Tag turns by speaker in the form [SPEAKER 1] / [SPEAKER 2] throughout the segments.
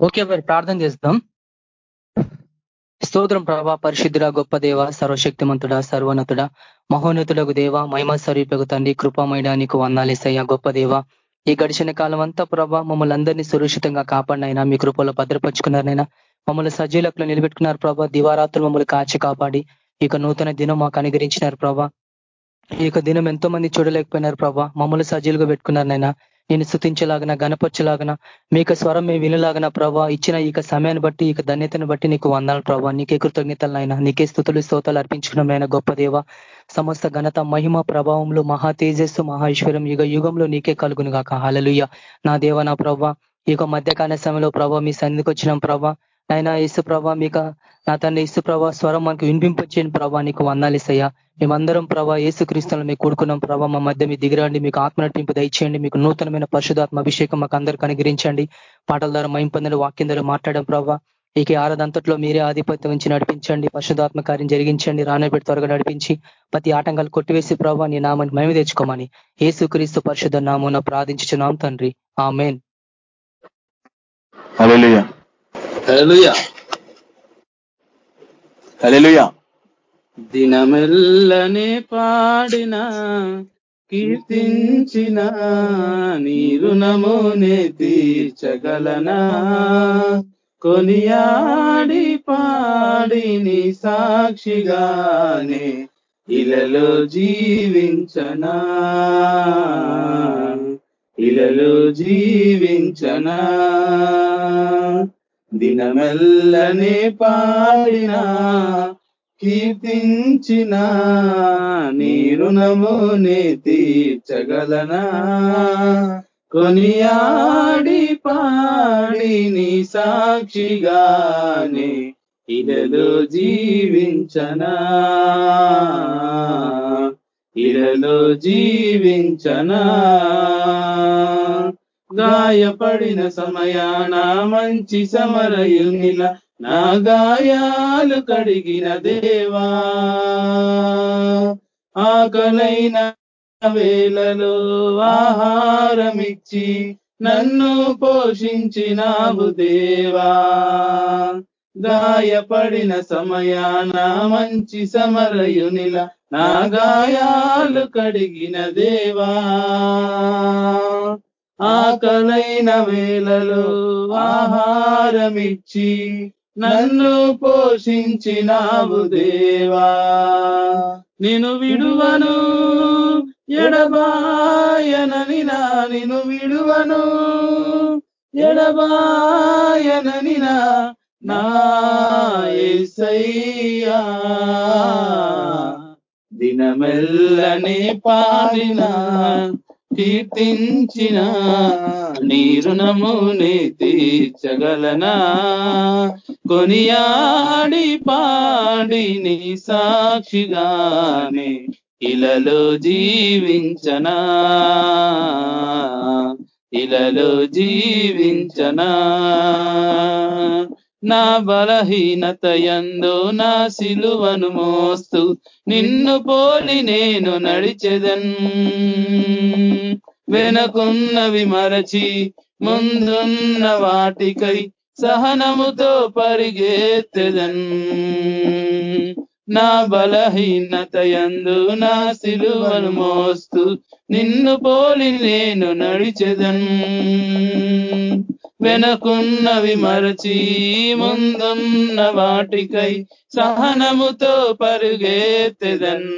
[SPEAKER 1] Okay మరి ప్రార్థన చేస్తాం. స్తోత్రం ప్రభా పరిశుద్ధుడ గొప్ప దేవ సర్వశక్తిమంతుడ సర్వోన్నతుడ మహోన్నతుడకు దేవ మహిమ స్వరూపకు తండ్రి కృపమయడానికి వందాలేసయ్యా గొప్ప దేవ. ఈ గడిచిన కాలం అంతా ప్రభా మమ్మల్ని అందరినీ సురక్షితంగా కాపాడినైనా మీ కృపలో భద్రపరుచుకున్నారనైనా మమ్మల్ని సజీలకులు నిలబెట్టుకున్నారు ప్రభా దివారాత్రులు మమ్మల్ని కాచి కాపాడి ఇక నూతన దినం మాకు అనుగరించినారు ప్రభా. ఈ దినం ఎంతో మంది చూడలేకపోయినారు ప్రభా మమ్మల్ని సజీలుగా పెట్టుకున్నారనైనా నేను స్థుతించలాగన మీ మీకు స్వరం మేము వినలాగన ప్రభా ఇచ్చిన ఈ సమయాన్ని బట్టి ఈ ధన్యతను బట్టి నీకు వందాలు ప్రభా. నీకే కృతజ్ఞతలు కృతజ్ఞతలైనా నీకే స్థుతులు స్తోతాలు అర్పించుకున్నామైనా గొప్ప దేవ. సమస్త ఘనత మహిమ ప్రభావంలో మహా తేజస్సు మహేశ్వరం యుగ యుగంలో నీకే కలుగును గాక. హలలుయ నా దేవ నా ప్రభా ఈ యొక్క మధ్యకాల సమయంలో ప్రభా మీ సన్నిధికి వచ్చినాం ప్రభా. ఆయన ఇసు ప్రభా మీకు నా తండ్రి ఇసు ప్రభా స్వరం మనకు వినిపింపచ్చేయని ప్రభా నీకు వందాలిసయ్యా మేమందరం ప్రభా ఏసుక్రీస్తులను మీకు కూడుకున్నాం ప్రభా మా మధ్య మీ దిగిరండి మీకు ఆత్మ నటింపు దయచేయండి మీకు నూతనమైన పరిశుధాత్మ అభిషేకం మాకు అందరికీ అనుగ్రహించండి పాటల ద్వారా మైం పొందిన వాక్యం ద్వారా మాట్లాడడం ప్రభా. ఇక ఆరదంతట్లో మీరే ఆధిపత్యం నుంచి నడిపించండి పరిశుధాత్మ కార్యం జరిగించండి రానబెట్టి త్వరగా నడిపించి ప్రతి ఆటంకాలు కొట్టివేసి ప్రభావ నీ నామని మేము తెచ్చుకోమని ఏసుక్రీస్తు పరిశుద్ధ నామూన ప్రార్థించున్నాం తండ్రి. ఆ మెయిన్
[SPEAKER 2] దినమెల్లనే పాడిన కీర్తించిన నీరు నమోనే తీర్చగలనా? కొనియాడి పాడిని సాక్షిగానే ఇలలో జీవించనా? ఇలలో జీవించనా? దినమెల్లనే పాడినా కీర్తించిన నీరు నమోనే తీర్చగలనా? కొనియాడి పాడి నీ సాక్షిగానే ఇలలో జీవించనా? ఇలలో జీవించనా? గాయపడిన సమయాన మంచి సమరయునిల నా గాయాలు కడిగిన దేవా ఆకలైన వేలలో ఆహారమిచ్చి నన్ను పోషించినావు దేవా. గాయపడిన సమయాన మంచి సమరయునిల నా గాయాలు కడిగిన దేవా. ఆకలైన వేలలో ఆహారమిచ్చి నన్ను పోషించినావు దేవా. నేను విడువను ఎడబాయనని నా నిను విడువను ఎడబాయనని నా ఏసయ్యా. దినమెల్లని పాడినా కీర్తించిన నీరు నముని తీర్చగలనా? కొనియాడి పాడి నీ సాక్షిగానే ఇలలో జీవించనా? ఇలలో జీవించనా? నా బలహీనత ఎందు నా సిలువను మోస్తూ నిన్ను పోలి నేను నడిచెదన్. వెనకున్నవి మరచి ముందున్న వాటికై సహనముతో పరిగెత్తెదన్. నా బలహీనత ఎందు నా సిలువను మోస్తూ నిన్ను పోలి నేను నడిచెదన్. వెనకున్నవి మరచి ముందున్న వాటికై సహనముతో పరుగెత్తెదన్.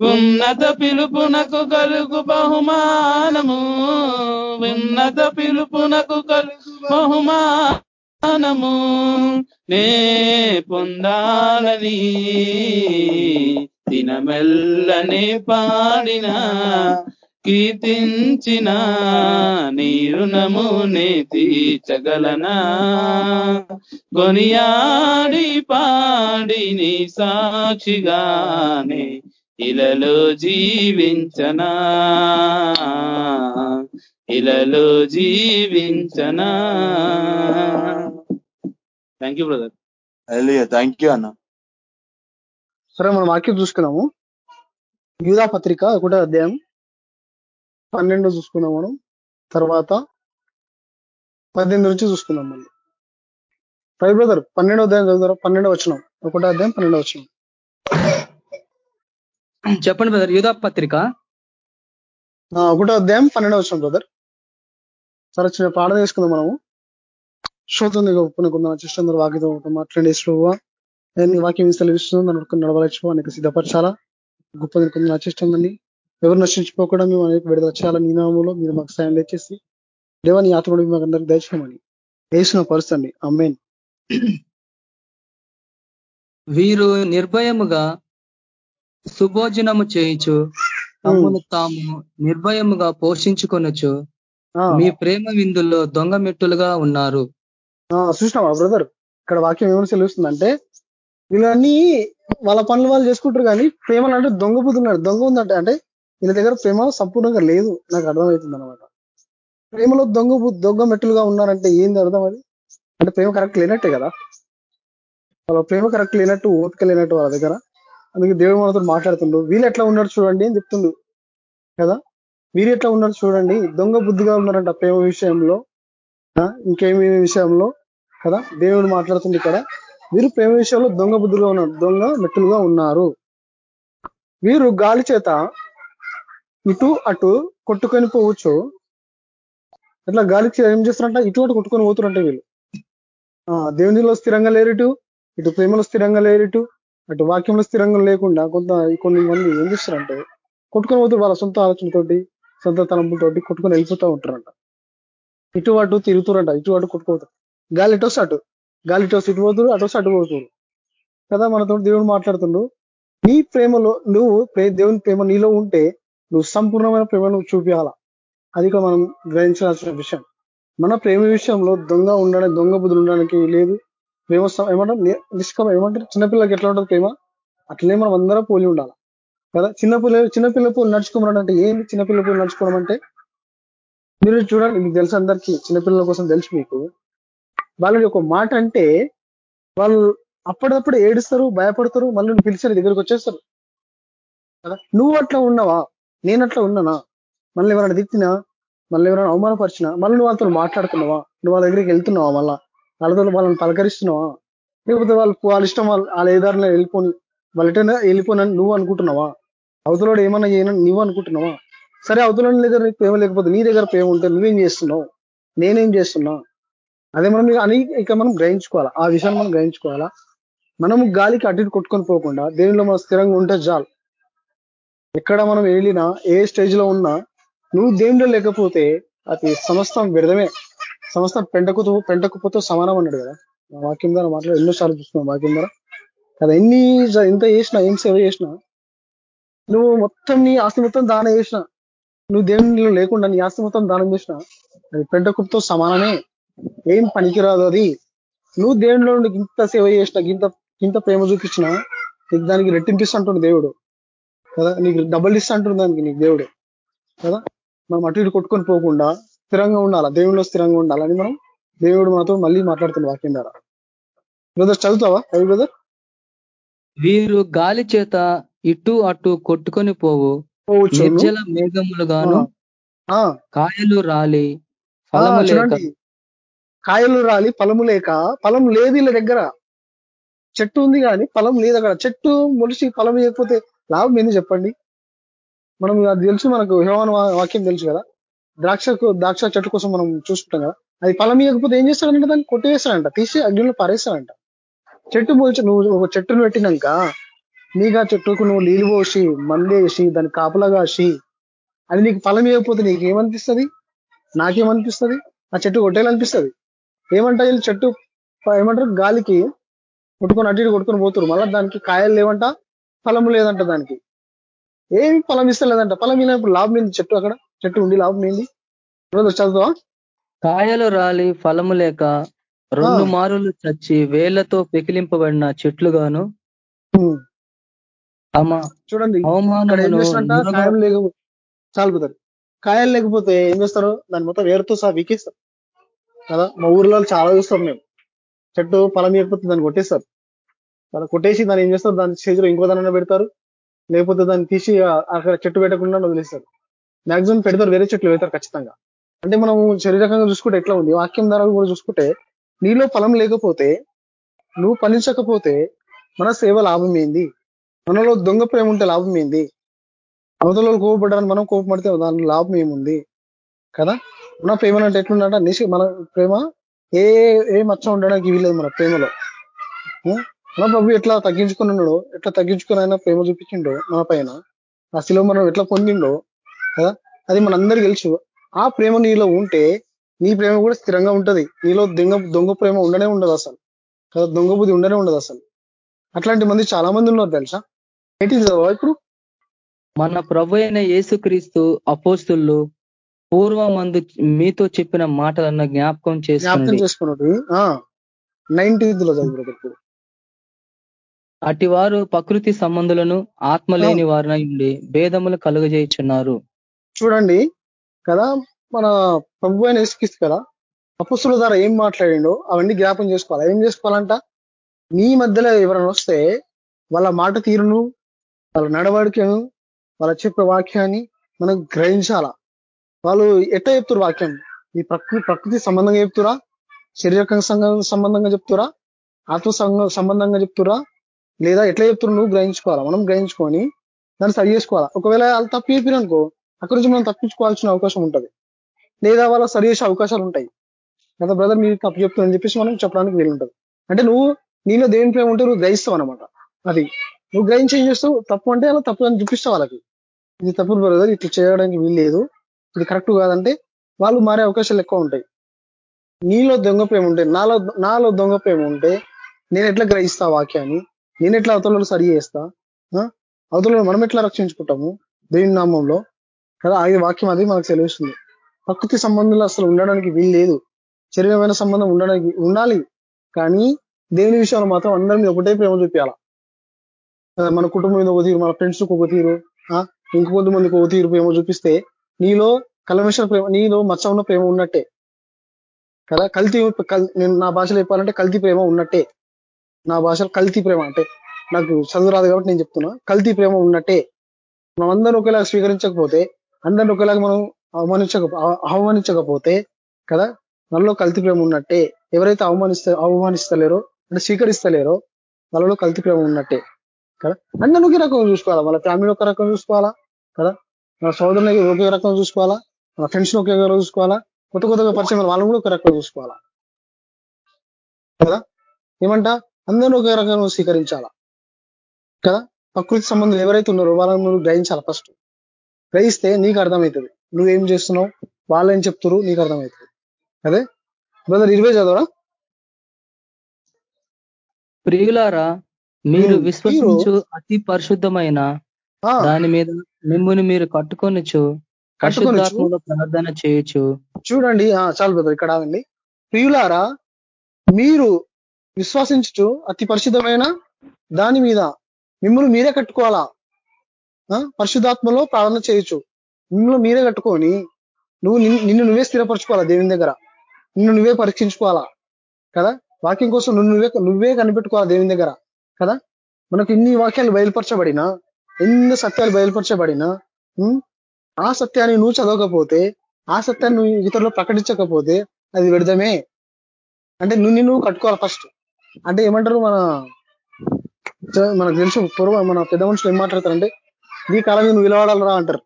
[SPEAKER 2] ఉన్నత పిలుపునకు కలుగు బహుమానము ఉన్నత పిలుపునకు కలుగు బహుమానము. నే పొందాలని దినమెల్లనే పాడినా కీర్తించిన నీరు నమూనే తీర్చగలనా? కొనియాడి పాడి నీ సాక్షిగానే ఇలలో జీవించనా? ఇలలో జీవించనా? Thank you brother
[SPEAKER 3] thank you అన్న.
[SPEAKER 4] సరే మనం వాక్యం చూసుకున్నాము. యూదా పత్రిక ఒకటో అధ్యాయం పన్నెండు చూసుకున్నాం మనం. తర్వాత పద్దెనిమిది నుంచి చూసుకుందాం మళ్ళీ ఫైవ్ బ్రదర్ పన్నెండో అధ్యాయం చదువుతారా? పన్నెండో వచ్చినాం ఒకటో అధ్యాయం పన్నెండో వచ్చినాం
[SPEAKER 1] చెప్పండి బ్రదర్ యూదా పత్రిక.
[SPEAKER 4] ఒకటో అధ్యాయం పన్నెండో వచ్చినాం బ్రదర్ సరే చిన్న ప్రార్థన చేసుకుందాం మనము. శ్రోతం ఒప్పుకుందాం చిష్టందరూ వాక్యతో మాట్లాడే శ్లోవా నేను వాక్యం సెలవిస్తున్నాను నన్ను నడవలచ్చిపో అనేక సిద్ధపరచాలా? గొప్ప నిరుకుంది నచ్చిస్తుందని ఎవరు నశించిపోకుండా మేము అనేక విడుదల చేయాలా నీ నామంలో మీరు మాకు సాయం తెచ్చేసి దేవా నీ ఆత్మడు మాకు అందరికి దయచేయమని. వేసిన పరుస్తండి అమ్మేన్
[SPEAKER 1] వీరు నిర్భయముగా సుభోజనము చేయించు తమ్మును తాము నిర్భయముగా పోషించుకొనొచ్చు. మీ ప్రేమ విందుల్లో దొంగ మెట్టులుగా ఉన్నారు.
[SPEAKER 4] చూసినావా బ్రదర్? ఇక్కడ వాక్యం ఏమైనా సెలవుస్తుందంటే వీళ్ళన్నీ వాళ్ళ పనులు వాళ్ళు చేసుకుంటారు కానీ ప్రేమలు అంటే దొంగ బుద్ధున్నాడు దొంగ ఉందంటే అంటే వీళ్ళ దగ్గర ప్రేమ సంపూర్ణంగా లేదు. నాకు అర్థమవుతుంది అనమాట ప్రేమలో దొంగ దొంగ మెట్టులుగా ఉన్నారంటే ఏంది అర్థం అది? అంటే ప్రేమ కరెక్ట్ లేనట్టే కదా? వాళ్ళ ప్రేమ కరెక్ట్ లేనట్టు ఓపిక లేనట్టు వాళ్ళ దగ్గర. అందుకే దేవుడు మనతో మాట్లాడుతుండు. వీళ్ళు ఎట్లా ఉన్నారు చూడండి అని చెప్తుండు. కదా? వీరు ఎట్లా ఉన్నారు చూడండి. దొంగ బుద్ధిగా ఉన్నారంట ప్రేమ విషయంలో. ఆ, ఇంకేమి విషయంలో? కదా? దేవుడు మాట్లాడుతుంది ఇక్కడ. వీరు ప్రేమ విషయంలో దొంగ బుద్ధిగా ఉన్నారు దొంగ మెట్టులుగా ఉన్నారు. వీరు గాలి చేత ఇటు అటు కొట్టుకొని పోవచ్చు. ఇట్లా గాలికి ఏం చేస్తారంట? ఇటు అటు కొట్టుకొని పోతురంట వీళ్ళు. ఆ దేవునిలో స్థిరంగా లేరిటు ఇటు ప్రేమలో స్థిరంగా లేరిటు అటు వాక్యంలో స్థిరంగా లేకుండా కొంత కొన్ని మంది ఏం చేస్తారంటే? కొట్టుకొని పోతారు వాళ్ళ సొంత ఆలోచనతోటి సొంత తలంపులతోటి కొట్టుకొని వెళ్ళిపోతూ ఉంటారంట. ఇటు అటు తిరుగుతురంట ఇటు అటు కొట్టుకుపోతారు గాలి ఇటు వస్తే అటు గాలి ఇటు ఇటు పోతురు అటు వస్తే అటు పోతురు కదా మనతో దేవుడు మాట్లాడుతుండు? నీ ప్రేమలో నువ్వు దేవుని ప్రేమ నీలో ఉంటే నువ్వు సంపూర్ణమైన ప్రేమ నువ్వు చూపించాలా అది మనం గ్రహించాల్సిన విషయం. మన ప్రేమ విషయంలో దొంగ ఉండడానికి దొంగ బుద్ధులు ఉండడానికి లేదు ప్రేమ ఏమంటారు? నిష్కమ ఏమంటారు? చిన్నపిల్లలకి ఎట్లా ఉంటుంది ప్రేమ? అట్లనే మనం అందరం పోలి ఉండాలి? కదా? చిన్నపిల్ల చిన్నపిల్ల పోలు నడుచుకోమని అంటే ఏంటి చిన్నపిల్ల పోలు నడుచుకోవడం అంటే? మీరు చూడండి మీకు తెలుసు అందరికీ చిన్నపిల్లల కోసం తెలుసు మీకు. వాళ్ళని ఒక మాట అంటే వాళ్ళు అప్పుడప్పుడు ఏడుస్తారు భయపడతారు మళ్ళీ పిలిచిన పిలిచి దగ్గరికి వచ్చేస్తారు. కదా? నువ్వు అట్లా ఉన్నావా? నేను అట్లా ఉన్నానా మళ్ళీ ఎవరైనా తిట్టినా? మళ్ళీ ఎవరైనా అవమానపరిచినా? మళ్ళీ నువ్వు వాళ్ళతో మాట్లాడుతున్నావా నువ్వు వాళ్ళ దగ్గరికి వెళ్తున్నావా మళ్ళా? వాళ్ళతో వాళ్ళని పలకరిస్తున్నావా? లేకపోతే వాళ్ళు వాళ్ళ ఇష్టం వాళ్ళు వాళ్ళ ఏదారిలో వెళ్ళిపోని వాళ్ళటైనా వెళ్ళిపోనని నువ్వు అనుకుంటున్నావా? అవతలోడు ఏమన్నా చేయనని నువ్వు అనుకుంటున్నావా? సరే అవతలోని దగ్గర నీకు ప్రేమ లేకపోతే నీ దగ్గర ప్రేమ ఉంటే నువ్వేం చేస్తున్నావు? నేనేం చేస్తున్నా? అదే మనం ఇక అని ఇక మనం గ్రహించుకోవాలా. ఆ విషయాన్ని మనం గ్రహించుకోవాలా. మనము గాలికి అటు కొట్టుకొని పోకుండా దేనిలో మనం స్థిరంగా ఉంటే చాలు. ఎక్కడ మనం వెళ్ళినా ఏ స్టేజ్లో ఉన్నా నువ్వు దేవునిలో లేకపోతే అది సమస్తం వ్యర్థమే. సమస్తం పెంటకుతూ పెంటకుపోతూ సమానం అన్నాడు కదా. వాక్యం ద్వారా మాట్లాడి ఎన్నోసార్లు చూస్తున్నాం వాక్యం ద్వారా. కదా ఎన్ని ఎంత చేసినా ఏం సేవ చేసినా నువ్వు మొత్తం నీ ఆస్తి మొత్తం దానం చేసిన నువ్వు దేవునిలో లేకుండా నీ ఆస్తి మొత్తం దానం చేసిన అది పెంటకుతో సమానమే. ఏం పనికిరాదు అది. నువ్వు దేవునిలో ఇంత సేవ చేసిన ఇంత ఇంత ప్రేమ చూపించిన నీకు దానికి రెట్టింపిస్తుంటుంది దేవుడు. కదా? నీకు డబల్ ఇస్తా అంటుంది దానికి నీకు దేవుడు. కదా? మనం అటు ఇటు కొట్టుకొని పోకుండా స్థిరంగా ఉండాలా? దేవునిలో స్థిరంగా ఉండాలని మనం దేవుడు మనతో మళ్ళీ మాట్లాడుతున్న వాక్యం ద్వారా. బ్రదర్ చదువుతావా? అవి బ్రదర్
[SPEAKER 1] వీరు గాలి చేత ఇటు అటు కొట్టుకొని పోవు.
[SPEAKER 4] పోవచ్చు.
[SPEAKER 1] నిర్జల మేఘములుగాను
[SPEAKER 4] ఆ,
[SPEAKER 1] కాయలు రాలి ఫలము లేక.
[SPEAKER 4] కాయలు రాలి ఫలము లేక ఫలం లేదు వీళ్ళ దగ్గర. చెట్టు ఉంది కానీ ఫలం లేదు అక్కడ. చెట్టు మొలిసి ఫలం లేకపోతే లాభం ఏంది చెప్పండి? మనం అది తెలుసు మనకు యోహాను వాక్యం తెలుసు కదా. ద్రాక్షకు ద్రాక్ష చెట్టు కోసం మనం చూసుకుంటాం కదా. అది ఫలం ఇవ్వకపోతే ఏం చేస్తాడంటే దాన్ని? కొట్టేస్తాడంట తీసి అగ్నిలో పారేస్తాడంట చెట్టు పోల్చి నువ్వు ఒక చెట్టును పెట్టినాక నీకు ఆ చెట్టుకు నువ్వు నీళ్ళు పోసి మందేసి దాన్ని కాపలా కాసి అది నీకు ఫలం ఇవ్వకపోతే నీకు ఏమనిపిస్తుంది నాకేమనిపిస్తుంది? ఆ చెట్టు కొట్టేయాలనిపిస్తుంది? ఏమంటా చెట్టు ఏమంటారు? గాలికి కొట్టుకొని అటు ఇటు కొట్టుకొని పోతురు మళ్ళీ దానికి కాయలు లేవంట. ఫలం లేదంట దానికి. ఏం ఫలం ఇస్తలేదంట. ఫలం ఇచ్చినప్పుడు లాభం ఏంది చెట్టు అక్కడ? చెట్టు ఉండి లాభం ఏంది? చదువుతావా?
[SPEAKER 1] కాయలు రాలి ఫలము లేక రెండు. మారులు చచ్చి వేళ్ళతో పెకిలింపబడిన చెట్లుగాను
[SPEAKER 4] చూడండి. కాయలు లేకపోతే చాలు కుదరు కాయలు లేకపోతే ఏం చేస్తారు? దాని మొత్తం వేరుతో సహా వీకేస్తారు. కదా? మా ఊర్లో చాలా చూస్తాం మేము. చెట్టు ఫలం ఇవ్వకపోతే దాన్ని కొట్టేస్తారు. దాన్ని కొట్టేసి దాన్ని ఏం చేస్తారు? దాని స్టేజ్లో ఇంకో దాని పెడతారు. లేకపోతే దాన్ని తీసి అక్కడ చెట్టు పెట్టకుండా వదిలేస్తారు. మాక్సిమం పెడతారు వేరే చెట్లు పెడతారు ఖచ్చితంగా. అంటే మనం శరీరకంగా చూసుకుంటే ఎట్లా ఉంది? వాక్యం ద్వారా కూడా చూసుకుంటే నీలో ఫలం లేకపోతే నువ్వు ఫలించకపోతే మన సేవ లాభం ఏంది? మనలో దొంగ ప్రేమ ఉంటే లాభం ఏంది? అవతల వాళ్ళు మనం కోపపడితే దాని లాభం ఏముంది? కదా? మన ప్రేమ అంటే ఎట్లుందంటే నిశ మన ప్రేమ ఏ ఏ మచ్చ ఉండడానికి వీలేదు మన ప్రేమలో. మన ప్రభు ఎట్లా తగ్గించుకుని ఉన్నాడో ఎట్లా తగ్గించుకుని ఆయన ప్రేమ చూపించిండో మన పైన ఆ శిలో మనం ఎట్లా పొందిండో కదా అది మనందరికి తెలుసు. ఆ ప్రేమ నీలో ఉంటే నీ ప్రేమ కూడా స్థిరంగా ఉంటది. నీలో దొంగ దొంగ ప్రేమ ఉండనే ఉండదు అసలు. కదా దొంగ బుద్ధి ఉండనే ఉండదు అసలు. అట్లాంటి మంది చాలా మంది ఉన్నారు తెలుసా? ఏంటి ఇప్పుడు?
[SPEAKER 1] మన ప్రభు అయిన యేసుక్రీస్తు అపోస్తులు పూర్వమందు మీతో చెప్పిన మాటలన్న జ్ఞాపకం
[SPEAKER 4] జ్ఞాపకం
[SPEAKER 1] చేసుకున్నది
[SPEAKER 4] చేసుకున్నది. ఆ నైన్టీన్త్లో చదువు ఇప్పుడు
[SPEAKER 1] అటి వారు ప్రకృతి సంబంధులను ఆత్మ లేని వారినై ఉండి భేదములు కలుగజేయుచున్నారు.
[SPEAKER 4] చూడండి కదా మన ప్రభు అయిన ఇసుకిస్తు కదా అపుస్తుల ద్వారా ఏం మాట్లాడిండో అవన్నీ జ్ఞాపం చేసుకోవాలి? ఏం చేసుకోవాలంట? నీ మధ్యలో ఎవరైనా వస్తే వాళ్ళ మాట తీరును వాళ్ళ నడవడికను వాళ్ళ చెప్పే వాక్యాన్ని మనం గ్రహించాల? వాళ్ళు ఎట్లా చెప్తారు వాక్యం? ఈ ప్రకృతి ప్రకృతి సంబంధంగా చెప్తురా శరీరక సంబంధంగా చెప్తురా ఆత్మ సంబంధంగా చెప్తురా లేదా ఎట్లా చెప్తున్నారు నువ్వు గ్రహించుకోవాలా? మనం గ్రహించుకొని దాన్ని సరి చేసుకోవాలా? ఒకవేళ వాళ్ళు తప్పు చెప్పిరనుకో అక్కడి నుంచి మనం తప్పించుకోవాల్సిన అవకాశం ఉంటుంది. లేదా వాళ్ళ సరి చేసే అవకాశాలు ఉంటాయి. కదా బ్రదర్ మీరు తప్పు చెప్తున్నారని చెప్పేసి మనం చెప్పడానికి వీలుంటది. అంటే నువ్వు నీలో దేని ప్రేమ ఉంటే నువ్వు గ్రహిస్తావు అనమాట అది. నువ్వు గ్రహించి ఏం చేస్తావు? తప్పు అంటే అలా తప్పు అని చూపిస్తావు వాళ్ళకి. ఇది తప్పు బ్రదర్ ఇట్లా చేయడానికి వీలు లేదు. ఇది కరెక్ట్ కాదంటే వాళ్ళు మారే అవకాశాలు ఎక్కువ ఉంటాయి. నీలో దొంగ ప్రేమ ఉంటే నాలో నాలో దొంగ ప్రేమ ఉంటే నేను ఎట్లా గ్రహిస్తా వాక్యాన్ని? నేను ఎట్లా అవతలలో సరి చేస్తా? ఆ? అవతలలో మనం ఎట్లా రక్షించుకుంటాము? దేవుని నామంలో. కదా ఆ వాక్యం అది మనకు తెలివిస్తుంది ప్రకృతి సంబంధంలో అసలు ఉండడానికి వీలు లేదు. శరీరమైన సంబంధం ఉండడానికి ఉండాలి. కానీ దేవుని విషయంలో మాత్రం అందరి మీద ఒకటే ప్రేమ చూపించాల కదా, మన కుటుంబం మీద ఒక తీరు మన ఫ్రెండ్స్ ఒక తీరు ఇంకొద్ది మందికి ఒక తీరు ప్రేమ చూపిస్తే నీలో కలమేశ్వర ప్రేమ నీలో మచ్చ ఉన్న ప్రేమ ఉన్నట్టే. కదా కల్తీ నేను నా భాషలో చెప్పాలంటే కల్తీ ప్రేమ ఉన్నట్టే. నా భాషలో కల్తీ ప్రేమ అంటే నాకు చదువు రాదు కాబట్టి నేను చెప్తున్నా. కల్తీ ప్రేమ ఉన్నట్టే. మనం అందరూ ఒకేలాగా స్వీకరించకపోతే అందరిని ఒకేలాగా మనం అవమానించక అవమానించకపోతే కదా మనలో కల్తీ ప్రేమ ఉన్నట్టే. ఎవరైతే అవమానిస్త అవమానిస్తలేరో అంటే స్వీకరిస్తలేరో వాళ్ళలో కల్తీ ప్రేమ ఉన్నట్టే కదా. అందరిని ఒకే రకం చూసుకోవాలా? వాళ్ళ ఫ్యామిలీ ఒక రకం చూసుకోవాలా కదా? మన సోదరుని ఒకే రకం చూసుకోవాలా? మన ఫ్రెండ్స్ని ఒకే రకం చూసుకోవాలా? కొత్త కొత్తగా పరిచయం వాళ్ళని కూడా ఒక రకం చూసుకోవాలా కదా? ఏమంట? అందరూ ఒకే రకంగా స్వీకరించాలా? కదా? ప్రకృతి సంబంధం ఎవరైతే ఉన్నారో వాళ్ళని నువ్వు గ్రహించాలి ఫస్ట్ గ్రహిస్తే నీకు అర్థమవుతుంది నువ్వేం చేస్తున్నావు? వాళ్ళు ఏం చెప్తున్నారు నీకు అర్థమవుతుంది అదే? బ్రదర్ ఇరవై చదవరా?
[SPEAKER 1] ప్రియులారా మీరు విశ్వసించు అతి పరిశుద్ధమైన దాని మీద మిమ్ముని మీరు కట్టుకొనొచ్చు ప్రార్థన చేయొచ్చు
[SPEAKER 4] చూడండి. చాలు బ్రదర్ ఇక్కడ ఆగండి. ప్రియులారా మీరు విశ్వాసించు అతి పరిశుద్ధమైన దాని మీద మిమ్మల్ని మీరే కట్టుకోవాలా? ఆ, పరిశుద్ధాత్మలో ప్రార్థన చేయొచ్చు మిమ్మల్ని మీరే కట్టుకొని నువ్వు నిన్ను నువ్వే స్థిరపరచుకోవాలా దేవుని దగ్గర? నిన్ను నువ్వే పరీక్షించుకోవాలా? కదా? వాక్యం కోసం నువ్వు నువ్వే నువ్వే కనిపెట్టుకోవాలా దేవుని దగ్గర? కదా? మనకు ఇన్ని వాక్యాలు బయలుపరచబడినా ఎన్ని సత్యాలు బయలుపరచబడినా ఆ సత్యాన్ని నువ్వు చదవకపోతే ఆ సత్యాన్ని నువ్వు ఇతరులు ప్రకటించకపోతే అది విడదమే అంటే నువ్వు నువ్వు కట్టుకోవాలి ఫస్ట్ అంటే ఏమంటారు మన మనకు తెలుసు పూర్వ మన పెద్ద మనుషులు ఏం మాట్లాడతారంటే నీ కాలం నువ్వు విలువడాలరా అంటారు.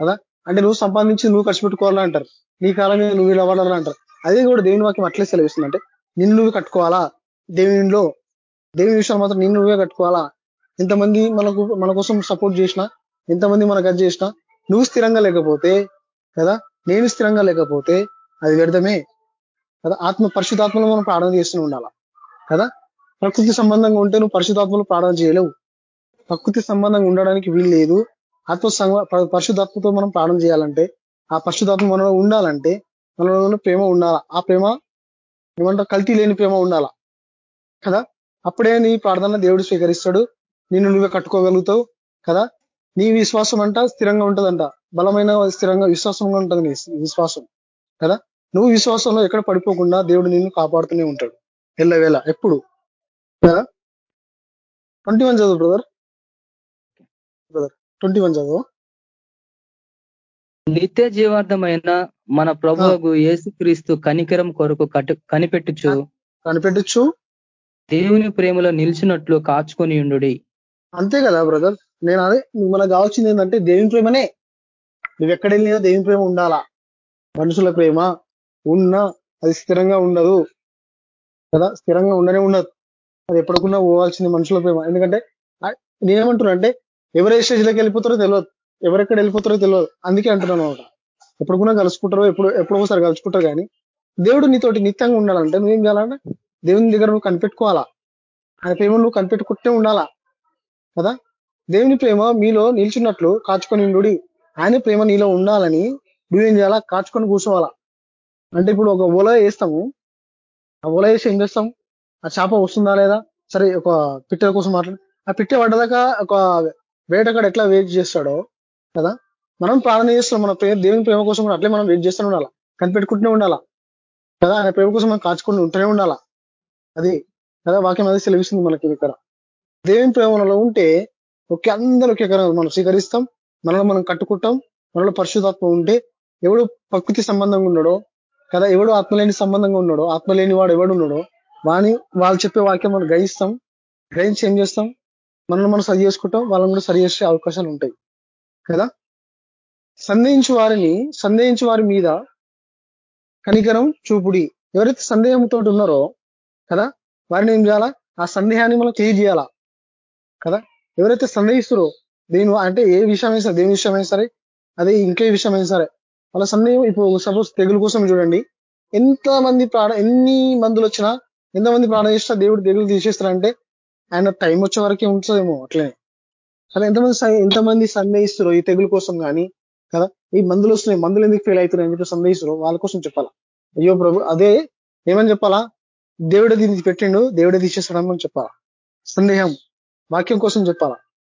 [SPEAKER 4] కదా? అంటే నువ్వు సంపాదించి నువ్వు ఖర్చు పెట్టుకోవాలా అంటారు. నీ కాలం మీద నువ్వు విలువడాలరా అంటారు. అదే కూడా దేవుని వాక్యం అట్లే సెలవిస్తుంది. అంటే నిన్ను నువ్వు కట్టుకోవాలా? దేవునిలో దేవుని విషయాలు మాత్రం నిన్ను నువ్వే కట్టుకోవాలా? ఎంతమంది మనకు మన కోసం సపోర్ట్ చేసినా ఎంతమంది మనకు అది చేసినా నువ్వు స్థిరంగా లేకపోతే కదా? నేను స్థిరంగా లేకపోతే అది వ్యర్థమే. కదా? ఆత్మ పరిశుద్ధాత్మలో మనం ప్రార్థన చేస్తూనే ఉండాలా? కదా? ప్రకృతి సంబంధంగా ఉంటే నువ్వు పరిశుధాత్మలు ప్రార్థన చేయలేవు. ప్రకృతి సంబంధంగా ఉండడానికి వీలు లేదు. ఆత్మ పరిశుధాత్మతో మనం ప్రార్థన చేయాలంటే ఆ పరిశుధాత్మ మనలో ఉండాలంటే మనలో ప్రేమ ఉండాలా? ఆ ప్రేమ ఏమంటారు? కల్తీ లేని ప్రేమ ఉండాలా? కదా? అప్పుడే నీ ప్రార్థన దేవుడు స్వీకరిస్తాడు. నిన్ను నువ్వే కట్టుకోగలుగుతావు. కదా? నీ విశ్వాసం అంట స్థిరంగా ఉంటదంట. బలమైన స్థిరంగా విశ్వాసంగా ఉంటుంది నీ విశ్వాసం. కదా? నువ్వు విశ్వాసంలో ఎక్కడ పడిపోకుండా దేవుడు నిన్ను కాపాడుతూనే ఉంటాడు. ఎల్లవేళ ఎప్పుడు? ట్వంటీ వన్ చదువు బ్రదర్ బ్రదర్ ట్వంటీ వన్ చదువు.
[SPEAKER 1] నిత్య జీవార్థమైన మన ప్రభువుకు యేసుక్రీస్తు కనికరం కొరకు కనిపెట్టుచు
[SPEAKER 4] కనిపెట్టచ్చు
[SPEAKER 1] దేవుని ప్రేమలో నిలిచినట్లు కాచుకొని ఉండు
[SPEAKER 4] అంతే కదా బ్రదర్ నేను అదే మనకు కావాల్సింది ఏంటంటే దేవుని ప్రేమనే. నువ్వు ఎక్కడ వెళ్ళినా దేవుని ప్రేమ ఉండాలా? మనుషుల ప్రేమ ఉన్నా అది స్థిరంగా ఉండదు. కదా? స్థిరంగా ఉండనే ఉండదు. అది ఎప్పటికున్నా పోవాల్సింది మనుషుల ప్రేమ. ఎందుకంటే నేనేమంటున్నా అంటే ఎవరు ఏ స్టేజ్లోకి వెళ్ళిపోతారో తెలియదు ఎవరెక్కడ వెళ్ళిపోతారో తెలియదు అందుకే అంటున్నాను అనమాట. ఎప్పుడుకున్నా కలుసుకుంటారో ఎప్పుడు ఎప్పుడో ఒకసారి కలుసుకుంటారు కానీ దేవుడు నీతోటి నిత్యంగా ఉండాలంటే నువ్వేం చేయాలంటే దేవుని దగ్గర నువ్వు కనిపెట్టుకోవాలా? ఆయన ప్రేమ నువ్వు కనిపెట్టుకుంటే ఉండాలా? కదా? దేవుని ప్రేమ మీలో నిల్చున్నట్లు కాచుకొని నుడి ఆయన ప్రేమ నీలో ఉండాలని నువ్వేం చేయాలా? కాచుకొని కూర్చోవాలా? అంటే ఇప్పుడు ఒక ఓల వేస్తాము. ఆ ఓల వేసి ఏం చేస్తాం? ఆ చేప వస్తుందా లేదా? సరే ఒక పిట్టెల కోసం మాట్లాడు. ఆ పిట్ట పడ్డదాకా ఒక వేటగాడు ఎట్లా వెయిట్ చేస్తాడో కదా? మనం ప్రార్థన చేస్తాం మన ప్రేమ దేవుని ప్రేమ కోసం కూడా అట్లే మనం వెయిట్ చేస్తూనే ఉండాలా? కనిపెట్టుకుంటూనే ఉండాలా? కదా? ఆయన ప్రేమ కోసం మనం కాచుకుంటూ ఉంటూనే ఉండాలా? అది కదా? వాక్యం అది సెలవిస్తుంది మనకి ఇక్కడ. దేవుని ప్రేమలో ఉంటే ఒకే అందరూ ఒకే మనం స్వీకరిస్తాం మనలో మనం కట్టుకుంటాం మనలో పరిశుధాత్మ ఉంటే ఎవడు ప్రకృతి సంబంధంగా ఉన్నాడో కదా ఎవడు ఆత్మలేని సంబంధంగా ఉన్నాడో ఆత్మ లేని వాడు ఎవడు ఉన్నాడో వాని వాళ్ళు చెప్పే వాక్యం మనం గ్రహిస్తాం గ్రహించి ఏం చేస్తాం? మనల్ని మనం సరి చేసుకుంటాం వాళ్ళని కూడా సరి చేసే అవకాశాలు ఉంటాయి. కదా? సందేహించు వారిని సందేహించు వారి మీద కనికరం చూపుడి. ఎవరైతే సందేహంతో ఉన్నారో కదా వారిని ఏం చేయాలా? ఆ సందేహాన్ని మనం తెలియజేయాలా? కదా? ఎవరైతే సందేహిస్తారో దేని అంటే ఏ విషయమైనా సరే దేని విషయమైనా సరే అదే ఇంకే విషయమైనా సరే వాళ్ళ సందేహం ఇప్పుడు సపోజ్ తెగులు కోసం చూడండి. ఎంత మంది ప్రాణ ఎన్ని మందులు వచ్చినా ఎంతమంది ప్రాణం చేసినా దేవుడు తెగులు తీసేస్తారంటే ఆయన టైం వచ్చే వరకే ఉంటుందేమో అట్లనే. కానీ ఎంతమంది ఎంతమంది సందేహిస్తారు ఈ తెగులు కోసం కానీ కదా? ఈ మందులు వస్తున్నాయి మందులు ఎందుకు ఫెయిల్ అవుతున్నాయి అని చెప్పి సందేహిస్తారు వాళ్ళ కోసం చెప్పాలా? అయ్యో ప్రభు అదే ఏమని చెప్పాలా? దేవుడే దీన్ని పెట్టిండు దేవుడే తీసేస్తాడని మనం చెప్పాలా? సందేహం వాక్యం కోసం చెప్పాలా?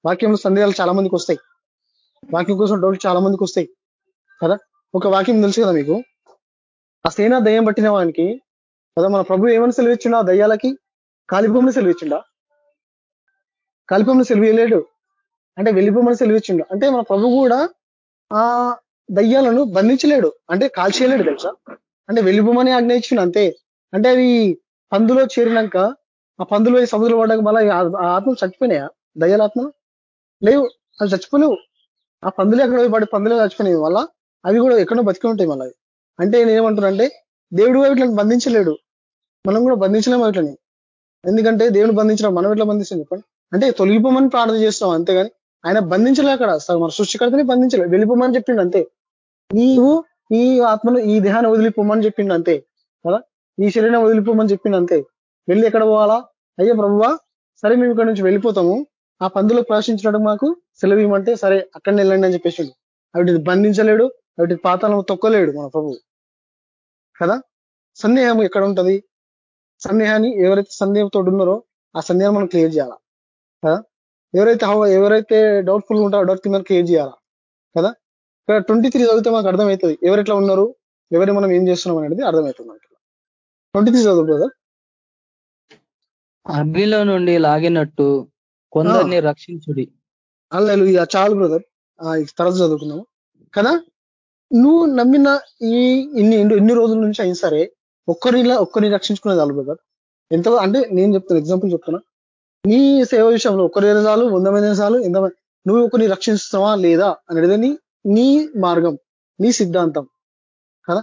[SPEAKER 4] వాక్యంలో సందేహాలు చాలా మందికి వస్తాయి. వాక్యం కోసం డౌట్లు చాలా మందికి వస్తాయి. కదా? ఒక వాక్యం తెలుసు కదా మీకు? ఆ సేనా దయ్యం పట్టిన వానికి కదా మన ప్రభు ఏమని సెలవిచ్చిండు? ఆ దయ్యాలకి కాలిపోమని సెలవిచ్చిండా? కాలిపోమని సెలవియలేడు. అంటే వెళ్ళిపోమని సెలవిచ్చిండు. అంటే మన ప్రభు కూడా ఆ దయ్యాలను బంధించలేడు. అంటే కాల్చేయలేడు తెలుసా? అంటే వెళ్ళిపోమని ఆజ్ఞ ఇచ్చిండు అంతే. అంటే అవి పందులో చేరినాక ఆ పందులో సముద్రం పడ్డాక మళ్ళీ ఆ ఆత్మలు చచ్చిపోయినాయా? దయ్యాల ఆత్మ లేవు. అవి చచ్చిపోలేవు. ఆ పందులు ఎక్కడ పోయి పడి పందులే చచ్చిపోయినాయి వల్ల అవి కూడా ఎక్కడో బతికి ఉంటాయి మళ్ళీ. అంటే నేను అంటే దేవుడు వీటిని బంధించలేడు. మనం కూడా బంధించలేము వీటిని. ఎందుకంటే దేవుడు బంధించడం మనం ఎట్లా బంధించాం చెప్పండి? అంటే తొలగిపోమని ప్రార్థన చేస్తాం అంతేగాని ఆయన బంధించలే అక్కడ. మన సృష్టికర్తని బంధించలేదు వెళ్ళిపోమని చెప్పిండు అంతే. నీవు ఈ ఆత్మను ఈ దేహాన్ని వదిలిపోమని చెప్పిండు అంతే. కదా? ఈ శరీరం వదిలిపోమని చెప్పిండు అంతే. వెళ్ళి ఎక్కడ పోవాలా? అయ్యో ప్రభువా సరే మేము ఇక్కడ నుంచి వెళ్ళిపోతాము. ఆ పందులో ప్రవేశించడం మాకు సెలవు ఇవ్వమంటే సరే అక్కడనే వెళ్ళండి అని చెప్పేసి వాటిని బంధించలేడు. వాటి పాతాలను తొక్కలేడు మన ప్రభు. కదా? సందేహం ఎక్కడ ఉంటది? సందేహాన్ని ఎవరైతే సందేహంతో ఉన్నారో ఆ సందేహాన్ని మనం క్లియర్ చేయాలా? కదా? ఎవరైతే ఎవరైతే డౌట్ఫుల్ ఉంటారో డౌట్ మనం క్లియర్ చేయాలా? కదా? ఇక్కడ ట్వంటీ త్రీ చదివితే మాకు అర్థమవుతుంది. ఎవరెట్లా ఉన్నారు? ఎవరి మనం ఏం చేస్తున్నాం అనేది అర్థమవుతుంది మనకి. ట్వంటీ త్రీ చదువు బ్రదర్
[SPEAKER 1] అగ్నిలో నుండి లాగినట్టు కొందరిని రక్షించుడి.
[SPEAKER 4] అల్లెలు ఇక చాలు బ్రదర్ తర్వాత చదువుకున్నాము కదా? నువ్వు నమ్మిన ఈ ఇన్ని ఇన్ని- రోజుల నుంచి అయినా సరే ఒక్కరిలా ఒక్కరిని రక్షించుకునే చాలు బ్రదర్. ఎంత అంటే నేను చెప్తాను ఎగ్జాంపుల్ చెప్తున్నా. నీ సేవ విషయంలో ఒక్కరి చాలు వంద మంది చాలు ఎంత నువ్వు ఒకరిని రక్షిస్తున్నావా లేదా అనేది నీ నీ మార్గం నీ సిద్ధాంతం. కదా?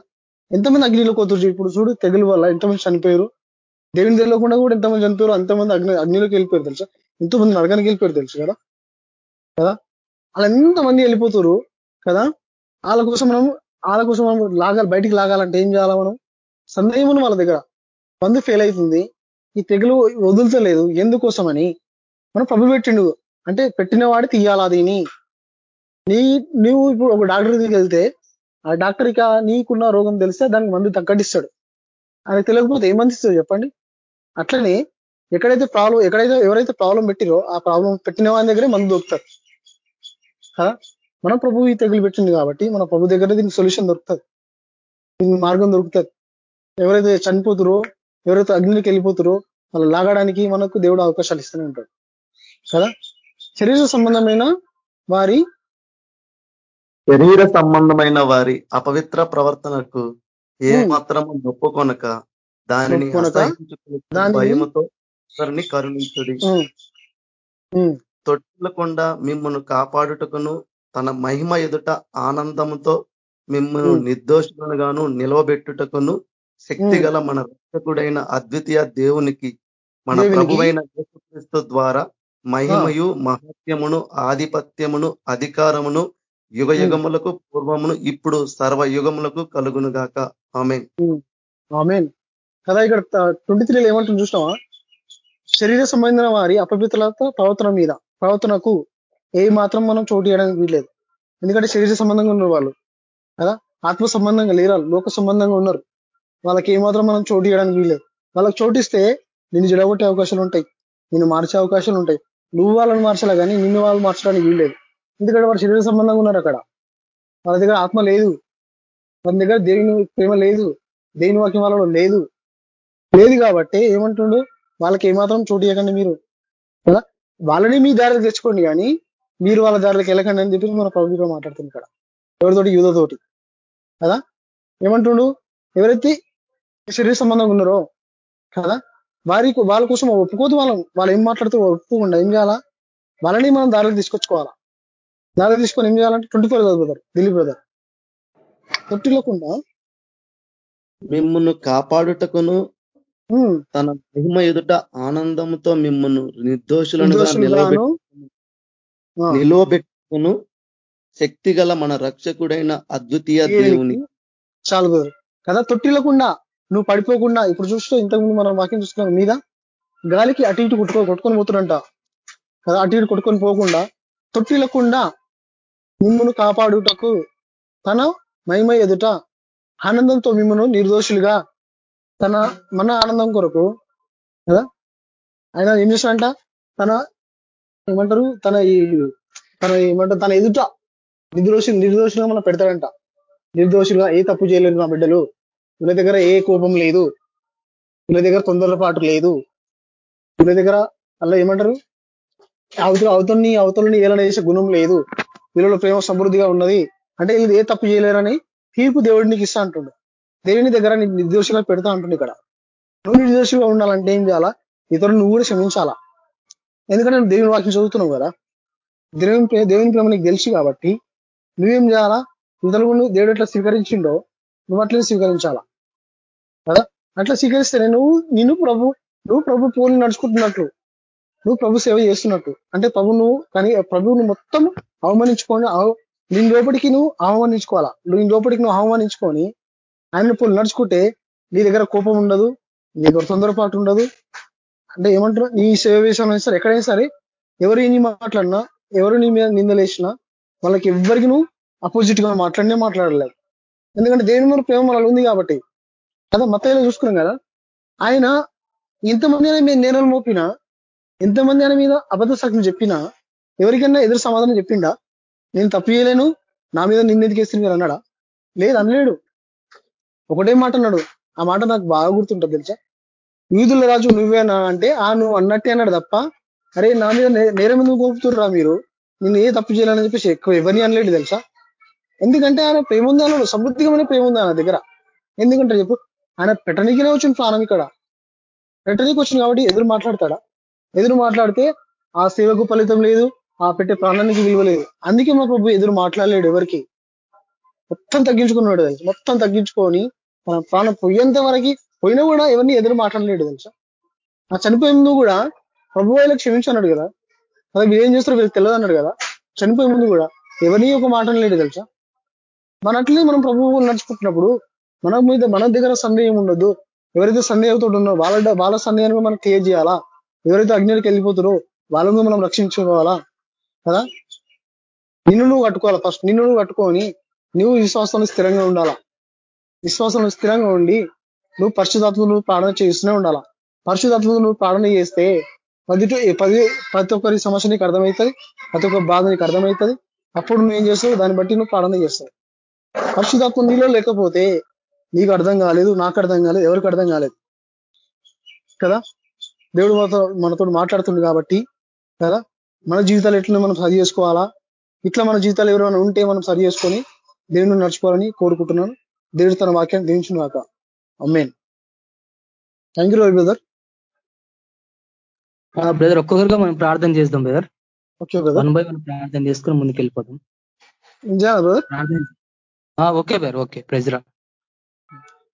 [SPEAKER 4] ఎంతమంది అగ్నిలో కోతురు ఇప్పుడు చూడు తెగులు వల్ల ఎంతమంది చనిపోయారు. దేవుని తెలియకుండా కూడా ఎంతమంది చనిపోయారు అంతమంది అగ్ని అగ్నిలోకి వెళ్ళిపోయారు తెలుసా? ఎంతోమంది నరకానికి వెళ్ళిపోయారు తెలుసు కదా? కదా? అలా ఎంతమంది వెళ్ళిపోతారు కదా? వాళ్ళ కోసం మనం వాళ్ళ కోసం మనం లాగాలి బయటికి లాగాలంటే ఏం చేయాలా మనం? సందేహం ఉంది వాళ్ళ దగ్గర మందు ఫెయిల్ అవుతుంది. ఈ తెగులు వదులుతలేదు. ఎందుకోసమని? మనం ప్రభు పెట్టిండు. అంటే పెట్టిన వాడి తీయాలా దీని నీ నువ్వు ఇప్పుడు ఒక డాక్టర్ దగ్గరికి వెళ్తే ఆ డాక్టర్ ఇక నీకున్న రోగం తెలిస్తే దానికి మందు తగ్గట్టిస్తాడు ఆయనకు తెలియకపోతే ఏం మంది ఇస్తాడు చెప్పండి? అట్లనే ఎక్కడైతే ప్రాబ్లం ఎక్కడైతే ఎవరైతే ప్రాబ్లం పెట్టిరో ఆ ప్రాబ్లం పెట్టిన వాడి దగ్గరే మందు దొరుకుతారు. మన ప్రభు ఈ తెగులు పెట్టింది కాబట్టి మన ప్రభు దగ్గర దీనికి సొల్యూషన్ దొరుకుతుంది. దీనికి మార్గం దొరుకుతుంది. ఎవరైతే చనిపోతురో ఎవరైతే అగ్నికి వెళ్ళిపోతురో వాళ్ళు లాగడానికి మనకు దేవుడు అవకాశాలు ఇస్తూనే ఉంటాడు. కదా? శరీర సంబంధమైన వారి
[SPEAKER 5] శరీర సంబంధమైన వారి అపవిత్ర ప్రవర్తనకు ఏ
[SPEAKER 4] ఉమ్.
[SPEAKER 5] మాత్రము నొప్పుకొనక దానిని భయముతో కరుణించుడి. తొట్టిల్లకుండా మిమ్మల్ని కాపాడుటకును తన మహిమ ఎదుట ఆనందముతో మిమ్మల్ని
[SPEAKER 4] ఉమ్,
[SPEAKER 5] నిర్దోషులుగాను నిలవబెట్టుటకును శక్తి. గల మన రక్షకుడైన అద్వితీయ దేవునికి మన ప్రభువైన యేసుక్రీస్తు ద్వారా మహిమయు మహత్యమును ఆధిపత్యమును అధికారమును యుగ యుగములకు పూర్వమును ఇప్పుడు సర్వ యుగములకు కలుగునుగాక ఆమె
[SPEAKER 4] ఉమ్. ఆమేన్. కదా ఇక్కడ ట్వంటీ త్రీలో ఏమంటుంది చూసినావా? శరీర సంబంధమైన వారి అపవిత్రత ప్రవర్తన మీద ప్రవర్తనకు ఏ మాత్రం మనం చోటు చేయడానికి వీల్లేదు. ఎందుకంటే శరీర సంబంధంగా ఉన్నారు వాళ్ళు. కదా? ఆత్మ సంబంధంగా లేరు లోక సంబంధంగా ఉన్నారు. వాళ్ళకి ఏ మాత్రం మనం చోటు చేయడానికి వీల్లేదు. వాళ్ళకి చోటిస్తే నిన్ను జడగొట్టే అవకాశాలు ఉంటాయి. నిన్ను మార్చే అవకాశాలు ఉంటాయి. నువ్వు వాళ్ళని మార్చాలి కానీ నిన్ను వాళ్ళు మార్చడానికి వీల్లేదు. ఎందుకంటే వాళ్ళ శరీర సంబంధంగా ఉన్నారు అక్కడ. వాళ్ళ దగ్గర ఆత్మ లేదు. వాళ్ళ దగ్గర దేవుని ప్రేమ లేదు. దేవుని వాక్యం వాళ్ళలో లేదు. లేదు కాబట్టి ఏమంటుండు? వాళ్ళకి ఏమాత్రం చోటు చేయకండి మీరు. కదా? వాళ్ళని మీ దారిలో తెచ్చుకోండి కానీ మీరు వాళ్ళ దారిలోకి వెళ్ళకండి అని చెప్పి మన ప్రభుత్వం మాట్లాడుతుంది ఇక్కడ. ఎవరితోటి? యూదతోటి కదా? ఏమంటుండు? ఎవరైతే శరీర సంబంధంగా ఉన్నారో కదా? వారి వాళ్ళ కోసం ఒప్పుకోదు వాళ్ళం వాళ్ళు ఏం మాట్లాడుతూ ఒప్పుకోకుండా ఏం చేయాలా? వాళ్ళని మనం దారిలో తీసుకొచ్చుకోవాలా? దారిలో తీసుకొని ఏం చేయాలంటే twenty four brother Dilip brother. తొట్టిల్లకుండా
[SPEAKER 5] మిమ్మల్ని కాపాడుటకును తన మహిమ ఎదుట ఆనందముతో మిమ్మల్ని
[SPEAKER 4] ఆ,
[SPEAKER 5] నిలువబెట్టుకును శక్తి గల మన రక్షకుడైన అద్వితీయ దేవుని.
[SPEAKER 4] చాలు కదా తొట్టిల్లకుండా నువ్వు పడిపోకుండా ఇప్పుడు చూస్తూ ఇంతకుముందు మనం వాక్యం చూస్తున్నాం మీద గాలికి అటు ఇటు కొట్టుకో కొట్టుకొని పోతుడంట కదా అటు ఇటు కొట్టుకొని పోకుండా తొట్టిల్లకుండా మిమ్మల్ని కాపాడుటకు తన మహిమ ఎదుట ఆనందంతో మిమ్మల్ని నిర్దోషులుగా తన మన ఆనందం కొరకు కదా? ఆయన ఏం చేస్తాడంట తన ఏమంటారు? తన ఈ తన ఏమంటారు? తన ఎదుట నిర్దోషి నిర్దోషులుగా మనం పెడతాడంట. నిర్దోషులుగా ఏ తప్పు చేయలేదు మా బిడ్డలు. వీళ్ళ దగ్గర ఏ కోపం లేదు. వీళ్ళ దగ్గర తొందరపాటు లేదు. వీళ్ళ దగ్గర అలా ఏమంటారు? అవతల అవతలని అవతలని ఏలన చేసే గుణం లేదు. వీళ్ళలో ప్రేమ సమృద్ధిగా ఉన్నది. అంటే వీళ్ళు ఏ తప్పు చేయలేరని తీర్పు దేవుడిని నీకు ఇస్తా అంటుండు. దేవుని దగ్గర నీకు పెడతా అంటుండు ఇక్కడ. నువ్వు నిర్దోషిగా ఉండాలంటే ఏం చేయాలా? ఇతరులు నువ్వు కూడా క్షమించాలా? ఎందుకంటే దేవుని వాక్యం చదువుతున్నావు కదా. దేవుని దేవుని ప్రేమ నీకు తెలుసు కాబట్టి నువ్వేం చేయాలా? నువ్వు దేవుడు ఎట్లా స్వీకరించిండో నువ్వు అట్లనే స్వీకరించాలా? కదా? అట్లా స్వీకరిస్తేనే నువ్వు నిన్ను ప్రభు నువ్వు ప్రభు పోలి నడుచుకుంటున్నట్లు నువ్వు ప్రభు సేవ చేస్తున్నట్టు. అంటే ప్రభు నువ్వు కానీ ప్రభువును మొత్తం అవమానించుకొని నేను నీ లోపలికి నువ్వు అవమానించుకోవాలా? నువ్వు లోపలికి నువ్వు అవమానించుకొని ఆయన పోలి నడుచుకుంటే నీ దగ్గర కోపం ఉండదు నీ దగ్గర తొందరపాటు ఉండదు అంటే ఏమంటారు? నీ సేవ విషయంలో సరే ఎక్కడైనా సరే ఎవరు నీ మాట్లాడినా ఎవరు నీ మీద నిందలేసినా వాళ్ళకి ఎవ్వరికి నువ్వు అపోజిట్గా మాట్లాడినే మాట్లాడలేదు. ఎందుకంటే దేవుని మీద ప్రేమ మనలో ఉంది కాబట్టి. కదా మతయ్యలో చూసుకున్నాం కదా. ఆయన ఎంతమంది అయినా మీద నేరాలు మోపినా ఎంతమంది అయినా మీద అబద్ధ సాక్ష్యం చెప్పినా ఎవరికైనా ఎదురు సమాధానం చెప్పిండా? నేను తప్పియలేను నా మీద నిన్నెదికేస్తుంది మీరు అన్నాడా? లేదు అనలేడు. ఒకటే మాట అన్నాడు. ఆ మాట నాకు బాగా గుర్తుంటుంది తెలుసా? యూదుల రాజు నువ్వేనా అంటే ఆ నువ్వు అన్నట్టే అన్నాడు తప్ప అరే నా మీద నే- నేరం ఎందుకు కోపుతుర్రా మీరు? నేను ఏ తప్పు చేయాలని చెప్పేసి ఎక్కువ ఎవరిని అనలేడు తెలుసా? ఎందుకంటే ఆయన ప్రేమ ఉంది అన్నాడు సమృద్ధికమైన ప్రేమ ఉంది ఆయన దగ్గర? ఎందుకంటే చెప్పు ఆయన పెట్టనీకినే వచ్చిన ప్రాణం ఇక్కడ. పెట్టనికి వచ్చింది కాబట్టి ఎదురు మాట్లాడతాడా? ఎదురు మాట్లాడితే ఆ సేవకు ఫలితం లేదు ఆ పెట్టే ప్రాణానికి విలువ లేదు. అందుకే మా ప్రభు ఎదురు మాట్లాడలేడు ఎవరికి. మొత్తం తగ్గించుకున్నాడు మొత్తం తగ్గించుకొని తన ప్రాణం పోయేంత వరకు పోయినా కూడా ఎవరిని ఎదురు మాట్లాడలేడు తెలుసా? ఆ చనిపోయే ముందు కూడా ప్రభు వాళ్ళకి క్షమించన్నాడు కదా? అదే మీరు ఏం చేస్తారో వీళ్ళకి తెలియదు అన్నాడు కదా? చనిపోయే ముందు కూడా ఎవరిని ఒక మాట తెలుసా? మన అట్లనే మనం ప్రభువు నడుచుకుంటున్నప్పుడు మన మీద మన దగ్గర సందేహం ఉండదు. ఎవరైతే సందేహంతో ఉన్నారో వాళ్ళ వాళ్ళ సందేహాన్ని మనం క్లియర్ చేయాలా? ఎవరైతే అగ్నిలోకి వెళ్ళిపోతారో వాళ్ళని మనం రక్షించుకోవాలా? కదా? నిన్ను నువ్వు కట్టుకోవాలా ఫస్ట్ నిన్ను నువ్వు కట్టుకొని నువ్వు విశ్వాసంలో స్థిరంగా ఉండాలా? విశ్వాసంలో స్థిరంగా ఉండి నువ్వు పరిశుధాత్మ నువ్వు ప్రార్థన చేస్తూనే ఉండాలా? పరిశుధాత్మ నువ్వు ప్రార్థన చేస్తే పది పది ప్రతి ఒక్కరి సమస్య నీకు అర్థమవుతుంది ప్రతి ఒక్క బాధ నీకు అర్థమవుతుంది. అప్పుడు నువ్వు ఏం చేస్తావు? దాన్ని బట్టి నువ్వు ప్రార్థన చేస్తావు. పరిశుధాత్మ నీలో లేకపోతే నీకు అర్థం కాలేదు నాకు అర్థం కాలేదు ఎవరికి అర్థం కాలేదు? కదా? దేవుడు మనతో మనతో మాట్లాడుతుంది కాబట్టి కదా? మన జీవితాలు ఎట్లా మనం సరి చేసుకోవాలా? ఇట్లా మన జీవితాలు ఎవరైనా ఉంటే మనం సరి చేసుకొని దేవుని నడుచుకోవాలని కోరుకుంటున్నాను. దేవుడు తన వాక్యాన్ని దీవించిన కాక amen thank you brother
[SPEAKER 1] brother ఒక్కొక్కరుగా మనం ప్రార్థన చేద్దాం brother
[SPEAKER 4] okay brother
[SPEAKER 1] one by one ప్రార్థన చేసుకుని ముందుకు ఆ, ఓకే బ్రదర్ ఓకే ప్రెజరా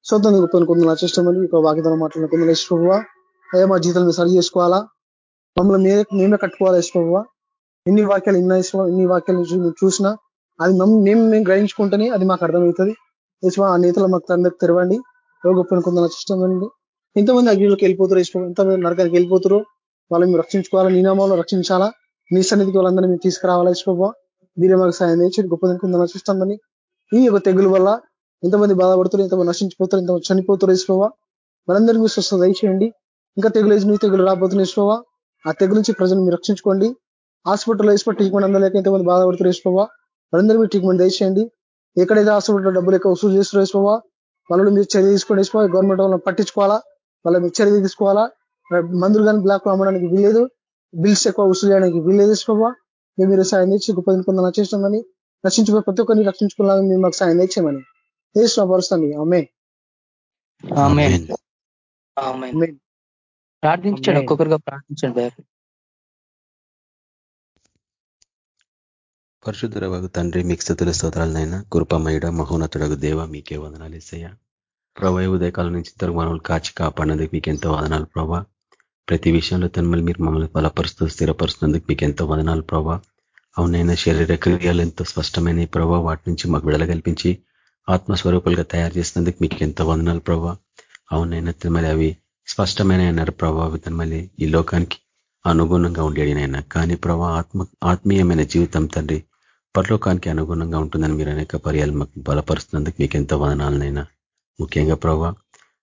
[SPEAKER 4] సొంతం గొప్ప కొందరు నచ్చేస్తామని ఇక వాగ్దానం మాట్లాడిన కొందరు వేసుకోవా అయ్యా మా జీవితాలను సరి చేసుకోవాలా? మమ్మల్ని మేమే మేమే కట్టుకోవాలా వేసుకోవా ఎన్ని వాక్యాలు ఇన్నా ఇష్టం ఎన్ని వాక్యాలు నువ్వు చూసినా అది మమ్- మేము గ్రహించుకుంటేనే అది మాకు అర్థమవుతుంది. ఆ నేతలు మాకు అందరికి తెరవండి. ఏ గొప్ప కొందరు ఎంతమంది అగ్నిలోకి వెళ్ళిపోతారు ఇష్టం ఎంతమంది నరకానికి వెళ్ళిపోతారు వాళ్ళని మీరు రక్షించుకోవాలా? నీ నామంలో రక్షించాలా? నీ సన్నిధికి వాళ్ళందరినీ మీరు తీసుకురావాలా ఇష్టం మీరే మాకు సాయం చేసి గొప్ప కొందరు ఈ యొక్క తెగులు వల్ల ఎంతమంది బాధపడుతారు ఎంతమంది నశించిపోతారు ఎంతమంది చనిపోతారు ఇసుకోవా మనందరికీ మీరు స్వస్థత దయచేయండి. ఇంకా తెగులు వేసి నీ తెగులు రాబోతున్న ఇసుకోవా ఆ తెగులు నుంచి ప్రజలు మీరు రక్షించుకోండి. హాస్పిటల్లో వేసుకో ట్రీట్మెంట్ అందలేక ఎంతమంది బాధపడుతారు ఇసుకోవా మనందరికీ మీరు ట్రీట్మెంట్ దయచేయండి. ఎక్కడైతే హాస్పిటల్లో డబ్బులు ఎక్కువ వసూలు చేస్తారో వేసుకోవా వాళ్ళు మీరు చర్య తీసుకోండి వేసుకోవా గవర్నమెంట్ వాళ్ళని పట్టించుకోవాలా? వాళ్ళ మీరు చర్య తీసుకోవాలా? మందులు కానీ బ్లాక్ అమ్మడానికి వీల్లేదు. బిల్స్ ఎక్కువ వసూలు చేయడానికి వీల్లేదు వేసుకోవా మేము మీరు సాయం తెచ్చి గొప్ప కొంత నచ్చేస్తామని రక్షించుకో ప్రతి ఒక్కరిని రక్షించుకున్నామని మేము మాకు సాయం తెచ్చామని ఏసు పరుస్తాను.
[SPEAKER 1] ఆమేన్. ప్రార్థించండి. ఒక్కొక్కరుగా ప్రార్థించండి
[SPEAKER 6] పరిశుద్ధురవగు తండ్రి మీకు స్థుతుల స్తోత్రాలనైనా కృపమయుడ మహోన్నతుడగు దేవ మీకే వదనాలు ఇస్తాయా ప్రభా ఈ ఉదయకాలం నుంచి ఇద్దరు మనల్ని కాచి కాపాడినందుకు మీకు ఎంతో వదనాలు ప్రభా. ప్రతి విషయంలో తన్మలు మీరు మమ్మల్ని బలపరుస్తూ స్థిరపరుస్తున్నందుకు మీకు ఎంతో వదనాలు ప్రభా. అవునైనా శరీర క్రియలు ఎంతో స్పష్టమైన ప్రభావ వాటి నుంచి మాకు విడుదల కల్పించి ఆత్మస్వరూపులుగా తయారు చేసినందుకు మీకు ఎంతో వందనాలు ప్రభా. అవునైనా తిరుమల అవి స్పష్టమైన అన్నారు ప్రభావి తిరుమలి ఈ లోకానికి అనుగుణంగా ఉండేడినైనా కానీ ప్రభా ఆత్మ ఆత్మీయమైన జీవితం తండ్రి పరలోకానికి అనుగుణంగా ఉంటుందని మీరు అనేక పర్యాలు మాకు బలపరుస్తున్నందుకు మీకు ఎంతో వదనాలనైనా. ముఖ్యంగా ప్రభావ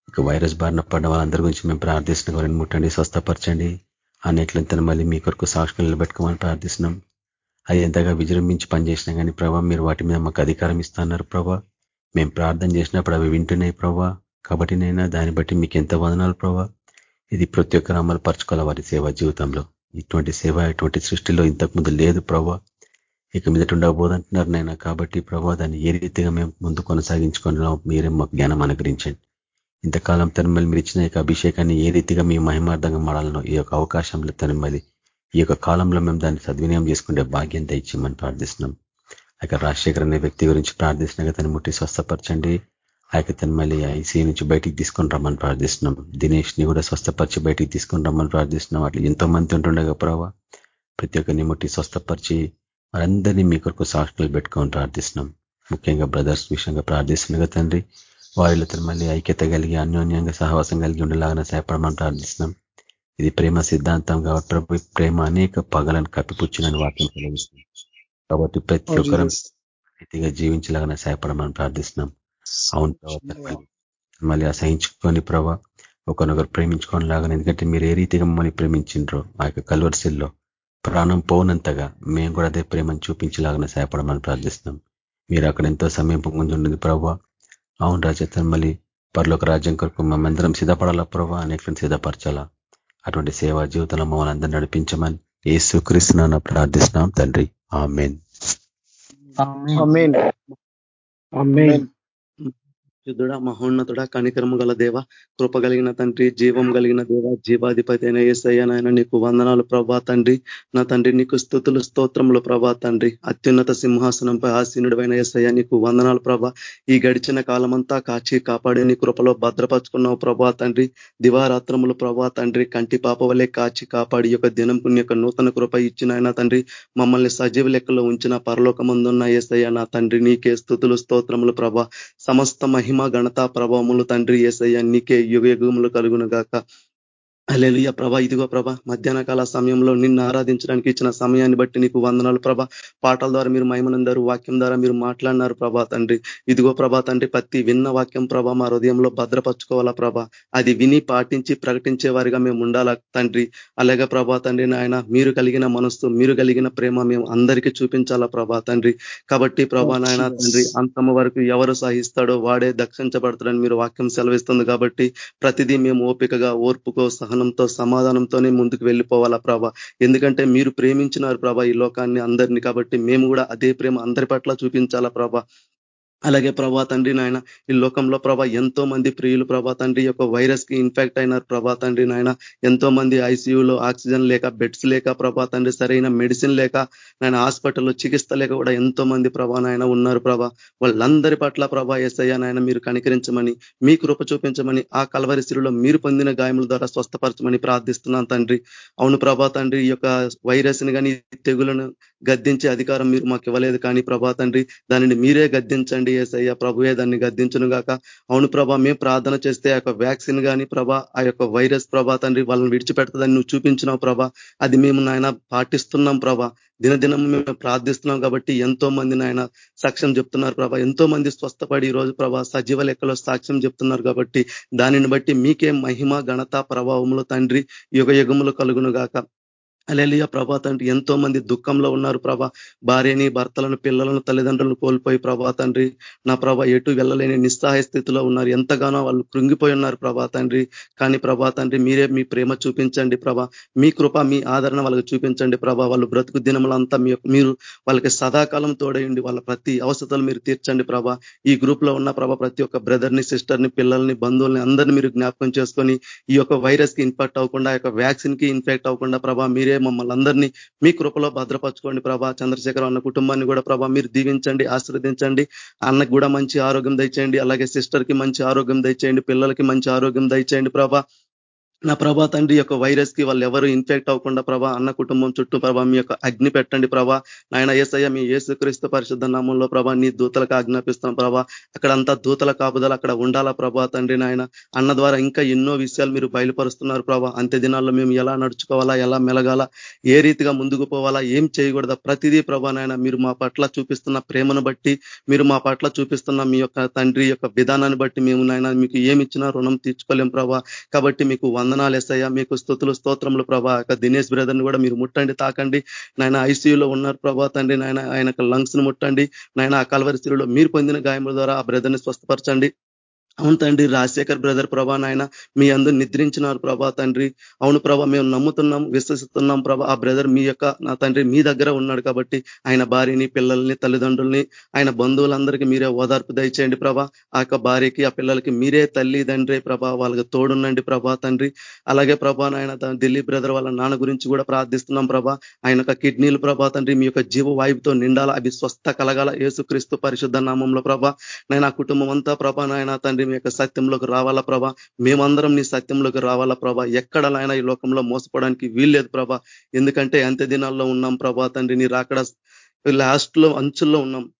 [SPEAKER 6] ఇక వైరస్ బారిన పడ్డ వాళ్ళందరి గురించి మేము ప్రార్థిస్తున్నాం. వారిని ముట్టండి స్వస్థపరచండి. అన్నిట్లంతా మళ్ళీ మీ కొరకు సాక్షులు నిలబెట్టుకోమని ప్రార్థిస్తున్నాం. అది ఎంతగా విజృంభించి పనిచేసినా కానీ ప్రభా మీరు వాటి మీద మాకు అధికారం ఇస్తున్నారు ప్రభా. మేము ప్రార్థన చేసినప్పుడు అవి వింటున్నాయి ప్రభా. కాబట్టి నైనా దాన్ని బట్టి మీకు ఎంత వదనాలు ప్రభా. ఇది ప్రతి ఒక్కరు అమలు పరచుకోవాలి వారి సేవా జీవితంలో? ఇటువంటి సేవ ఇటువంటి సృష్టిలో ఇంతకు ముందు లేదు ప్రభా. ఇక మీదట ఉండబోదంటున్నారు నాయన. కాబట్టి ప్రభావ దాన్ని ఏ రీతిగా మేము ముందు కొనసాగించుకోవాలో మీరే మాకు జ్ఞానం అనుగ్రహించండి. ఇంతకాలం తనమల్ మీరు ఇచ్చిన యొక్క అభిషేకాన్ని ఏ రీతిగా మీ మహిమార్థంగా మాడాలనో ఈ యొక్క అవకాశంలో తనమది ఈ యొక్క కాలంలో మేము దాన్ని సద్వినియోగం చేసుకుంటే భాగ్యం దయచేయమని ప్రార్థిస్తున్నాం. ఆ రాజశేఖర్ అనే వ్యక్తి గురించి ప్రార్థిస్తున్నాగా తను ముట్టి స్వస్థపరచండి. ఆ యొక్క తను మళ్ళీ ఐసీ నుంచి బయటికి తీసుకొని రమ్మని ప్రార్థిస్తున్నాం. దినేష్ని కూడా స్వస్థపరిచి బయటికి తీసుకొని రమ్మని ప్రార్థిస్తున్నాం. అట్లా ఎంతో మంది ఉంటుండగా ప్రభావ ప్రతి ఒక్కరిని ముట్టి స్వస్థపరిచి వారందరినీ మీ కొరకు సాక్షులు పెట్టుకొని ప్రార్థిస్తున్నాం. ముఖ్యంగా బ్రదర్స్ విషయంగా ప్రార్థిస్తుండగా తండ్రి. వారిలో తను మళ్ళీ ఐక్యత కలిగి అన్యోన్యంగా సహవాసం కలిగి ఉండేలాగా సహాయపడమని ప్రార్థిస్తున్నాం. ఇది ప్రేమ సిద్ధాంతం కాబట్టి ప్రభు ప్రేమ అనేక పగలను కప్పిపుచ్చునని వాక్యం కలిగిస్తుంది కాబట్టి ప్రతి ఒక్కరం. రీతిగా జీవించలాగా సహాయపడమని ప్రార్థిస్తున్నాం. అవును ప్రభా మళ్ళీ అసహించుకొని ప్రభా ఒకరినొకరు ప్రేమించుకొని లాగా ఎందుకంటే మీరు ఏ రీతిగా మమ్మల్ని ప్రేమించిండ్రో ఆ యొక్క కల్వర్సిల్లో ప్రాణం పోనంతగా మేము కూడా అదే ప్రేమను చూపించలాగానే సహాయపడమని ప్రార్థిస్తున్నాం. మీరు అక్కడ ఎంతో సమయం ముందుండేది ప్రభా. అవును రాజతన్ మళ్ళీ పరలోక రాజ్యం కొరకు మేమందరం సిద్ధపడాలా ప్రభా? అనేకలను సిద్ధపరచాలా? అటువంటి సేవా జీవితంలో మమ్మల్ని అందరినీ నడిపించమని ఏ సుకరిస్తున్నాను ప్రార్థిస్తున్నాం తండ్రి. ఆమెన్.
[SPEAKER 1] ఆమేన్.
[SPEAKER 4] ఆమేన్.
[SPEAKER 5] శుద్ధుడా మహోన్నతుడా కనికరము గల దేవ కృప కలిగిన తండ్రి జీవం కలిగిన దేవ జీవాధిపతి అయిన ఏసయ్య నాయన నీకు వందనాలు ప్రభా తండ్రి నా తండ్రి నీకు స్థుతులు స్తోత్రములు ప్రభా తండ్రి అత్యున్నత సింహాసనంపై ఆసీనుడైన ఏసయ్య నీకు వందనాలు ప్రభా ఈ గడిచిన కాలమంతా కాచి కాపాడి నీ కృపలో భద్రపరుచుకున్నావు ప్రభా తండ్రి దివారాత్రములు ప్రభా తండ్రి కంటి పాప వలె కాచి కాపాడి యొక్క దినం యొక్క నూతన కృప ఇచ్చిన ఆయన తండ్రి మమ్మల్ని సజీవ లెక్కలో ఉంచిన పరలోకమందున్న ఏసయ్య నా తండ్రి నీకే స్థుతులు స్తోత్రములు ప్రభా సమస్త మహిమ ఘనత ప్రభావములు తండ్రి ఏసయ్య నీకే యుగ యుగములు కలుగును గాక అలెలుయ ప్రభ ఇదిగో ప్రభ మధ్యాహ్న కాల సమయంలో నిన్ను ఆరాధించడానికి ఇచ్చిన సమయాన్ని బట్టి నీకు వందనాలు ప్రభ. పాటల ద్వారా మీరు మహిమనందారు వాక్యం ద్వారా మీరు మాట్లాడినారు ప్రభా తండ్రి. ఇదిగో ప్రభా తండ్రి ప్రతి విన్న వాక్యం ప్రభ మా హృదయంలో భద్రపరచుకోవాలా ప్రభ. అది విని పాటించి ప్రకటించే వారిగా మేము ఉండాలా తండ్రి. అలాగే ప్రభా తండ్రి నాయన మీరు కలిగిన మనస్సు మీరు కలిగిన ప్రేమ మేము అందరికీ చూపించాలా ప్రభా తండ్రి. కాబట్టి ప్రభా నాయన తండ్రి అంతమ వరకు ఎవరు సహిస్తాడో వాడే దక్షించబడతాడని మీరు వాక్యం సెలవిస్తుంది కాబట్టి ప్రతిదీ మేము ఓపికగా ఓర్పుకో సహనం సహనంతో సమాధానంతోనే ముందుకు వెళ్ళిపోవాలా ప్రభా? ఎందుకంటే మీరు ప్రేమించినారు ప్రభా ఈ లోకాన్ని అందరినీ కాబట్టి మేము కూడా అదే ప్రేమ అందరి పట్ల చూపించాలా ప్రభా? అలాగే ప్రభా తండ్రి నాయన ఈ లోకంలో ప్రభా ఎంతో మంది ప్రియులు ప్రభా తండ్రి యొక్క వైరస్కి ఇన్ఫెక్ట్ అయినారు ప్రభా తండ్రి నాయన. ఎంతో మంది ఐసీయూలో ఆక్సిజన్ లేక బెడ్స్ లేక ప్రభా తండ్రి సరైన మెడిసిన్ లేక నాయన హాస్పిటల్లో చికిత్స లేక కూడా ఎంతో మంది ప్రభా నాయన ఉన్నారు ప్రభా. వాళ్ళందరి పట్ల ప్రభా ఎస్ఐ నాయన మీరు కనికరించమని మీ కృప చూపించమని ఆ కలవరిశిలో మీరు పొందిన గాయముల ద్వారా స్వస్థపరచమని ప్రార్థిస్తున్నాను తండ్రి. అవును ప్రభా తండ్రి ఈ యొక్క వైరస్ని కానీ తెగులను గద్దించే అధికారం మీరు మాకు ఇవ్వలేదు కానీ ప్రభా తండ్రి దానిని మీరే గద్దించండి. ఏసయ్య ప్రభువే దాన్ని గద్దించును గాక? అవును ప్రభా మేము ప్రార్థన చేస్తే ఆ యొక్క వ్యాక్సిన్ కానీ ప్రభా ఆ యొక్క వైరస్ ప్రభా తండ్రి వాళ్ళని విడిచిపెడతదని నువ్వు చూపించినావు ప్రభా. అది మేము నాయన పాటిస్తున్నాం ప్రభా. దినదినం మేము ప్రార్థిస్తున్నాం కాబట్టి ఎంతో మంది నాయన సాక్ష్యం చెప్తున్నారు ప్రభా. ఎంతో మంది స్వస్థపడి ఈ రోజు ప్రభా సజీవ లెక్కలో సాక్ష్యం చెప్తున్నారు కాబట్టి దానిని బట్టి మీకే మహిమ ఘనత ప్రభావములు తండ్రి యుగ యుగములు కలుగును గాక. అలెలియ ప్రభా తండ్రి. ఎంతో మంది దుఃఖంలో ఉన్నారు ప్రభా. భార్యని భర్తలను పిల్లలను తల్లిదండ్రులను కోల్పోయి ప్రభా తండ్రి. నా ప్రభా ఎటు వెళ్ళలేని నిస్సహాయ స్థితిలో ఉన్నారు. ఎంతగానో వాళ్ళు కృంగిపోయి ఉన్నారు ప్రభా తండ్రి. కానీ ప్రభా తండ్రి మీరే మీ ప్రేమ చూపించండి ప్రభా. మీ కృప మీ ఆదరణ వాళ్ళకి చూపించండి ప్రభా. వాళ్ళు బ్రతుకు దినములంతా మీరు వాళ్ళకి సదాకాలం తోడయండి వాళ్ళ ప్రతి అవసరతలు మీరు తీర్చండి ప్రభా. ఈ గ్రూప్లో ఉన్న ప్రభా ప్రతి ఒక్క బ్రదర్ని సిస్టర్ని పిల్లల్ని బంధువుల్ని అందరినీ మీరు జ్ఞాపకం చేసుకొని ఈ యొక్క వైరస్కి ఇన్ఫెక్ట్ అవ్వకుండా ఈ యొక్క వ్యాక్సిన్కి ఇన్ఫెక్ట్ అవ్వకుండా ప్రభా మీరే మమ్మల్ని అందరినీ మీ కృపలో భద్రపరచుకోండి ప్రభా. చంద్రశేఖర్ అన్న కుటుంబాన్ని కూడా ప్రభా మీరు దీవించండి ఆశీర్వదించండి. అన్నకు కూడా మంచి ఆరోగ్యం దయచేయండి అలాగే సిస్టర్కి మంచి ఆరోగ్యం దయచేయండి పిల్లలకి మంచి ఆరోగ్యం దయచేయండి ప్రభా. నా ప్రభా తండ్రి యొక్క వైరస్కి వాళ్ళు ఎవరు ఇన్ఫెక్ట్ అవ్వకుండా ప్రభా అన్న కుటుంబం చుట్టూ ప్రభా మీ యొక్క అగ్ని పెట్టండి ప్రభా. నాయన ఏసయ్య మీ ఏసుక్రీస్తు పరిశుద్ధ నామంలో ప్రభా నీ దూతలకు ఆజ్ఞాపిస్తున్నాం ప్రభా. అక్కడ అంతా దూతల కాపుదల అక్కడ ఉండాలా ప్రభా తండ్రి నాయన. అన్న ద్వారా ఇంకా ఎన్నో విషయాలు మీరు బయలుపరుస్తున్నారు ప్రభా. అంత్య దినాల్లో మేము ఎలా నడుచుకోవాలా ఎలా మెలగాల ఏ రీతిగా ముందుకు పోవాలా ఏం చేయకూడదా ప్రతిదీ ప్రభా నాయన మీరు మా పట్ల చూపిస్తున్న ప్రేమను బట్టి మీరు మా పట్ల చూపిస్తున్న మీ యొక్క తండ్రి యొక్క విధానాన్ని బట్టి మేము నాయన మీకు ఏమి ఇచ్చినా రుణం తీర్చుకోలేం ప్రభా. కాబట్టి మీకు వంద వందనాలు వేస్తాయా మీకు స్థుతులు స్తోత్రములు ప్రభా. దినేష్ బ్రదర్ని కూడా మీరు ముట్టండి తాకండి. నాయన ఐసీయూలో ఉన్నారు ప్రభా తండ్రి. నాయన ఆయన లంగ్స్ను ముట్టండి. నాయన ఆ కలవరిశిలో మీరు పొందిన గాయముల ద్వారా ఆ బ్రదర్ని స్వస్థపరచండి. అవును తండ్రి రాజశేఖర్ బ్రదర్ ప్రభా నాయన మీ అందరు నిద్రించినారు ప్రభా తండ్రి. అవును ప్రభా మేము నమ్ముతున్నాం విశ్వసిస్తున్నాం ప్రభా ఆ బ్రదర్ మీ యొక్క నా తండ్రి మీ దగ్గర ఉన్నాడు కాబట్టి ఆయన భార్యని పిల్లల్ని తల్లిదండ్రుల్ని ఆయన బంధువులందరికీ మీరే ఓదార్పు దయచేయండి ప్రభా. ఆ యొక్క భార్యకి ఆ పిల్లలకి మీరే తల్లి తండ్రి ప్రభా వాళ్ళకి తోడున్నండి ప్రభా తండ్రి. అలాగే ప్రభా నాయన ఢిల్లీ బ్రదర్ వాళ్ళ నాన్న గురించి కూడా ప్రార్థిస్తున్నాం ప్రభా. ఆయన యొక్క కిడ్నీలు ప్రభా తండ్రి మీ యొక్క జీవ వాయువుతో నిండాల అవి స్వస్థ కలగాల. ఏసుక్రీస్తు పరిశుద్ధ నామంలో ప్రభా. నేను ఆ కుటుంబం అంతా ప్రభా నాయన తండ్రి మీ యొక్క సత్యంలోకి రావాలా ప్రభా? మేమందరం నీ సత్యంలోకి రావాలా ప్రభా? ఎక్కడలైనా ఈ లోకంలో మోసపోవడానికి వీల్లేదు ప్రభా. ఎందుకంటే అంత్య దినాల్లో ఉన్నాం ప్రభా తండ్రి. నీ రాకడ లాస్ట్లో అంచుల్లో ఉన్నాం.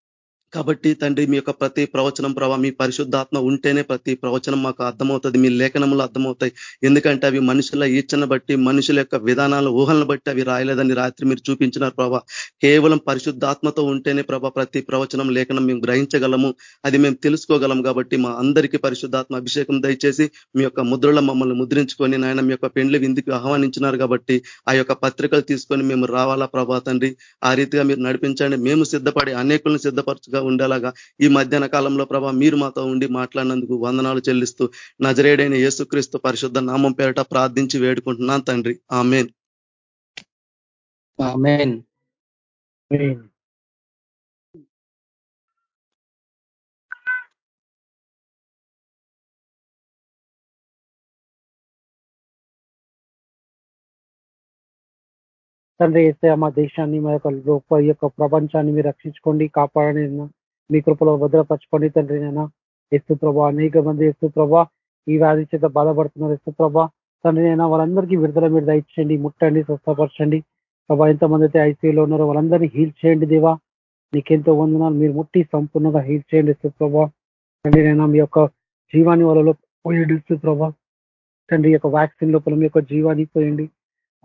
[SPEAKER 5] కాబట్టి తండ్రి మీ యొక్క ప్రతి ప్రవచనం ప్రభావ మీ పరిశుద్ధాత్మ ఉంటేనే ప్రతి ప్రవచనం మాకు అర్థమవుతుంది మీ లేఖనములు అర్థమవుతాయి. ఎందుకంటే అవి మనుషుల ఈచ్చను బట్టి మనుషుల యొక్క విధానాల ఊహలను బట్టి అవి రాయలేదని రాత్రి మీరు చూపించినారు ప్రభా. కేవలం పరిశుద్ధాత్మతో ఉంటేనే ప్రభా ప్రతి ప్రవచనం లేఖనం మేము గ్రహించగలము. అది మేము తెలుసుకోగలం కాబట్టి మా అందరికీ పరిశుద్ధాత్మ అభిషేకం దయచేసి మీ యొక్క ముద్రలో మమ్మల్ని ముద్రించుకొని నాయన మీ యొక్క పెండ్లి విందుకు ఆహ్వానించినారు కాబట్టి ఆ యొక్క పత్రికలు తీసుకొని మేము రావాలా ప్రభా తండ్రి? ఆ రీతిగా మీరు నడిపించండి. మేము సిద్ధపడి అనేకులను సిద్ధపరచు సిద్ధపరచుగా ఉండేలాగా ఈ మధ్యాహ్న కాలంలో ప్రభా మీరు మాతో ఉండి మాట్లాడినందుకు వందనాలు చెల్లిస్తూ నజరేడైన యేసుక్రీస్తు పరిశుద్ధ నామం పేరట ప్రార్థించి వేడుకుంటున్నాను తండ్రి. ఆమెన్.
[SPEAKER 1] ఆమెన్.
[SPEAKER 7] తండ్రి వేస్తే మా దేశాన్ని మా యొక్క లోక ఈ యొక్క ప్రపంచాన్ని మీరు రక్షించుకోండి కాపాడని మీ కృపలో భద్రపరచుకోండి తండ్రి నేను ఎస్తు ప్రభా అనేక మంది ఎస్తు ప్రభా ఈ వ్యాధి చేత బాధపడుతున్నారు ఎస్తు ప్రభా. తండ్రి నేను వాళ్ళందరికీ విడుదల మీరు దయచేయండి ముట్టండి స్వస్థపరచండి. ప్రభా ఎంతమంది అయితే ఐసీయూలో ఉన్నారో వాళ్ళందరినీ హీల్ చేయండి దేవా. నీకెంతో వందనాలు మీరు ముట్టి సంపూర్ణంగా హీల్ చేయండి ఎస్తు ప్రభా. తండ్రి నేను మీ యొక్క జీవాన్ని వాళ్ళలో పోయండి ఎస్తు ప్రభా. తండ్రి యొక్క వ్యాక్సిన్ లోపల మీ యొక్క జీవాన్ని పోయండి.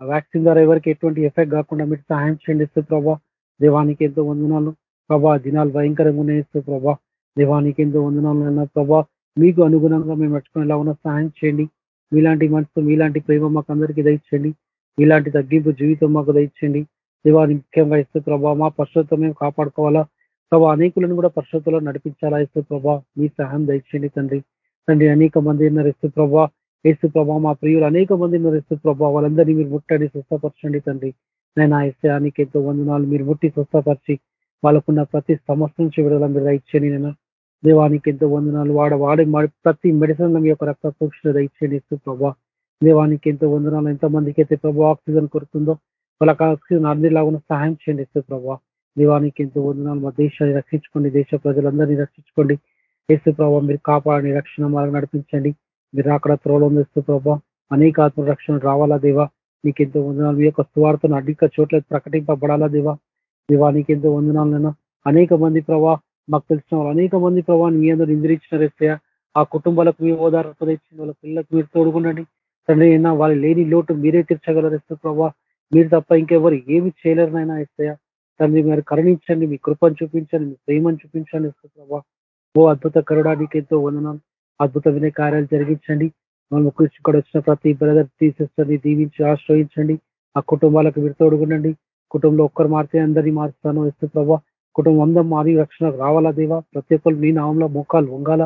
[SPEAKER 7] ఆ వ్యాక్సిన్ ద్వారా ఎవరికి ఎటువంటి ఎఫెక్ట్ కాకుండా మీరు సహాయం చేయండి ఇస్తూ ప్రభా దేవానికి ఎంతో వందనాలు. ప్రభా దినాలు భయంకరంగా ఉన్నాయి ఇస్తూ ప్రభా. దేవానికి ఎంతో వందనాలు అన్న ప్రభా మీకు అనుగుణంగా మేము నడుచుకునేలా ఉన్న సహాయం చేయండి. మీలాంటి మనసు మీలాంటి ప్రేమ మాకు అందరికీ దయచేయండి. మీలాంటి తగ్గింపు జీవితం మాకు దయచేయండి. దేవాన్ని ముఖ్యంగా ఇస్తూ ప్రభా మా పరిశుభ్రత మేము కాపాడుకోవాలా. ప్రభా అనేకులను కూడా పరిశుభ్రతలో నడిపించాలా ఇస్తూ ప్రభా. మీ సహాయం దయచేయండి తండ్రి. తండ్రి అనేక మంది ఉన్నారు ఇస్తూ ప్రభా. యేసు ప్రభా మా ప్రియులు అనేక మంది మీరు యేసు ప్రభా. వాళ్ళందరినీ మీరు ముట్టండి స్వస్థపరచండి తండ్రి. నేను ఆ ఇష్టానికి ఎంతో వందనాలు. మీరు ముట్టి స్వస్థపరిచి వాళ్ళకున్న ప్రతి సమస్య నుంచి విడుదల మీరు దయచేయండి నేను దేవానికి ఎంతో వందనాలు. వాడ వాడే ప్రతి మెడిసిన్ మీ యొక్క రక్త సూక్ష్మ దయచేయండి యేసు ప్రభా. దేవానికి ఎంతో వందనాలు. ఎంతమందికి అయితే ప్రభావ ఆక్సిజన్ కొడుతుందో వాళ్ళకి ఆక్సిజన్ అందేలాగా సహాయం చేయండి యేసు ప్రభా. దేవానికి ఎంతో వందనాలు. మా దేశాన్ని రక్షించుకోండి దేశ ప్రజలందరినీ రక్షించుకోండి. యేసు ప్రభావ మీరు కాపాడని రక్షణ మార్గం నడిపించండి. మీరు అక్కడ త్రోలం వేస్తూ ప్రభావ అనేక ఆత్మ రక్షణ రావాలా దేవా? నీకెంతో వందనాలు. మీ యొక్క స్వార్థను అధిక చోట్ల ప్రకటింపబడాలా దేవా? దేవా నీకెంతో వందనాలైనా అనేక మంది ప్రభా మాకు తెలిసిన వాళ్ళు అనేక మంది ప్రభావ మీ అందరూ ఇంద్రించిన ఆ కుటుంబాలకు మీ ఓదార్పు వాళ్ళ పిల్లలకు మీరు తోడుకుండండి తండ్రి అయినా వాళ్ళు లేని లోటు మీరే తీర్చగలరేస్తూ ప్రభా. మీరు తప్ప ఇంకెవరు ఏమి చేయలేరునైనా ఇస్తాయా తండ్రి మీరు కరుణించండి. మీ కృపను చూపించండి. మీ ప్రేమను చూపించండి ఇస్తూ ప్రభా. ఓ అద్భుత కరుడానికి ఎంతో వందనాలు. అద్భుతమైన కార్యాలు జరిగించండి. మనం ఇక్కడ వచ్చిన ప్రతి బ్రదర్ తీసేస్తుంది దీవించి ఆశ్రయించండి. ఆ కుటుంబాలకు మీరు కుటుంబంలో ఒక్కరు మారితే అందరినీ మారుస్తాను. ఇస్తే ప్రభా కుటుంబం అందరం మారి రక్షణ రావాలా దేవా? ప్రతి ఒక్కరు మీ నామంలో మొక్కలు వంగాల?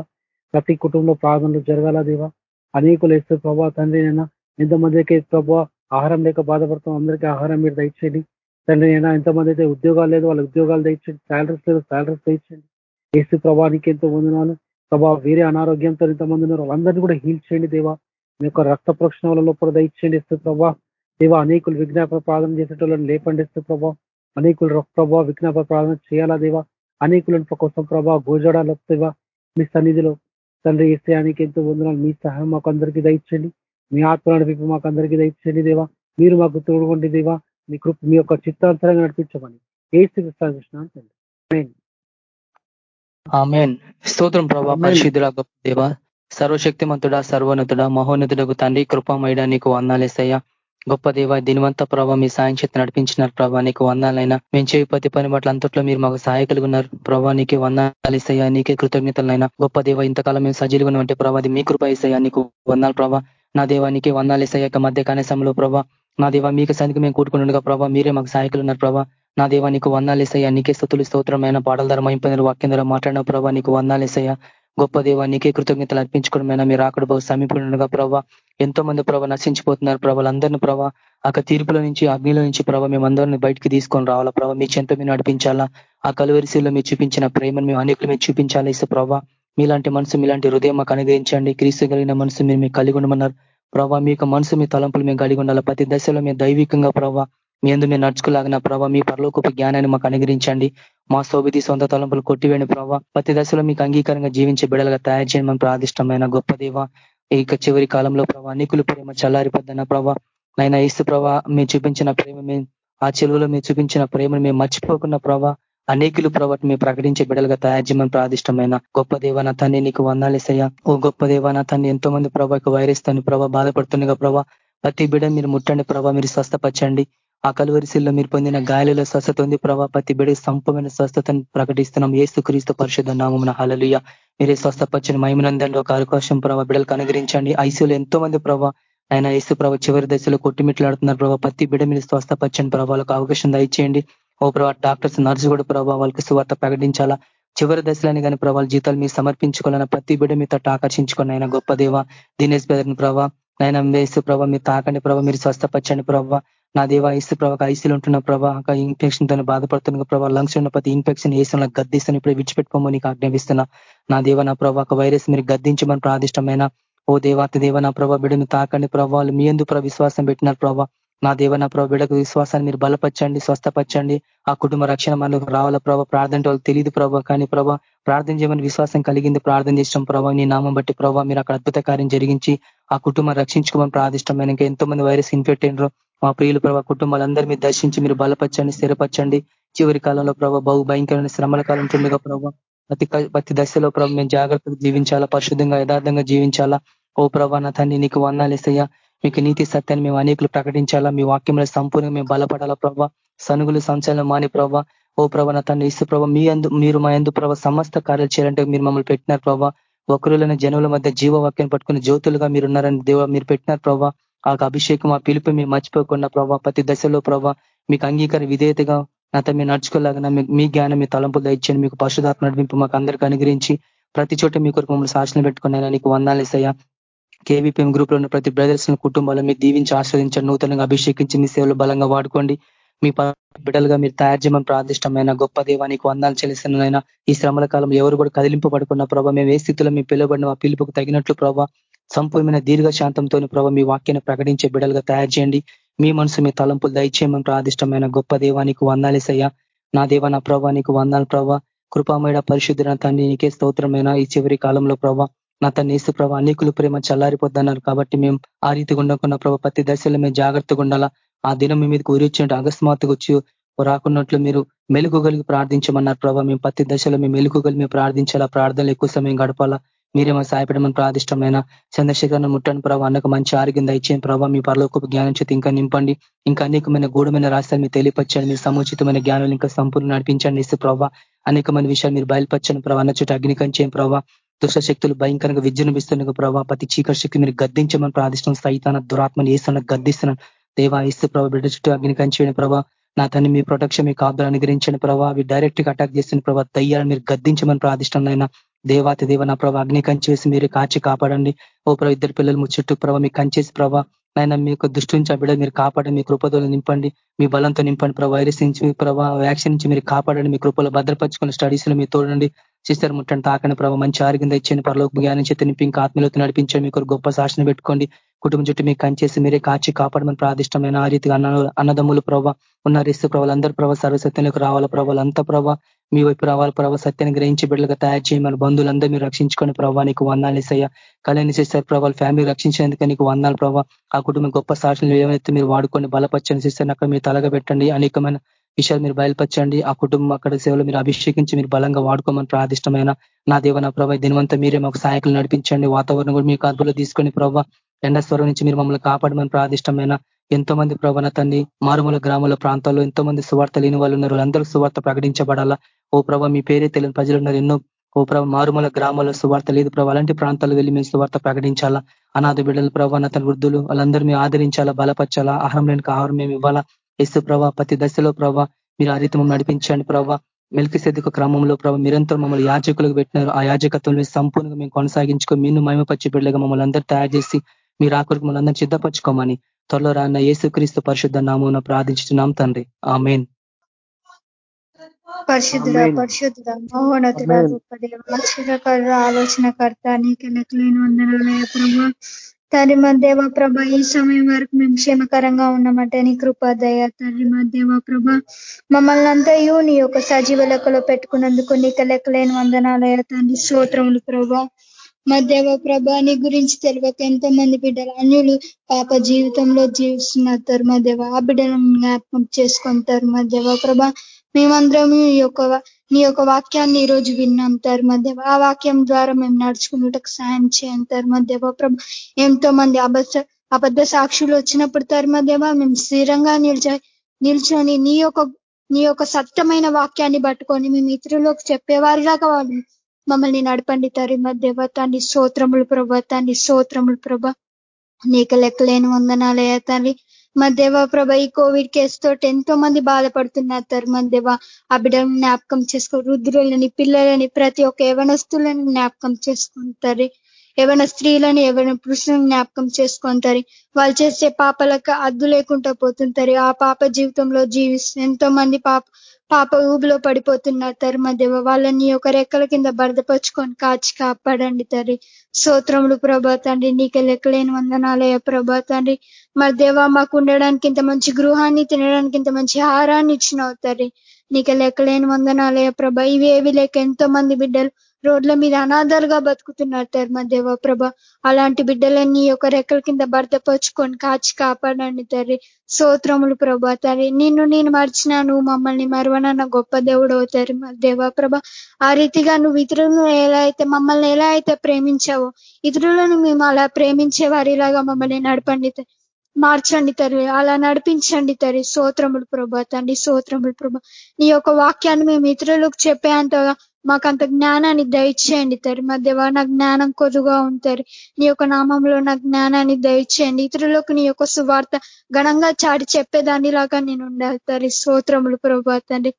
[SPEAKER 7] ప్రతి కుటుంబంలో ప్రార్థనలు జరగాల దేవా? అనేకులు వేస్తే ప్రభా తండ్రి అయినా ఎంతమందికి ప్రభా ఆహారం లేక బాధపడతాం అందరికీ ఆహారం మీరు దయచేయండి. తండ్రి అయినా ఎంతమంది అయితే ఉద్యోగాలు లేదు వాళ్ళ ఉద్యోగాలు దయచండి శాలరీస్ లేదు శాలరీస్ దయచండి ఏసు ప్రభానికి ఎంతో వందనాలు. ప్రభా వేరే అనారోగ్యంతో ఎంతమంది ఉన్నారు. వాళ్ళందరినీ కూడా హీల్ చేయండి దేవా. మీ యొక్క రక్త ప్రోక్షణ లోపల దయచేయండి. ఇస్తే ప్రభా దేవా అనేకులు విజ్ఞాపన ప్రార్థన చేసేటోళ్ళని లేపండి. ఇస్తే ప్రభా అనేకులు ప్రభావ విజ్ఞాపన ప్రార్థన చేయాలా దేవా? అనేకులను కోసం ప్రభా గోజడాలు దేవా. మీ సన్నిధిలో తండ్రి ఇస్తానికి ఎంతో వందనాలు. మీ సహాయం మాకు అందరికీ దయచండి మీ ఆత్మ నడిపి మాకు అందరికీ దయచండి దేవా. మీరు మాకు తోడుకోండి దేవా. మీ కృప మీ యొక్క చిత్తాంతరంగా నడిపించమని. ఏ స్థితి
[SPEAKER 1] ఆమెన్. స్తోత్రం ప్రభా పరిశుద్ధుల గొప్ప దేవ సర్వశక్తిమంతుడా సర్వోన్నతుడా మహోన్నతుడకు తండ్రి కృపమయడా నీకు వందాలేసయ్యా గొప్ప దేవ దినవంత ప్రభావ మీ సాయం చేతి నడిపించినారు ప్రభా నీకు వందాలైనా మేము చేయి ప్రతి పని బట్ల అంతట్లో మీరు మాకు సహాయకులు ఉన్నారు. ప్రభా నీకే వందాలేసయ్యా నీకే కృతజ్ఞతలైనా. గొప్ప దేవ ఇంతకాలం మేము సజీలుగా అంటే ప్రభా అది మీ కృప ఇసయ్యా నీకు వందాలు ప్రభా. నా దేవా నీకే వందాలేసయ్యాక మధ్య కనీసంలో ప్రభా. నా దేవా మీకు సందికి మేము కూడుకుంటుండగా ప్రభా మీరే మాకు సహాయకులు ఉన్నారు ప్రభా. నా దేవా నీకు వందాలేసయ్యా నీకే స్థుతులు స్తోత్రమైన పాటల ధర మైంపైన వాక్యం ద్వారా మాట్లాడిన ప్రభా నీకు వందాలేసయ్యా గొప్ప దేవ నీకే కృతజ్ఞతలు అర్పించుకోవడమైనా మీరు అక్కడ బహు సమీపంగా ప్రభా ఎంతో మంది ప్రభా నశించిపోతున్నారు ప్రభావందరినీ ప్రభా ఆ తీర్పుల నుంచి అగ్నిలో నుంచి ప్రభావ మేమందరిని బయటికి తీసుకొని రావాలా ప్రభావ మీ చెంత మీరు నడిపించాలా? ఆ కలువరిశీల్లో మీరు చూపించిన ప్రేమను మేము అనేకులు మీరు చూపించాలా ఇసు ప్రభావ మీలాంటి మనసు మీలాంటి హృదయం మాకు అనుగ్రహించండి. క్రీస్తు కలిగిన మనసు మీరు మీకు కలిగి ఉండమన్నారు. ప్రభావ మీ మనసు మీ తలంపులు మేము కలిగి ఉండాలి. ప్రతి దశలో మేము దైవికంగా ప్రభావ మీ ఎందు మేము నడుచుకోలాగిన ప్రభావ మీ పరలోకపు జ్ఞానాన్ని మాకు అనుగ్రహించండి. మా సోబితి సొంత తలంపులు కొట్టివేయండి ప్రభావ ప్రతి దశలో మీకు అంగీకారంగా జీవించే బిడలుగా తయారు చేయడం మనం ప్రాదిష్టమైన గొప్ప దేవ. ఇక చివరి కాలంలో ప్రభావ అనేకులు ప్రేమ చల్లారిపోద్దన్న ప్రభావ నైనా ఇసు ప్రభా మీరు చూపించిన ప్రేమ ఆ చెరువులో మీరు చూపించిన ప్రేమను మేము మర్చిపోకున్న ప్రభా అనేకులు ప్రభావం మేము ప్రకటించే బిడలుగా తయారు చేయమని ప్రాదిష్టమైన గొప్ప దేవాన తన్ని నీకు వందాలేసయ్యా ఓ గొప్ప దేవాన తన్ని ఎంతో మంది ప్రభాకి వైరస్ తను ప్రభా బాధపడుతుండగా ప్రభా ప్రతి బిడ మీరు ముట్టండి ప్రభా మీరు స్వస్థపరచండి. ఆ కలువరిశిల్లో మీరు పొందిన గాయాలలో స్వస్థత ఉంది. ప్రభా ప్రతి బిడి సంపమైన స్వస్థతను ప్రకటిస్తున్నాం. ఏసు క్రీస్తు పరిషత్ నామమున. హలలుయ మీరే స్వస్థపచ్చని మహిమనందండి ఒక అవకాశం ప్రభావ బిడలకు అనుగ్రహించండి. ఐసీలో ఎంతో మంది ప్రభావ ఆయన ఏసు ప్రభావ చివరి దశలో కొట్టిమిట్లాడుతున్నారు ప్రభావ ప్రతి బిడ మీరు స్వస్థపచ్చని ప్రభావాలకు అవకాశం దయచేయండి. ఓ ప్రభావ డాక్టర్స్ నర్సు కూడా ప్రభావ వాళ్ళకి సువార్త ప్రకటించాలా? చివరి దశలని కానీ ప్రభావాల జీతాలు మీరు సమర్పించుకోవాలన్న ప్రతి బిడ మీ తట్టు ఆకర్షించుకొని ఆయన గొప్ప దేవ. దినేష్ బెదర్ని ప్రభావ నైనా వేసు ప్రభావ మీరు తాకండి ప్రభావ మీరు స్వస్థపచ్చండి ప్రభావ నా దేవ ఇసు ప్రభావ ఐసీలు ఉంటున్న ప్రభా ఇన్ఫెక్షన్తో బాధపడుతున్న ప్రభావ లంగ్స్ ఉన్న ప్రతి ఇన్ఫెక్షన్ వేసిన గద్దిస్తాను. ఇప్పుడు విడిచిపెట్టుకోమని నీకు ఆజ్ఞాపిస్తున్నా. నా దేవ నా ప్రభావ వైరస్ మీరు గద్దించమని ప్రాదిష్టమైన. ఓ దేవాత దేవ నా ప్రభా బిడ్డను తాకండి ప్రభావాలు మీ ఎందు ప్రభ విశ్వాసం పెట్టినారు ప్రభావ నా దేవ నా ప్రభావ బిడ్డకు విశ్వాసాన్ని మీరు బలపరచండి స్వస్థపరచండి. ఆ కుటుంబ రక్షణ మనకు రావాల ప్రభావ ప్రార్థన వాళ్ళు తెలియదు ప్రభావ కానీ ప్రభావ ప్రార్థన చేయమని విశ్వాసం కలిగింది ప్రార్థన చేసిన ప్రభావ నీ నామం బట్టి ప్రభావ మీరు అక్కడ అద్భుత కార్యం జరిగించి ఆ కుటుంబం రక్షించుకోమని ప్రాదిష్టమైన. ఇంకా ఎంతో మంది వైరస్ ఇన్ఫెక్ట్ అయినరు మా ప్రియులు ప్రభావ కుటుంబాలందరూ మీరు దర్శించి మీరు బలపరచండి స్థిరపరచండి. చివరి కాలంలో ప్రభావ బహు భయంకరమైన శ్రమల కాలం ఉంటుండగా ప్రభావ ప్రతి ప్రతి దశలో ప్రభావ మేము జాగ్రత్తగా జీవించాలా పరిశుద్ధంగా యథార్థంగా జీవించాలా. ఓ ప్రభా నా తండ్రి నీకు వందాలేసయ్యా మీకు నీతి సత్యాన్ని మేము అనేకులు ప్రకటించాలా. మీ వాక్యంలో సంపూర్ణంగా మేము బలపడాలా ప్రభావ సనుగులు సంచలనం మాని ప్రభావ ఓ ప్రభా నా తండ్రి ఇసు ప్రభావ మీ అందు మీరు మా ఎందు ప్రభావ సమస్త కార్యాలు చేయాలంటే మీరు మమ్మల్ని పెట్టినారు ప్రభావ ఒకరులైన జనుల మధ్య జీవవాక్యం పట్టుకుని జ్యోతులుగా మీరు ఉన్నారని దేవ మీరు పెట్టినారు ప్రభావ ఆ అభిషేకం ఆ పిలుపు మేము మర్చిపోకుండా ప్రభావ ప్రతి దశలో ప్రభావ మీకు అంగీకార విధేయతగా నాతో మీరు నడుచుకోలేగా మీ జ్ఞానం మీ తలంపులు ఇచ్చాను మీకు పశుధాత్మ నడిపింపు మాకు అందరికీ అనుగ్రహించి ప్రతి చోట మీ కొరకు మమ్మల్ని సాక్షులు పెట్టుకున్నాయని నీకు వందాలేసయ్యా కేవీపీఎం గ్రూప్లో ఉన్న ప్రతి బ్రదర్స్ కుటుంబాలు మీరు దీవించి ఆశ్రదించండి నూతనంగా అభిషేకించి మీ సేవలు బలంగా వాడుకోండి. మీ బిడ్డలుగా మీరు తయారు చేయమని ప్రార్థిష్టమైన గొప్ప దేవానికి వందాలు చెల్లిస్తున్నైనా ఈ శ్రమల కాలం ఎవరు కూడా కదిలింపబడుకున్న ప్రభావ మేము ఏ స్థితిలో మేము పిలువబడిన ఆ పిలుపుకు తగినట్లు ప్రభావ సంపూర్ణమైన దీర్ఘశాంతంతో ప్రభ ప్రభావ మీ వాక్యాన్ని ప్రకటించే బిడలుగా తయారు చేయండి. మీ మనసు మీ తలంపులు దయచేయమని ప్రార్థిష్టమైన గొప్ప దేవానికి వందాలేసయ్యా నా దేవ నా ప్రభా నీకు వందాలు ప్రభా. కృపామేడ పరిశుద్ధి తండ్రి నీకే స్తోత్రమైన ఈ చివరి కాలంలో ప్రభా. నా తన నేసు ప్రభా అనేకులు ప్రేమ చల్లారిపోద్దన్నారు కాబట్టి మేము ఆ రీతిగా ఉండకున్న ప్రభా ప్రతి దశలో మేము జాగ్రత్తగా ఉండాలా. ఆ దినం మీ మీదకి ఉరిచ్చినట్టు అకస్మాత్తుగా వచ్చి రాకున్నట్లు మీరు మెలుగుగలిగి ప్రార్థించమన్నారు ప్రభావ మేము ప్రతి దశలో మేము మెలుగుగలి మేము ప్రార్థించాలా ప్రార్థనలు ఎక్కువ సమయం గడపాలా. మీరేమో సాయపడమని ప్రాదిష్టమైన చంద్రశేఖరను ముట్టని ప్రభావ అన్నకు మంచి ఆరోగ్యం దయచేయని ప్రభావ మీ పరలోకపు జ్ఞానం చేతి ఇంకా నింపండి. ఇంకా అనేకమైన గూఢమైన రాష్ట్రాలు మీరు తెలియపరచండి. మీ సముచితమైన జ్ఞానం ఇంకా సంపూర్ణ నడిపించండి ఇస్తే ప్రభావ అనేకమైన విషయాలు మీరు బయలుపరచండి ప్రభావ అన్న చుట్టూ అగ్నికంచేయం ప్రభావ దుష్ట శక్తులు భయంకరంగా విజృంభిస్తున్న ప్రభావ ప్రతి చీకటి శక్తి మీరు గద్దించమని ప్రార్థిష్టం సైతాన దురాత్మని ఏసన్న గద్దిస్తున్నాను. దేవా ఇస్తే ప్రభావ బిడ్డ చుట్టూ అగ్నికంచేయండి ప్రభావ నా తన్ని మీ ప్రొటెక్షన్ మీ కాపులు అనుగ్రహించండి ప్రభావ అవి డైరెక్ట్గా అటాక్ చేసిన ప్రభావ దయ్యాలను మీరు గద్దించమని ప్రార్థిష్టం అయినా దేవాతి దేవ నా ప్రభావ అగ్ని కంచేసి మీరు కాచి కాపాడండి. ఓ ప్రభావ ఇద్దరు పిల్లలు చుట్టూ ప్రభావ మీకు కంచేసి ప్రభావ నాయన మీకు దృష్టి నుంచి బిడ్డ మీరు కాపాడండి మీ కృపదలు నింపండి మీ బలంతో నింపండి ప్రభావ వైరస్ నుంచి ప్రభావ వ్యాక్సిన్ నుంచి మీరు కాపాడండి మీ కృపలో భద్రపరచుకుని స్టడీస్లో మీరు తోడండి. సిస్టర్ ముట్టండి తాకండి ప్రభావ మంచి ఆరోగ్యం తెచ్చండి పరలోక జ్ఞానం చేతి నింపి ఇంకా ఆత్మీయత నడిపించండి మీకు గొప్ప శాసన పెట్టుకోండి. కుటుంబం చుట్టూ మీకు కంచేసి మీరే కాచి కాపాడమని ప్రాదిష్టమైన ఆ రీతిగా అన్న అన్నదమ్ములు ప్రభావ ఉన్న రిస్తు ప్రభావాలందరూ ప్రభావ సర్వసత్యంలోకి రావాల ప్రభావాలు అంత ప్రభావ మీ వైపు రావాల ప్రభావ సత్యాన్ని గ్రహించి బిడ్డలుగా తయారు చేయమని బంధువులందరూ మీరు రక్షించుకొని ప్రభావ నీకు వందాలు ఇస్తాయా. కళ్యాణి సిస్టర్ ప్రభావాలు ఫ్యామిలీ రక్షించేందుకు నీకు వందాలు ప్రభావ ఆ కుటుంబం గొప్ప సాక్షులు ఏమైతే మీరు వాడుకొని బలపరచని సిస్టర్. అక్కడ మీరు తలగా పెట్టండి. అనేకమైన విషయాలు మీరు బయలుపరచండి. ఆ కుటుంబం అక్కడ సేవలు మీరు అభిషేకించి మీరు బలంగా వాడుకోమని ప్రాదిష్టమైన నా దేవ నా ప్రభావ దినవంతా మీరే మాకు సహాయకులు నడిపించండి. వాతావరణం కూడా మీకు అదుపులో తీసుకొని ప్రభావ ఎండ స్వరం నుంచి మీరు మమ్మల్ని కాపాడమని ప్రాదిష్టమైన ఎంతో మంది ప్రభాన తండ్రి మారుమూల గ్రామాల ప్రాంతాల్లో ఎంతో మంది సువార్త లేని వాళ్ళు ఉన్నారు. అందరూ సువార్త ప్రకటించబడాలా? ఓ ప్రభావ మీ పేరే తెలియని ప్రజలు ఉన్నారు. ఎన్నో ఓ ప్రభావ మారుమూల గ్రామాల్లో సువార్త లేదు ప్రభావ అలాంటి ప్రాంతాలు వెళ్ళి మేము సువార్త ప్రకటించాలా? అనాథ బిడ్డల ప్రభావ వృద్ధులు వాళ్ళందరూ మేము ఆదరించాలా బలపరచాలా? ఆహారం లేని ఆహారం మేము ఇవ్వాలా? ఎస్సు ప్రభావ ప్రతి దశలో ప్రభావ మీరు ఆ రీతి నడిపించండి ప్రభావ మెలికి సెదుకు క్రమంలో ప్రభావ మీరంతా మమ్మల్ని యాజకులకు పెట్టినారు. ఆ యాజకత్వం సంపూర్ణంగా మేము కొనసాగించుకో మీను మహిమపచ్చి బిడ్డగా మమ్మల్ని అందరూ తయారు చేసి మీరు ఆకులకు మమ్మల్ని అందరూ సిద్ధపరచుకోమని త్వరలో రాన్న యేసుక్రీస్తు పరిశుద్ధ నామం ప్రార్థించున్నాం తండ్రి. ఆ మెయిన్
[SPEAKER 8] పరిశుద్ధుడ పరిశుద్ధుడ మహోన్నతుడ గొప్ప దేవ ఆలోచనకర్త నీకు లెక్కలేని వందనాలయ ప్రభా. తండ్రి మా దేవ ప్రభ ఈ సమయం వరకు మేము క్షేమకరంగా ఉన్నామంటే నీ కృపాదయ తండ్రి మా దేవ ప్రభ మమ్మల్ని అంతయు నీ యొక్క సజీవ లెక్కలో పెట్టుకున్నందుకు నీకు లెక్కలేని వందనాలయ తండ్రి. స్తోత్రములు ప్రభా. మా దేవ ప్రభా నీ గురించి తెలియక ఎంతో మంది బిడ్డలు అన్యులు పాప జీవితంలో జీవిస్తున్నారు మా దేవ. ఆ బిడ్డలను జ్ఞాపకం చేసుకుంటారు మా దేవ ప్రభ మేమందరం నీ యొక్క నీ యొక్క వాక్యాన్ని ఈ రోజు విన్నాం మధ్య. ఆ వాక్యం ద్వారా మేము నడుచుకున్నటకు సాయం చేయంతారు మధ్య ప్రభ. ఎంతో మంది అబద్ధ అబద్ధ సాక్షులు వచ్చినప్పుడు మధ్య మేము స్థిరంగా నిల్చ నిల్చొని నీ యొక్క నీ యొక్క సత్యమైన వాక్యాన్ని పట్టుకొని మేము ఇతరులకు చెప్పేవారిలాగా వాళ్ళు మమ్మల్ని నడపండి తరి మధ్య తండ్రి స్తోత్రములు ప్రభ తండ్రి స్తోత్రములు ప్రభ. నీకు లెక్కలేని వందనాలయ తండ్రి మా దేవ ప్రభ ఈ కోవిడ్ కేసు తోటి ఎంతో మంది బాధపడుతున్నారు తరు మన దేవ ఆ బిడ్డలను జ్ఞాపకం చేసుకో రుద్రులని పిల్లలని ప్రతి ఒక్క యవనస్తులను జ్ఞాపకం చేసుకుంటారు. ఎవన స్త్రీలని ఎవరి పురుషులను జ్ఞాపకం చేసుకుంటారు. వాళ్ళు చేసే పాపలకు అద్దు లేకుండా పోతుంటారు. ఆ పాప జీవితంలో జీవిస్తూ ఎంతో మంది పాప పాప ఊబిలో పడిపోతున్నారు తరు మా దేవ వాళ్ళని ఒక రెక్కల కింద బరదపరుచుకొని కాచి కాపాడండి తరి. స్తోత్రములు ప్రభా తండ్రి నీకే లెక్కలేని వందనాలయ ప్రభా తండ్రి. మరి దేవా మాకు ఉండడానికి ఇంత మంచి గృహాన్ని తినడానికి ఇంత మంచి ఆహారాన్ని ఇచ్చినవు తరి. నీకే లెక్కలేని వందనాలయ ప్రభ. ఇవేవి లేక ఎంతో మంది బిడ్డలు రోడ్ల మీద అనాథాలుగా బతుకుతున్నారు తర్మ దేవ ప్రభ. అలాంటి బిడ్డలన్నీ ఒక రెక్కల కింద భర్తపరుచుకొని కాచి కాపాడండి తల్లి. సోత్రములు ప్రభా తల్లి. నిన్ను నేను మర్చినా నువ్వు మమ్మల్ని మరవనన్న గొప్ప దేవుడు అవుతారు దేవా ప్రభ. ఆ రీతిగా నువ్వు ఇతరులను ఎలా అయితే మమ్మల్ని ఎలా అయితే ప్రేమించావో ఇతరులను మేము అలా ప్రేమించే వారిలాగా మమ్మల్ని నడపండి మార్చండి తరి అలా నడిపించండి తరి సోత్రములు ప్రభా తండ్రి సోత్రములు ప్రభా. నీ యొక్క వాక్యాన్ని మేము ఇతరులకు చెప్పేంతగా మాకంత జ్ఞానాన్ని దయచేయండి తరి మధ్య నా జ్ఞానం కొద్దుగా ఉంటారు నీ యొక్క నామంలో నా జ్ఞానాన్ని దయచేయండి. ఇతరులకు నీ యొక్క సువార్త ఘనంగా చాటి చెప్పేదానిలాగా నేను ఉండాలి తరి స్తోత్రములు ప్రభా తండ్రి.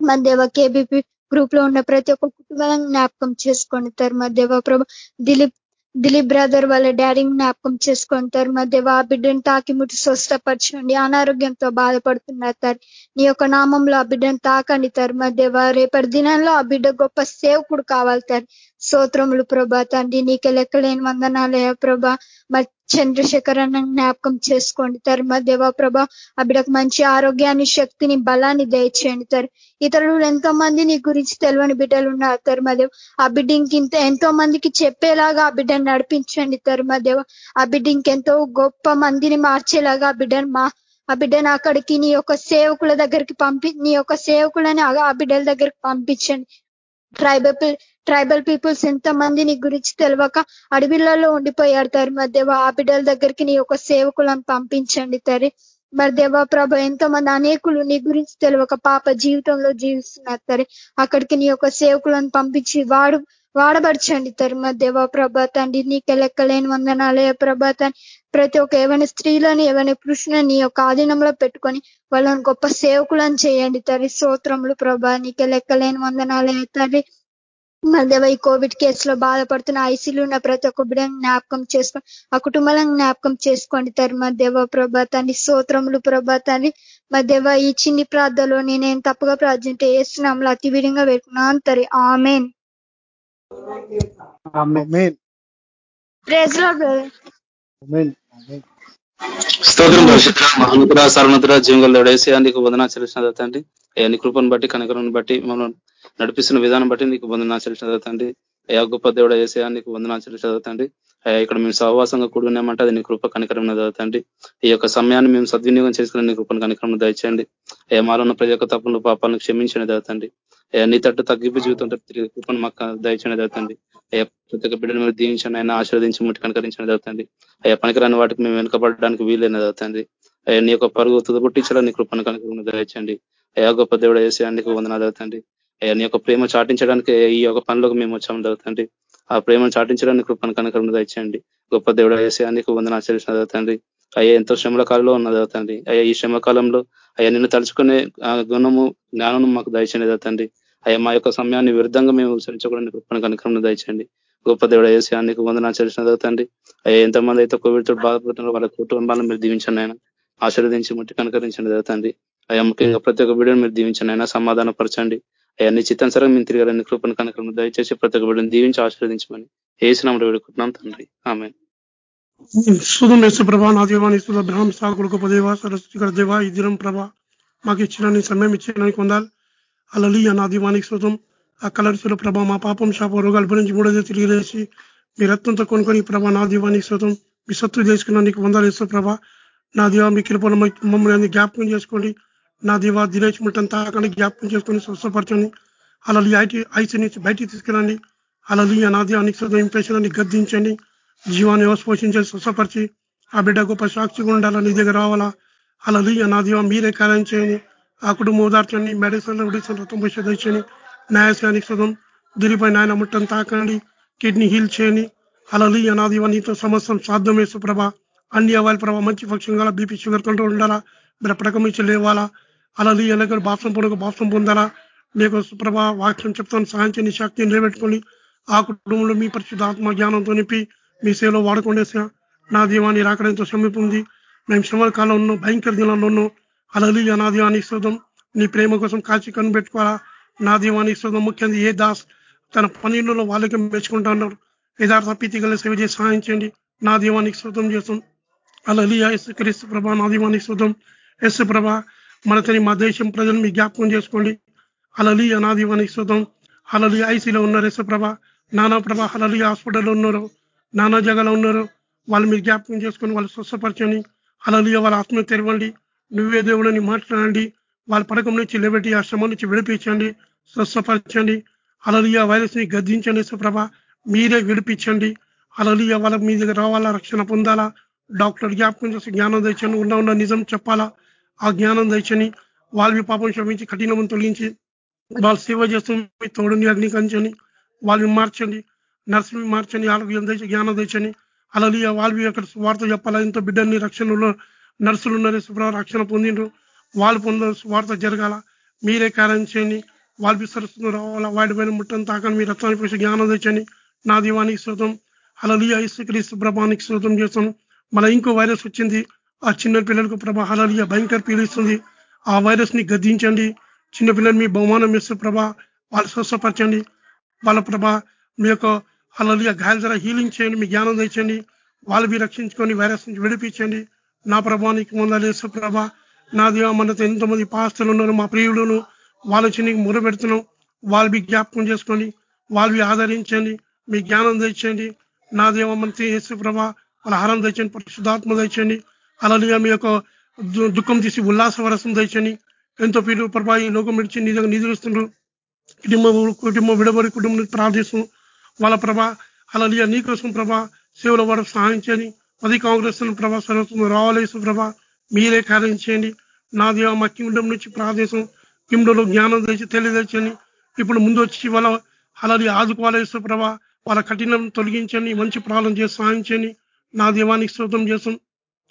[SPEAKER 8] మధ్యవ కేబీపీ గ్రూప్లో ఉన్న ప్రతి ఒక్క కుటుంబాలను జ్ఞాపకం చేసుకోండి తరు మధ్యవ ప్రభ దిలీప్ దిలీప్ బ్రదర్ వాళ్ళ డాడీని జ్ఞాపకం చేసుకుంటారు. మా దేవ ఆ బిడ్డను తాకిముట్టి స్వస్థపరచండి. అనారోగ్యంతో బాధపడుతున్నారు తారు నీ యొక్క నామంలో ఆ బిడ్డను తాకండి తారు మా దేవ రేపటి దినంలో ఆ బిడ్డ గొప్ప సేవకుడు కావాలి తారు స్తోత్రములు ప్రభా. తండ్రి నీకే లెక్కలేని వందనాలయ ప్రభా. మరి చంద్రశేఖర్ అన్న జ్ఞాపకం చేసుకోండి తరు మా దేవా ప్రభా. ఆ బిడ్డకు మంచి ఆరోగ్యాన్ని శక్తిని బలాన్ని దయచేయండి తరు. ఇతరులు ఎంతో మంది నీ గురించి తెలియని బిడ్డలు ఉన్నారు తరు మా దేవ ఆ బిడ్డ ఇంకింత ఎంతో మందికి చెప్పేలాగా ఆ బిడ్డను నడిపించండి తరు మా దేవ ఆ బిడ్డ ఇంకెంతో గొప్ప మందిని మార్చేలాగా ఆ బిడ్డను మా ఆ బిడ్డను అక్కడికి నీ యొక్క సేవకుల దగ్గరికి పంపి నీ యొక్క సేవకులని ఆ బిడ్డల దగ్గరికి పంపించండి. ట్రైబల్ ట్రైబల్ పీపుల్స్ ఎంత మంది నీ గురించి తెలియక అడవిలలో ఉండిపోయారు తరి. దేవ ఆ బిడ్డల దగ్గరికి నీ యొక్క సేవకులను పంపించండి తరి. మరి దేవా ప్రభ ఎంతో మంది అనేకులు నీ గురించి తెలియక పాప జీవితంలో జీవిస్తున్నారు తరి. అక్కడికి నీ యొక్క సేవకులను పంపించి వాడు వాడబరచండి తరి. మా దేవా ప్రభా తండ్రి నీకే లెక్కలేని వందనాలయ ప్రభా తండ్రి ప్రతి ఒక్క ఏమైనా స్త్రీలని ఏమైనా పురుషులని నీ యొక్క ఆధీనంలో పెట్టుకొని వాళ్ళని గొప్ప సేవకులను చేయండి తరి. స్తోత్రములు ప్రభా నీకే లెక్కలేని వందనాలయ తండ్రి మధ్యవ ఈ కోవిడ్ కేసులో బాధపడుతున్న ఐసీలు ఉన్న ప్రతి ఒక్క బిడ్డను జ్ఞాపకం చేసుకొని ఆ కుటుంబాలను జ్ఞాపకం చేసుకోండి తరు మధ్యవ ప్రభాతాన్ని స్తోత్రములు ప్రభాతాన్ని. మధ్యవ ఈ చిన్ని ప్రార్థనలో నేనేం తప్పుగా ప్రార్థింటే వేస్తున్నాములు అతి విధంగా పెట్టుకున్నాను తరి ఆమెన్. ప్రేజ్లో
[SPEAKER 9] స్తోత్రం పరిశుద్ధ మహనుతుర సర్వనతుర జీవంగల నీకు వందనా చెల్లిసిన తండ్రి. అయ్యా నీ కృపను బట్టి కనకరం బట్టి మమ్మల్ని నడిపిస్తున్న విధానం బట్టి నీకు వందనా చెల్లిసిన తండ్రి. అయ్యా గొప్ప దేవుడ వేసే నీకు వందనా చెల్లిసిన తండ్రి. అయ్యా ఇక్కడ మేము సహవాసంగా కూడి ఉన్నామంటే అది నీ కృప కనికరం చదువుతండి ఈ యొక్క సమయాన్ని మేము సద్వినియోగం చేసుకుని నీ కృపను కనికరం దయచేయండి. అయ్యా మాలో ఉన్న ప్రతి ఒక్క తప్పులు పాపాలను క్షమించండి చదువుతండి అయ్యా నీ తట్టు తగ్గింపు జీవితం తిరిగి కృపను మాకు దయచేయండి చదువుతండి అయ్యా ప్రతి ఒక్క బిడ్డను మీరు దీవించండి ఆయన ఆశీర్వదించి ముట్టి కనకరించండి జరుగుతుంది. అయ్యా పనికిరాని వాటికి మేము వెనుకబడడానికి వీలైన జరుగుతుంది. అయ్యా నీ యొక్క పరుగు తుదగొట్టించడం నీ కృపను కనుక దయచండి అయ్యా గొప్ప దేవుడు వేసే నీకు వందనాలు చదువుతండి అయ్యా నీ యొక్క ప్రేమ చాటించడానికి ఈ యొక్క పనిలోకి మేము వచ్చాము జరుగుతుంది. ఆ ప్రేమను చాటించడానికి కృపను కనుక దయచేయండి. గొప్ప దేవుడు వేసే నీకు వందన ఆచరించిన జరుగుతుంది. అయ్యా ఎంతో శ్రమల కాలంలో ఉన్న చదువుతండి అయ్యా ఈ శ్రమ కాలంలో అయ్యా నిన్ను తలుచుకునే గుణము జ్ఞానము మాకు దయచండి చదువుతండి అయ్యా మా యొక్క సమయాన్ని విరుద్ధంగా మేము ఉచ్చరించకూడని కృపణ కనుక దయచండి గొప్ప దేవుడు వేసే నీకు వందన ఆచరించిన చదువుతండి అయ్యా ఎంతమంది అయితే కోవిడ్తో బాధపడుతున్నారో వాళ్ళ కుటుంబాలను మీరు దీవించండి ఆయన ఆశీర్వదించి ముట్టి కనుకరించండి చదువుతండి అయ్యా ముఖ్యంగా ప్రతి ఒక్క బిడ్డను మీరు దీవించండి అయినా సమాధాన పరచండి అయ్యా నీ చిత్తానుసరం మేము తిరగాలని కృపను కనుక దయచేసి ప్రతి ఒక్క బిడ్డను దీవించి ఆశీర్వదించమని ఏసినాము వేడుకుంటున్నాం తండ్రి. ఆమె
[SPEAKER 10] సుధం వేసు నా సుధ బ్రహ్మ గొప్ప దేవ దేవ ఈ దినం మాకు ఇచ్చిన నీ సమయం ఇచ్చిన పొందాలి అలలి నా దీవానికి శృతం ఆ కలర్సుల ప్రభా మా పాపం శాప రోగాల గురించి మూడోదే తిరిగి లేచి మీ రత్నంతో కొనుక్కొని ప్రభా నా దీవానికి శృతం మీ సత్తు చేసుకున్న నీకు వందలు ఇస్తూ ప్రభా నా దీవా మీ కృపణ మమ్మల్ని జ్ఞాపకం చేసుకోండి. నా దీవా దినేష్ ముట్టని తాకండి జ్ఞాపకం చేసుకొని స్వస్థపరచండి. అలలి ఐటీ ఐసీ నుంచి బయటికి తీసుకురండి అలలి నా దీవానికి శుతం ఇంపేషన్ గద్దించండి. జీవాన్ని పోషించండి స్వస్థపరిచి ఆ బిడ్డ గొప్ప సాక్షిగా ఉండాలా నీ దగ్గర రావాలా? అలా నా దీవా మీరే కార్యం చేయండి. ఆ కుటుంబం ఓదార్చండి మెడిసిన్ మెడిసిన్ రక్తం పోషి తెచ్చండి న్యాయశానికి సుఖం దిలిపై నాయన ముట్టం తాకండి కిడ్నీ హీల్ చేయండి. అలలి అనాది దీవ నీతో సమస్తం సాధ్యమే సుప్రభ అన్ని అవ్వాలి ప్రభా మంచి పక్షం గల బీపీ షుగర్ కంట్రోల్ ఉండాలా? బ్రపడకం పడకం ఇచ్చి లేవాలా? అలా ఎనక బాప్సం పొడక బాప్సం పొందాలా? మీకు సుప్రభ వాక్యం చెప్తాను సహాయం చేయని శక్తిని నిలబెట్టుకోండి. ఆ కుటుంబంలో మీ పరిశుద్ధ ఆత్మ జ్ఞానంతో నింపి మీ సేవలో వాడుకోండి నా దీవాన్ని రాకడంతో సమీపం ఉంది మేము శ్రమల కాలంలో ఉన్నాం భయంకర దినాల్లో ఉన్నాం. అలలి నా దీవానికి శోధం నీ ప్రేమ కోసం కాచి కనిపెట్టుకోవాలా? నా దీవానికి శోధం ముఖ్యంగా ఏ దాస్ తన పనులలో వాళ్ళకి మెచ్చుకుంటా ఉన్నారు యథార్థ ప్రీతిగల సేవ చేసి సహాయం చేయండి. నా దీవానికి శోధం చేస్తాం. అలలి ఎస్ క్రీస్తు ప్రభ నా దీవానికి శోధం ఎస్ ప్రభ మనతని మా దేశం ప్రజలు మీ జ్ఞాపకం చేసుకోండి. అలలి నా దీవానికి శోధం అలలి ఐసీలో ఉన్నారు ఎస్ ప్రభ. నానా ప్రభ అలలి హాస్పిటల్లో ఉన్నారు. నానా జగలో ఉన్నారు. వాళ్ళు మీరు జ్ఞాపకం చేసుకొని వాళ్ళు స్వస్థపరచండి. అలలియ వాళ్ళ ఆత్మ తెరవండి. నువ్వే దేవుడని మాట్లాడండి. వాళ్ళ పడకం నుంచి లేబెట్టి ఆ శ్రమ నుంచి విడిపించండి. స్వస్థపరచండి. అలలియ వైరస్ని గద్దించండి సుప్రభ మీరే విడిపించండి. అలలియ వాళ్ళ మీ దగ్గర రావాలా రక్షణ పొందాలా? డాక్టర్ జ్ఞాపకం చేసి జ్ఞానం తెచ్చని ఉన్న ఉన్న నిజం చెప్పాలా? ఆ జ్ఞానం తెచ్చని వాళ్ళవి పాపం శ్రమించి కఠినమని తొలగించి వాళ్ళు సేవ చేస్తూ తోడుని అగ్ని కంచని వాళ్ళని మార్చండి. నర్సుని మార్చని ఆరోగ్యం తెచ్చి జ్ఞానం తెచ్చని అలలియ వాళ్ళవి అక్కడ వార్త చెప్పాలా? ఇంత బిడ్డని రక్షణలో నర్సులు ఉన్నారు రక్షణ పొందిండ్రు. వాళ్ళు పొంద వార్త జరగాల. మీరే కార్యం చేయండి. వాళ్ళు విసరుస్తున్న రావాలా వాడి పైన ముట్టని తాకని మీ రత్నాన్ని పోసి జ్ఞానం తెచ్చని నా దీవానికి శోతం హలలియ యేసుక్రీస్తు ప్రభానికి శోతం చేస్తాను. మన ఇంకో వైరస్ వచ్చింది. ఆ చిన్న పిల్లలకు ప్రభా హలలియ భయంకర పీడిస్తుంది ఆ వైరస్ని గద్దించండి చిన్నపిల్లలు మీ బహుమానం ఇస్తూ ప్రభా. వాళ్ళు స్వస్థపరచండి. వాళ్ళ ప్రభా మీ యొక్క హలలియ గాయాల ధర హీలింగ్ చేయండి. మీ జ్ఞానం తెచ్చండి. వాళ్ళు మీరు రక్షించుకొని వైరస్ నుంచి విడిపించండి. నా ప్రభానికి ముందలేసు ప్రభ. నా దేవ మనతో ఎంతమంది పాస్తులు ఉన్నారు మా ప్రియులను. వాళ్ళ చిన్నకి మొరబెడుతున్నాం వాళ్ళు వాళ్ళవి జ్ఞాపకం చేసుకొని వాళ్ళు ఆదరించండి మీ జ్ఞానం తెచ్చండి నా దేవ మంత్రి యేసు ప్రభ వాళ్ళ హారం తెచ్చండి పరిశుద్ధాత్మ తెచ్చండి అలాగే మీ యొక్క దు- దుఃఖం తీసి ఉల్లాస వరసం తెచ్చండి ఎంతో పీలు ప్రభా ఈ లోకం విడిచి నీ దగ్గర నిధులుస్తున్నారు కుటుంబం కుటుంబం విడబడి కుటుంబం ప్రార్థిస్తున్నాం. వాళ్ళ ప్రభా అలా నీకోసం ప్రభా సేవల వారు సహాయించని అది కాంగ్రెస్ ప్రభా సర్వత్వం రావాలేసు ప్రభా మీరే కార్యం చేయండి. నా దేవ మా కింగ్డమ్ నుంచి ప్రాదేశం కింగ్డంలో జ్ఞానం తెచ్చి తెలియదచ్చని ఇప్పుడు ముందు వచ్చి వాళ్ళ అలాది ఆదుకోవాలేసు ప్రభ వాళ్ళ కఠినం తొలగించండి మంచి ప్రాణం చేసి సాధించండి. నా దేవానికి స్తోత్రం చేసాం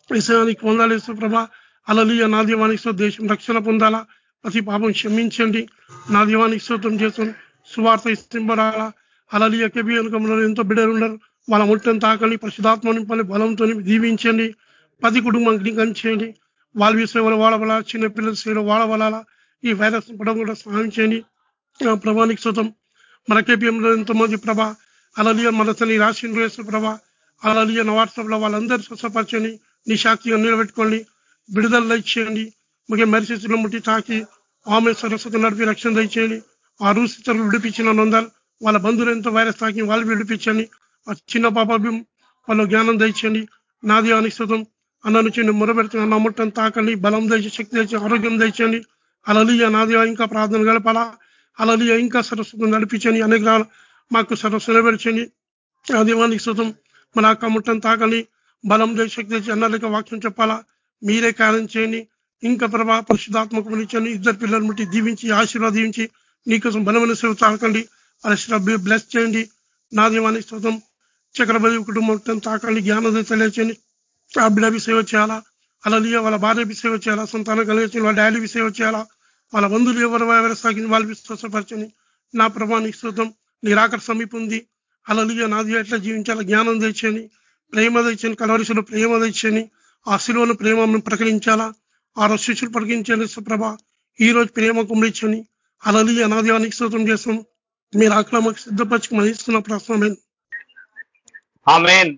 [SPEAKER 10] విషయానికి పొందాలేసు ప్రభ అలలియ నా దీవానికి దేశం రక్షణ పొందాలా? ప్రతి పాపం క్షమించండి. నా దీవానికి స్తోత్రం చేస్తాం. సువార్త ఇస్తుంబడాలా అలలియ కెబియనకంలో ఎంతో బిడ్డలు ఉన్నారు వాళ్ళ ముట్టని తాకని పరిశుధాత్మ నింపండి బలంతో దీవించండి పది కుటుంబం కంచేయండి వాళ్ళ విషయంలో వాడవలా చిన్న పిల్లల సేవలో వాడవలాలా ఈ వైరస్ పడడం కూడా సహాయం చేయండి ప్రభానికి శుతం మన కేపీఎంలో ఎంతోమంది ప్రభ అలలియ మనసని రాశి వేసిన ప్రభ అలలియ వాట్సాప్లో వాళ్ళందరూ స్వస్థపరచండి నీ శాక్తిగా నిలబెట్టుకోండి విడుదల ఇచ్చేయండి ముఖ్య మరిశిస్తులు ముట్టి తాకి ఆమె సరస్వతి నడిపి రక్షణ దయచేయండి ఆ రూసితరులు విడిపించిన నొందాలు వాళ్ళ బంధువులు ఎంతో వైరస్ తాకి వాళ్ళు విడిపించండి. ఆ చిన్న పాప వాళ్ళు జ్ఞానం దయచేయండి. నాది అనిశ్చితం. అన్న నుంచి నేను మొరబెడుతున్నా నా తాకండి. బలం దయచి శక్తి దయచి ఆరోగ్యం దయచేయండి. అలలియ. నాది ఇంకా ప్రార్థన గడపాలా? అలలియ. ఇంకా సరస్వతం నడిపించండి. అనేక మాకు సరస్సు నిలబెరచండి ఆ దీవానికి శుతం మన అక్క ముట్టం తాకండి. బలం దయచి శక్తి తెచ్చి అన్నలేక వాక్యం చెప్పాలా? మీరే కార్యం చేయండి. ఇంకా ప్రభా పరిశుధాత్మకం ఇచ్చండి ఇద్దరు పిల్లలు ముట్టి దీవించి ఆశీర్వాదించి నీకోసం బలమైన సేవ తాకండి. పరిశుభ్ర బ్లెస్ చేయండి. నా దీవానికి చక్రవర్తి కుటుంబం తాకాలి జ్ఞానం తెలియచని ఆ బిడ్డకి సేవ చేయాలా? అలలియ వాళ్ళ భార్యకి సేవ చేయాలా? సంతానం కలిగించి వాళ్ళ డాడీకి సేవ చేయాలా? వాళ్ళ బంధువులు ఎవరు ఎవరు సాగింది వాళ్ళకి స్వసపరచని నా ప్రభానికి శుద్ధం నిరాకర సమీపం ఉంది. అలలియ నాది ఎట్లా జీవించాలా? జ్ఞానం తెచ్చని ప్రేమ తెచ్చని కలవరిశులు ప్రేమ తెచ్చని ఆ శిలువను ప్రేమ ప్రకటించాలా? ఆ రోజు శిష్యులు ప్రకటించండి సుప్రభ. ఈ రోజు ప్రేమ కుమరించని అలలియ నాదేవానికి స్తోత్రం చేస్తాం. మీరు ఆక్రమకు సిద్ధపరచుకు మహిస్తున్న ప్రశ్న
[SPEAKER 11] ఆమెన్.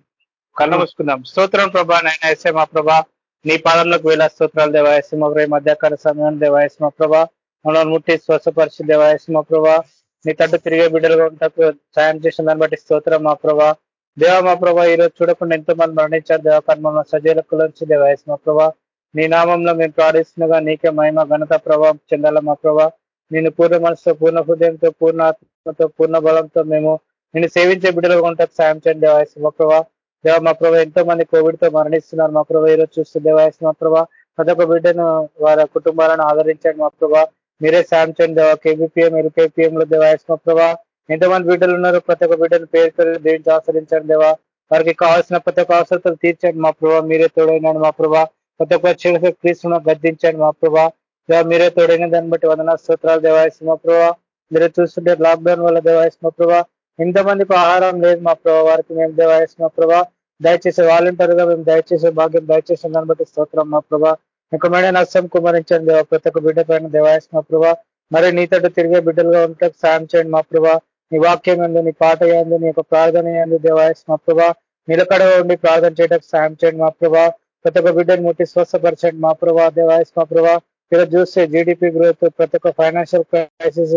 [SPEAKER 11] కళ్ళు మూసుకుందాం. స్తోత్రం ప్రభా నాయన ఎస్ఏ మా ప్రభా. నీ పాదంలోకి వేల స్తోత్రాలు దేవాయసి మా ప్రభా. మధ్యాకాల సమయం దేవాయసి మా ప్రభా. మనల్ని ముట్టి స్వస్థపరిచి దేవాయసి మా ప్రభా. నీ తట్టు తిరిగే బిడ్డలుగా ఉంటాకు సాయం చేసిన దాన్ని బట్టి స్తోత్రం మా ప్రభా. దేవ మా ప్రభా ఈ రోజు చూడకుండా ఎంతో మంది మరణించారు. దేవ కర్మ సజీలకు నుంచి దేవాయసి మా ప్రభా. నీ నామంలో మేము ప్రార్థిస్తుండగా నీకే మహిమ ఘనత ప్రభావం చెందాల మా ప్రభా. నేను పూర్ణ మనసుతో పూర్ణ హృదయంతో పూర్ణ ఆత్మతో పూర్ణ బలంతో మేము నేను సేవించే బిడ్డలుగా ఉంటారు. సాయం చేయండి దేవాయసి మా ప్రభా దేవ మా ప్రభా ఎంతో మంది కోవిడ్తో మరణిస్తున్నారు. మా ప్రభా ఈరోజు చూస్తూ దేవాయసి మా ప్రభా ప్రతి ఒక్క బిడ్డను వారి కుటుంబాలను ఆదరించండి మా ప్రభా మీరే సాయం చేయండి దేవా. కేబీపీఎం ఎల్కేపీఎం లో దేవాయసి మా ప్రభా ఎంతమంది బిడ్డలు ఉన్నారు. ప్రతి ఒక్క బిడ్డను పేరు పేరు దేవించి ఆచరించండి దేవా. వారికి కావాల్సిన ప్రతి ఒక్క అవసరతలు తీర్చండి మా ప్రభా మీరే తోడైనాడు మా ప్రభా ప్రతి ఒక్క చెడు క్రీస్తున్న గద్దించండి మా ప్రభా దేవా మీరే తోడైన దాన్ని బట్టి వందన స్తోత్రాలు దేవాయసి మా ప్రభా మీరే చూస్తుంటే లాక్డౌన్ వల్ల దేవాయసి మా ప్రభా ఎంతమందికి ఆహారం లేదు మా ప్రభావ వారికి మేము దేవాయసి మా ప్రభా. దయచేసి వాలంటీర్గా మేము దయచేసే భాగ్యం దయచేసిన దాన్ని బట్టి స్తోత్రం మా ప్రభా. ఇంకమైన నష్టం కుమరించండి దేవ ప్రతి ఒక్క బిడ్డ పైన దేవాయసి మా ప్రభా. మరి నీతోటి తిరిగే బిడ్డలుగా ఉంటే సాయం చేయండి మా ప్రభా. నీ వాక్యం ఎందు నీ పాట ఎందు నీ యొక్క ప్రార్థన ఎందు దేవాయస్ మా ప్రభా. నిలకడగా ఉండి ప్రార్థన చేయడానికి సాయం చేయండి మా ప్రభా. ప్రతి ఒక్క బిడ్డను ముట్టి స్వస్థపరచండి మా ప్రభా. దేవాయస్ మా ప్రభా. ఈరోజు చూస్తే జీడిపి గ్రోత్ ప్రతి ఒక్క ఫైనాన్షియల్ క్రైసిస్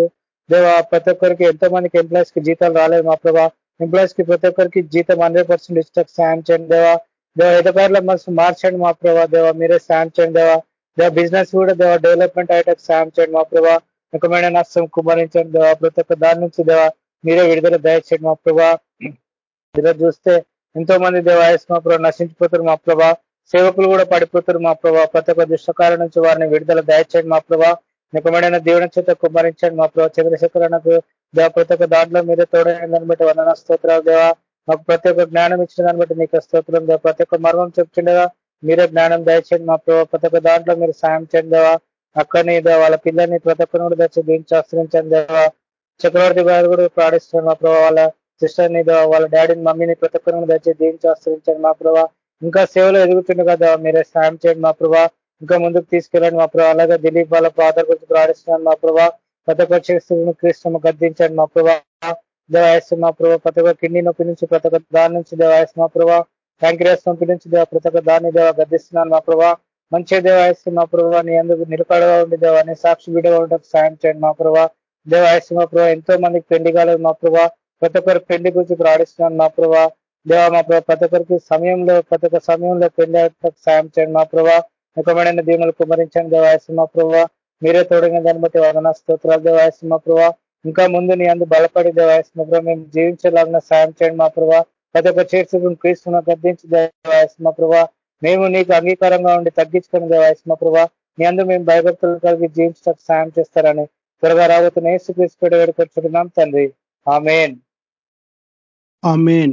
[SPEAKER 11] దేవా ప్రతి ఒక్కరికి ఎంతో మందికి ఎంప్లాయీస్కి జీతాలు రాలేదు మా ప్రభా. ఎంప్లాయీస్కి ప్రతి ఒక్కరికి జీతం హండ్రెడ్ పర్సెంట్ ఇష్టకు సాయం చేయండి దేవా. దేవ ఎదగారుల మనసు మార్చండి మా ప్రభా దేవా. మీరే సాయం చేయండి దేవా. దేవ బిజినెస్ కూడా దేవ డెవలప్మెంట్ అయ్యేటకు సాయం చేయండి మా ప్రభా. ముఖమైన నష్టం కుమరించండి దేవా. ప్రతి ఒక్క దాని నుంచి దేవా మీరే విడుదల దయచేయండి మా ప్రభా. ఈరోజు చూస్తే ఎంతో మంది దేవాయస్ మా ప్రభా నశించిపోతారు మా ప్రభా. సేవకులు కూడా పడిపోతారు మా ప్రభా. ప్రతి ఒక్క దుష్టకాల నుంచి వారిని విడుదల దయచేయండి మా ప్రభా. నిపమైన దేవుని చేత కుమ్మరించండి. మా ప్రభా చంద్రశేఖరణకు దేవ ప్రతి ఒక్క దాంట్లో మీరే తోడైన దాన్ని బట్టి వందన స్తోత్రాలు దేవా. మాకు ప్రతి ఒక్క జ్ఞానం ఇచ్చిన దాన్ని బట్టి నీకు స్తోత్రం దేవ. ప్రతి ఒక్క మర్మం చెప్తుండగా మీరే జ్ఞానం దయచేయండి. మా ప్రభావ ప్రతి ఒక్క దాంట్లో మీరు సాయం చేయండి దేవా. అక్కని వాళ్ళ పిల్లల్ని ప్రతి ఒక్కరిని కూడా దయచేసి దీనికి ఆశ్రయించండి దేవా. చక్రవర్తి గారు కూడా ప్రాణిస్తున్నారు మా ప్రభావ వాళ్ళ సిస్టర్ని దేవా వాళ్ళ డాడీని మమ్మీని ప్రతి ఒక్కరిని దయచేసి దీనికి ఆశ్రయించండి. మా ప్రభావ ఇంకా సేవలో ఎదుగుతుండగా దేవా మీరే సాయం చేయండి. మా ప్రభావ ఇంకా ముందుకు తీసుకెళ్ళండి మా ప్రభావ అలాగే దిలీప్ వాళ్ళ ఫాదర్ గురించి ప్రార్థిస్తున్నాను మా ప్రభావ ప్రతి ఒక్క చేస్తున్న క్రీస్తును గద్దించండి మా ప్రభావ దేవాయస్ మా ప్రభావ ప్రతి ఒక్క కిడ్నీ నొప్పి నుంచి ప్రతి ఒక్క దాని నుంచి దేవాయస్ మా ప్రభావ ప్యాంక్రియాస్ నొప్పి నుంచి దేవ ప్రతి ఒక్క దాన్ని దేవ గద్దిస్తున్నాను మా ప్రభావ మంచి దేవాయస్ మా ప్రభావ నీ అందుకు నిలకడగా ఉండి దేవా నీ సాక్షి బిడ్డగా ఉండటం సాయం చేయండి మా ప్రభావ దేవాయస్ మా ప్రభావ ఎంతో మందికి పెళ్ళి కాలేదు మా ప్రభావ ప్రతి ఒక్కరి పెళ్ళి గురించి ప్రార్థిస్తున్నాను మా ప్రభావ దేవా మా ప్రభావ ప్రతి ఒక్కరికి సమయంలో ప్రతి ఒక్క సమయంలో పెళ్ళి సాయం చేయండి మా ప్రభావ ముఖమైన దీవులు కుమరించండి దేవాయస్ మా ప్రభావ మీరే తోడిన దాన్ని బట్టి వదన స్తోత్రాలు దేవాయస్ మా ప్రభావ ఇంకా ముందు నీ అందు బలపడి దేవాయస్ మా ప్రభావ మేము జీవించేలాగా సాయం చేయండి మా ప్రభావ ప్రతి ఒక్క చేర్చుకుని క్రీస్తున్న గద్దించి దేవాయస్ మా ప్రభావ మేము నీకు అంగీకారంగా ఉండి తగ్గించుకుని దేవాయస్ మా ప్రభావ నీ అందు మేము భయభక్తులు కలిగి జీవించడానికి సాయం చేస్తారని త్వరగా రాబోతున్న ఏసు క్రీస్తు వేడుకొచ్చుకున్నాం తండ్రి. ఆమెన్.
[SPEAKER 12] ఆమెన్.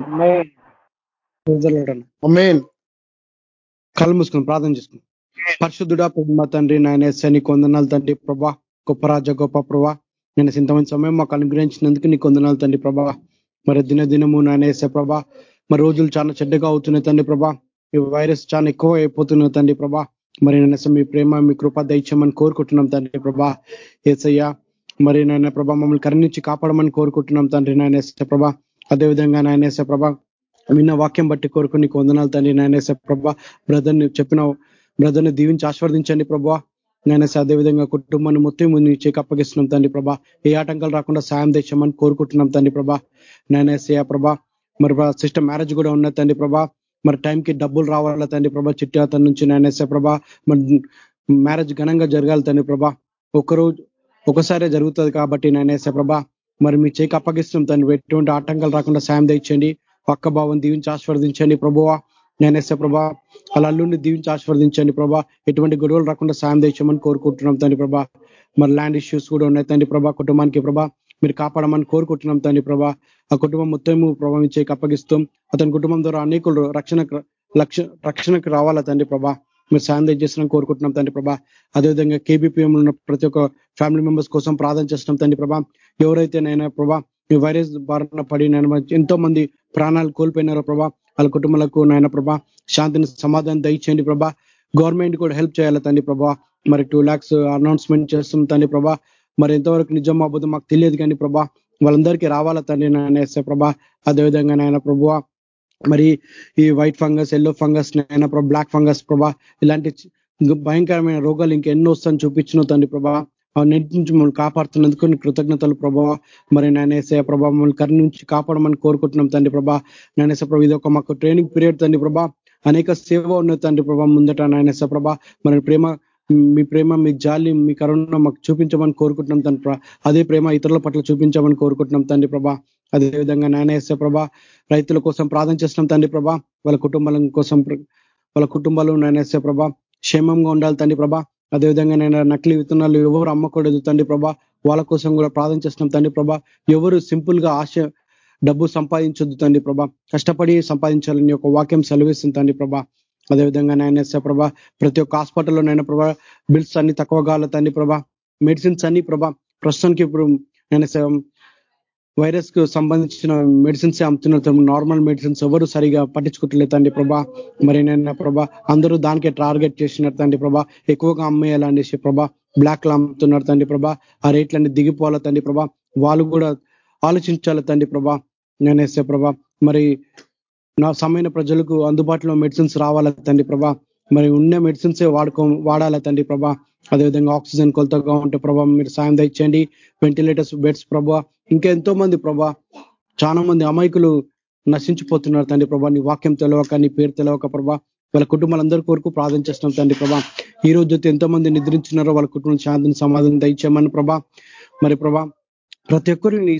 [SPEAKER 12] కళ్ళు మూసుకుని ప్రార్థన చేసుకుని పరిశుద్ధుడా ప్రేమ తండ్రి నాయన శని కొందనాలు తండ్రి ప్రభా. గొప్ప రాజ గొప్ప ప్రభా. నేను ఇంతమంది సమయం మాకు అనుగ్రహించినందుకు నీకు కొందనాలు తండ్రి ప్రభా. మరి దిన దినము నాయన ప్రభా. మరి రోజులు చాలా చెడ్డగా అవుతున్నాయి తండ్రి ప్రభా. ఈ వైరస్ చాలా ఎక్కువ అయిపోతున్నది తండ్రి ప్రభా. మరి నేను మీ ప్రేమ మీ కృప దయచేయమని కోరుకుంటున్నాం తండ్రి ప్రభా. ఏసయ్యా మరి నాయన ప్రభా మమ్మల్ని కరుణించి కాపాడమని కోరుకుంటున్నాం తండ్రి నాయన ప్రభా. అదేవిధంగా నాయనేస ప్రభా విన్న వాక్యం బట్టి కోరుకుని కొందనాలు తండ్రి నాయనేస ప్రభా. బ్రదర్ని చెప్పిన బ్రదర్ని దీవించి ఆస్వాదించండి ప్రభా. నేను అదేవిధంగా కుటుంబాన్ని మొత్తం ముందు చేకి అప్పగిస్తున్నాం తండ్రి ప్రభా. ఏ ఆటంకాలు రాకుండా సాయం తెచ్చామని కోరుకుంటున్నాం తండ్రి ప్రభా. నేనేసే ప్రభా మరి సిస్టమ్ మ్యారేజ్ కూడా ఉన్నది తండ్రి ప్రభా. మరి టైంకి డబ్బులు రావాలా తండ్రి ప్రభా చిట్టి అతని నుంచి నేనేసే ప్రభా. మరి మ్యారేజ్ ఘనంగా జరగాలి తండ్రి ప్రభా. ఒకరోజు ఒకసారే జరుగుతుంది కాబట్టి నేనేసే ప్రభా. మరి మీ చేకి అప్పగిస్తాం తండ్రి ఎటువంటి ఆటంకాలు రాకుండా సాయం తెచ్చండి. పక్క భావం దీవించి ఆస్వాదించండి ప్రభువా. నేనేస్తే ప్రభా అలా అల్లుని దీవించి ఆశీర్వదించండి ప్రభా. ఎటువంటి గొడవలు రాకుండా సాయం తెచ్చామని కోరుకుంటున్నాం తండ్రి ప్రభా. మరి ల్యాండ్ ఇష్యూస్ కూడా ఉన్నాయి తండ్రి ప్రభా కుటుంబానికి ప్రభా. మీరు కాపాడమని కోరుకుంటున్నాం తండ్రి ప్రభా. ఆ కుటుంబం మొత్తం ప్రభావం అప్పగిస్తాం. అతని కుటుంబం ద్వారా అనేకులు రక్షణ లక్ష రక్షణకు రావాలా తండ్రి ప్రభా. మీరు సాయం దయచేసిన కోరుకుంటున్నాం తండ్రి ప్రభా. అదేవిధంగా కేబీపీఎం ఉన్న ప్రతి ఒక్క ఫ్యామిలీ మెంబర్స్ కోసం ప్రార్థన చేస్తున్నాం తండ్రి ప్రభా. ఎవరైతే నైనా ప్రభా ఈ వైరస్ బారిన పడి ఎంతో మంది ప్రాణాలు కోల్పోయినారో ప్రభా వాళ్ళ కుటుంబాలకు నాయన ప్రభా శాంతిని సమాధానం దయచేయండి ప్రభా. గవర్నమెంట్ కూడా హెల్ప్ చేయాలి తండ్రి ప్రభా. మరి టూ ల్యాక్స్ అనౌన్స్మెంట్ చేస్తుంది తండ్రి ప్రభా. మరి ఎంతవరకు నిజం అబద్ధం మాకు తెలియదు కానీ ప్రభా వాళ్ళందరికీ రావాలా తండ్రి నాయన ప్రభా. అదేవిధంగా నాయన ప్రభు మరి ఈ వైట్ ఫంగస్ ఎల్లో ఫంగస్ నైనా ప్రభా బ్లాక్ ఫంగస్ ప్రభా. ఇలాంటి భయంకరమైన రోగాలు ఇంకెన్నో వస్తాయని చూపించిన తండ్రి ప్రభా. నెట్ నుంచి మమ్మల్ని కాపాడుతున్నందుకు కృతజ్ఞతలు ప్రభావ మరి నాయనేసే ప్రభా మమ్మల్ని కర్ణ నుంచి కాపాడమని కోరుకుంటున్నాం తండ్రి ప్రభా. నాయనేసే ప్రభా ఇది ఒక మాకు ట్రైనింగ్ పీరియడ్ తండ్రి ప్రభా. అనేక సేవ ఉన్నది తండ్రి ప్రభా ముందట నాయనేసే ప్రభా. మరి ప్రేమ మీ ప్రేమ మీ జాలి మీ కరుణ మాకు చూపించమని కోరుకుంటున్నాం తండ్రి అదే ప్రేమ ఇతరుల పట్ల చూపించమని కోరుకుంటున్నాం తండ్రి ప్రభా. అదేవిధంగా నాయనేసే ప్రభా రైతుల కోసం ప్రార్థన చేస్తున్నాం తండ్రి ప్రభా. వాళ్ళ కుటుంబాల కోసం వాళ్ళ కుటుంబాలు నాయనేసే ప్రభా క్షేమంగా ఉండాలి తండ్రి ప్రభా. అదేవిధంగా నేను నకిలీ విత్తనాలు ఎవరు అమ్మకూడదు తండ్రి ప్రభా వాళ్ళ కోసం కూడా ప్రార్థన చేస్తున్నాం తండ్రి ప్రభా. ఎవరు సింపుల్గా ఆశ డబ్బు సంపాదించొద్దు తండ్రి ప్రభా. కష్టపడి సంపాదించాలని ఒక వాక్యం సెలవిస్తుంది తండ్రి ప్రభా. అదేవిధంగా నాయన ప్రభా ప్రతి ఒక్క హాస్పిటల్లో నైనా ప్రభా బిల్స్ అన్ని తక్కువ కావాలి తండ్రి ప్రభా. మెడిసిన్స్ అన్ని ప్రభా ప్రస్తుతానికి ఇప్పుడు నేను వైరస్కు సంబంధించిన మెడిసిన్స్ అమ్ముతున్నారు. నార్మల్ మెడిసిన్స్ ఎవరు సరిగా పట్టించుకుంటలేదు తండ్రి ప్రభా. మరి నేను ప్రభా అందరూ దానికే టార్గెట్ చేసినారు తండ్రి ప్రభా. ఎక్కువగా అమ్మేయాలనేసి ప్రభా బ్లాక్లో అమ్ముతున్నారు తండ్రి ప్రభా. ఆ రేట్లన్నీ దిగిపోవాలి తండ్రి ప్రభా. వాళ్ళు కూడా ఆలోచించాలి తండ్రి ప్రభా. నేనేసే ప్రభా మరి నా సమైన ప్రజలకు అందుబాటులో మెడిసిన్స్ రావాల తండ్రి ప్రభా. మరి ఉన్న మెడిసిన్స్ వాడుకో వాడాల తండ్రి ప్రభా. అదేవిధంగా ఆక్సిజన్ కొలతగా ఉంటే ప్రభా మీరు సాయం తెచ్చండి వెంటిలేటర్స్ బెడ్స్ ప్రభా ఇంకా ఎంతో మంది ప్రభా చాలా మంది అమాయకులు నశించిపోతున్నారు తండ్రి ప్రభా. నీ వాక్యం తెలవక నీ పేరు తెలవక ప్రభా వాళ్ళ కుటుంబాలందరి కొరకు ప్రార్థన చేస్తున్నాం తండ్రి ప్రభా. ఈ రోజు ఎంతో మంది నిద్రించినారో వాళ్ళ కుటుంబం శాంతిని సమాధానం దయచేయమని ప్రభా. మరి ప్రభా ప్రతి ఒక్కరు నీ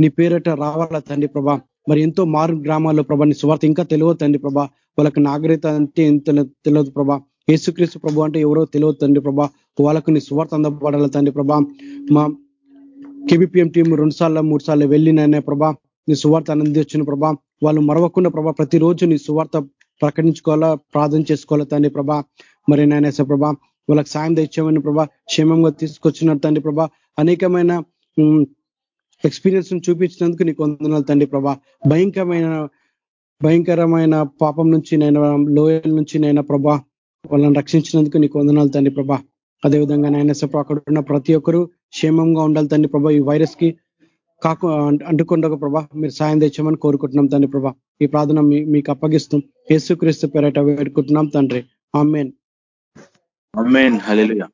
[SPEAKER 12] నీ పేరట రావాలా తండ్రి ప్రభా? మరి ఎంతో మారు గ్రామాల్లో ప్రభా నీ స్వార్థ ఇంకా తెలియదు తండ్రి ప్రభా. వాళ్ళకి నాగరికత అంటే ఎంత తెలియదు ప్రభా. యేసుక్రీస్తు ప్రభు అంటే ఎవరో తెలియదు తండ్రి ప్రభా. వాళ్ళకు నీ సువార్త అందపడాలి తండ్రి ప్రభా. మా కేబిపిఎం టీం రెండు సార్లు మూడు సార్లు వెళ్ళిననే ప్రభా. నీ సువార్త అందించిన ప్రభా. వాళ్ళు మరవకుండా ప్రభా ప్రతిరోజు నీ సువార్త ప్రకటించుకోవాలా ప్రార్థన చేసుకోవాలా తండ్రి ప్రభా. మరి నాయనేస ప్రభా వాళ్ళకి సాయం తెచ్చామని ప్రభా క్షేమంగా తీసుకొచ్చినట్టు తండ్రి ప్రభా. అనేకమైన ఎక్స్పీరియన్స్ చూపించినందుకు నీకు వందనాలు తండ్రి ప్రభా. భయంకరమైన భయంకరమైన పాపం నుంచి నైనా లోయల నుంచి నైనా ప్రభా. వాళ్ళని రక్షించినందుకు నీకు వందనాలు తండ్రి ప్రభా. అదేవిధంగా నాయన సభ అక్కడ ఉన్న ప్రతి ఒక్కరూ క్షేమంగా ఉండాలి తండ్రి ప్రభా. ఈ వైరస్కి కాకు అంటుకుండక ప్రభా. మీరు సాయం తెచ్చామని కోరుకుంటున్నాం తండ్రి ప్రభా. ఈ ప్రార్థన మీకు అప్పగిస్తాం. యేసుక్రీస్తు పేరట వేడుకుంటున్నాం తండ్రి. అమ్మేన్
[SPEAKER 3] అమ్మేన్ హలియ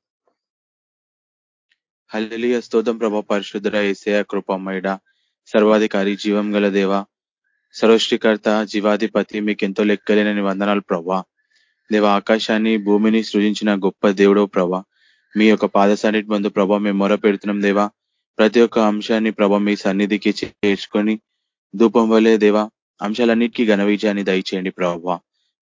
[SPEAKER 3] హలెలుయ స్తోత్రం ప్రభా. పరిశుద్ధర ఏసయ కృపమ్మయుడ సర్వాధికారి జీవం గల దేవ సర్వష్టికర్త జీవాధిపతి మీకు ఎంతో లెక్కలేనని వందనాలు ప్రభా. దేవ ఆకాశాన్ని భూమిని సృజించిన గొప్ప దేవుడో ప్రభా. మీ యొక్క పాదసాన్నిటి ముందు ప్రభా మేము మొర పెడుతున్నాం దేవా. ప్రతి ఒక్క అంశాన్ని ప్రభా మీ సన్నిధికి చేర్చుకొని ధూపం వలే దేవా అంశాలన్నిటికీ ఘన విజయాన్ని దయచేయండి ప్రభా.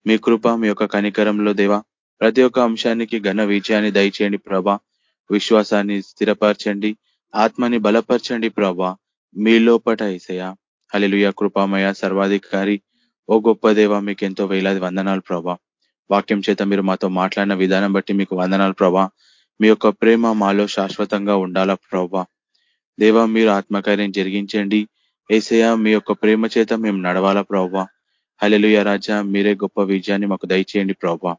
[SPEAKER 3] మీ కృప మీ యొక్క కనికరంలో దేవా ప్రతి ఒక్క అంశానికి ఘన విజయాన్ని దయచేయండి ప్రభా. విశ్వాసాన్ని స్థిరపరచండి ఆత్మని బలపరచండి ప్రభా. మీ లోపట ఏసయ అలెలుయ కృపామయ సర్వాధికారి ఓ గొప్ప దేవ మీకెంతో వేలాది వందనాలు ప్రభా. వాక్యం చేత మీరు మాతో మాట్లాడిన విధానం బట్టి మీకు వందనాలు ప్రభా. మీ యొక్క ప్రేమ మాలో శాశ్వతంగా ఉండాలా ప్రభా. దేవ మీరు ఆత్మకార్యం జరిగించండి. ఏసయ మీ యొక్క ప్రేమ చేత మేము నడవాలా ప్రభా. హలెలుయ రాజా మీరే గొప్ప విజయాన్ని మాకు దయచేయండి ప్రభా.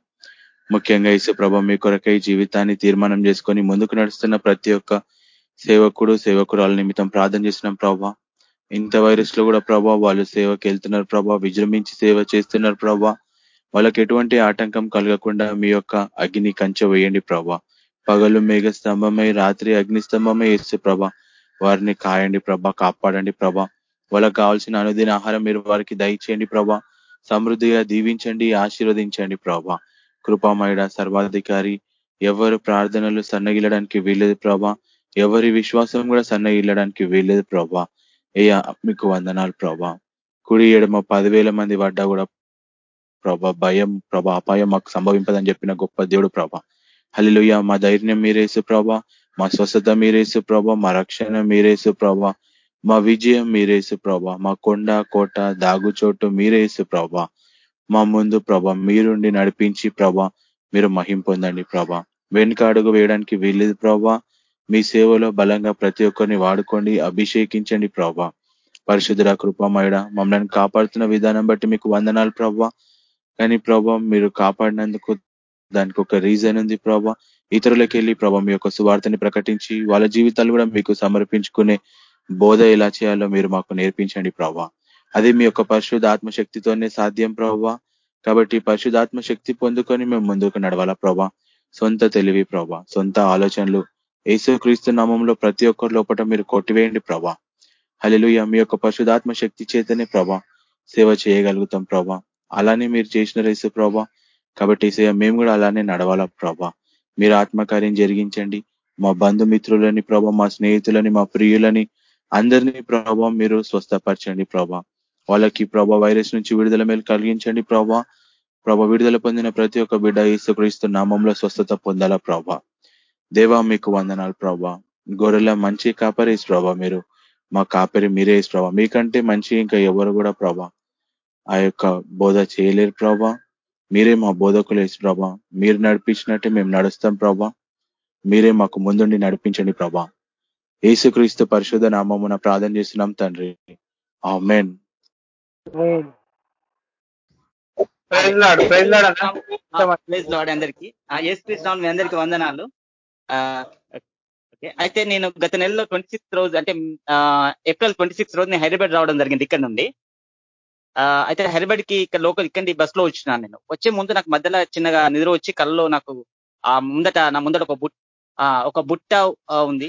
[SPEAKER 3] ముఖ్యంగా ఇసు ప్రభ మీ కొరకై జీవితాన్ని తీర్మానం చేసుకొని ముందుకు నడుస్తున్న ప్రతి ఒక్క సేవకుడు సేవకురాల నిమిత్తం ప్రార్థన చేస్తున్నాం ప్రభా. ఇంత వైరస్లో కూడా ప్రభా వాళ్ళు సేవకి వెళ్తున్నారు ప్రభా. విజృంభించి సేవ చేస్తున్నారు ప్రభా. వాళ్ళకి ఎటువంటి ఆటంకం కలగకుండా మీ యొక్క అగ్ని కంచె వేయండి ప్రభా. పగలు మేఘ స్తంభమై రాత్రి అగ్ని స్తంభమై ఇస్తే ప్రభా వారిని కాయండి ప్రభా కాపాడండి ప్రభా. వాళ్ళకి కావాల్సిన అనుదిన ఆహారం మీరు వారికి దయచేయండి ప్రభా. సమృద్ధిగా దీవించండి ఆశీర్వదించండి ప్రభా. కృపామయుడ సర్వాధికారి ఎవరు ప్రార్థనలు సన్నగిల్లడానికి వీల్లేదు ప్రభా. ఎవరి విశ్వాసం కూడా సన్నగిల్లడానికి వీల్లేదు ప్రభా. ఏ మీకు వందనాలు ప్రభా. కుడి ఎడమ పదివేల మంది పడ్డా కూడా ప్రభా భయం ప్రభా అపాయం మాకు సంభవింపదని చెప్పిన గొప్ప దేవుడు ప్రభా. హలిలుయ మా ధైర్యం మీరేసు ప్రభా. మా స్వస్థత మీరేసు ప్రభా. మా రక్షణ మీరేసు ప్రభా. మా విజయం మీరేసు ప్రభా. మా కొండ కోట దాగుచోటు మీరేసు ప్రభా. మా ముందు ప్రభా మీరుండి నడిపించి ప్రభా మీరు మహింపొందండి ప్రభా. వెనుక అడుగు వేయడానికి వీల్లేదు ప్రభా. మీ సేవలో బలంగా ప్రతి ఒక్కరిని వాడుకోండి అభిషేకించండి ప్రభా. పరిశుద్ధుల కృపమయడ మమ్మల్ని కాపాడుతున్న విధానం బట్టి మీకు వందనాలు ప్రభా. కానీ ప్రభా మీరు కాపాడినందుకు దానికి ఒక రీజన్ ఉంది ప్రభా. ఇతరులకు వెళ్ళి ప్రభా మీ యొక్క సువార్తని ప్రకటించి వాళ్ళ జీవితాలు కూడా మీకు సమర్పించుకునే బోధ ఎలా చేయాలో మీరు మాకు నేర్పించండి ప్రభా. అది మీ యొక్క పరిశుద్ధ ఆత్మశక్తితోనే సాధ్యం ప్రభా. కాబట్టి పరిశుధాత్మ శక్తి పొందుకొని మేము ముందుకు నడవాలా ప్రభా. సొంత తెలివి ప్రభా సొంత ఆలోచనలు. క్రీస్తు నామంలో ప్రతి ఒక్కరి లోపల మీరు కొట్టివేయండి ప్రభా. హలిలుయ మీ యొక్క పరిశుధాత్మ శక్తి చేతనే ప్రభా సేవ చేయగలుగుతాం ప్రభా. అలానే మీరు చేసిన రేసు ప్రభా. కాబట్టి ఈసయ మేము కూడా అలానే నడవాలా ప్రభా. మీరు ఆత్మకార్యం జరిగించండి. మా బంధుమిత్రులని ప్రభా మా స్నేహితులని మా ప్రియులని అందరినీ ప్రభా మీరు స్వస్థపరచండి ప్రభా. వాళ్ళకి ప్రభా వైరస్ నుంచి విడుదల మేలు కలిగించండి ప్రభా. ప్రభా విడుదల పొందిన ప్రతి ఒక్క బిడ్డ ఈసుక్రీస్తు నామంలో స్వస్థత పొందాలా ప్రభా. దేవా మీకు వందనాలు ప్రభా. గొర్రెల మంచి కాపరేసి ప్రభా మీరు. మా కాపరి మీరే ప్రభా. మీకంటే మంచి ఇంకా ఎవరు కూడా ప్రభా. ఆ యొక్క బోధ చేయలేరు ప్రభా. మీరే మా బోధకులు వేసి ప్రభా. మీరు నడిపించినట్టే మేము నడుస్తాం ప్రభా. మీరే మాకు ముందుండి నడిపించండి ప్రభా. ఏసుక్రీస్తు పరిశుధ నామమున ప్రార్థన చేస్తున్నాం తండ్రి. ఆ మెయిన్
[SPEAKER 13] అందరికి. ఏసు మీ అందరికి వందనాలు. అయితే నేను గత నెలలో ట్వంటీ సిక్స్ రోజు అంటే ఏప్రిల్ ట్వంటీ సిక్స్ రోజు నేను హైదరాబాద్ రావడం జరిగింది ఇక్కడ నుండి. అయితే హైదరాబాద్కి ఇక్కడ లోకల్ ఇక్కడి బస్లో వచ్చినాను నేను. వచ్చే ముందు నాకు మధ్యలో చిన్నగా నిద్ర వచ్చి కళ్ళలో నాకు ఆ ముందట నా ముందట ఒక బుట్ట ఒక బుట్ట ఉంది.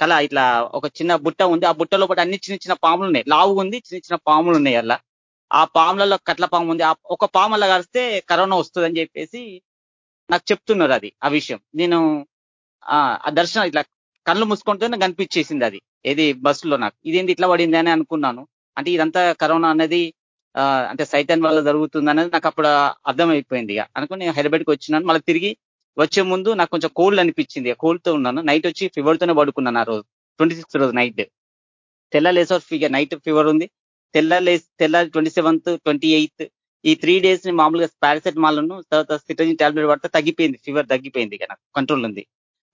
[SPEAKER 13] కళ ఇట్లా ఒక చిన్న బుట్ట ఉంది. ఆ బుట్టలో పాటు అన్ని చిన్న చిన్న పాములు ఉన్నాయి. లావు ఉంది చిన్న చిన్న పాములు ఉన్నాయి అలా ఆ పాములలో కట్ల పాము ఉంది. ఒక పాము అలా కలిస్తే కరోనా వస్తుందని చెప్పేసి నాకు చెప్తున్నారు అది ఆ విషయం. నేను ఆ దర్శనం ఇట్లా కళ్ళు మూసుకుంటూనే కనిపించేసింది అది. ఏది బస్సులో నాకు. ఇదేంటి ఇట్లా పడింది అని అనుకున్నాను. అంటే ఇదంతా కరోనా అనేది అంటే సైతాన్ వల్ల జరుగుతుంది అనేది నాకు అప్పుడు అర్థమైపోయింది. ఇక అనుకుని హైదరాబాద్కి వచ్చినాను. మళ్ళీ తిరిగి వచ్చే ముందు నాకు కొంచెం కోల్డ్ అనిపించింది. కోల్డ్తో ఉన్నాను. నైట్ వచ్చి ఫీవర్తోనే పడుకున్నాను ఆ రోజు. ట్వంటీ రోజు నైట్. తెల్ల లేసర్ ఫిగర్ నైట్ ఫీవర్ ఉంది. తెల్ల లేస్ తెల్ల ట్వంటీ సెవెంత్ ట్వంటీ ఎయిత్ ఈ త్రీ డేస్ని మామూలుగా పారాసెటమాల్ను తర్వాత సిటజిన్ టాబ్లెట్ పడితే తగ్గిపోయింది. ఫీవర్ తగ్గిపోయింది ఇక నాకు. కంట్రోల్ ఉంది.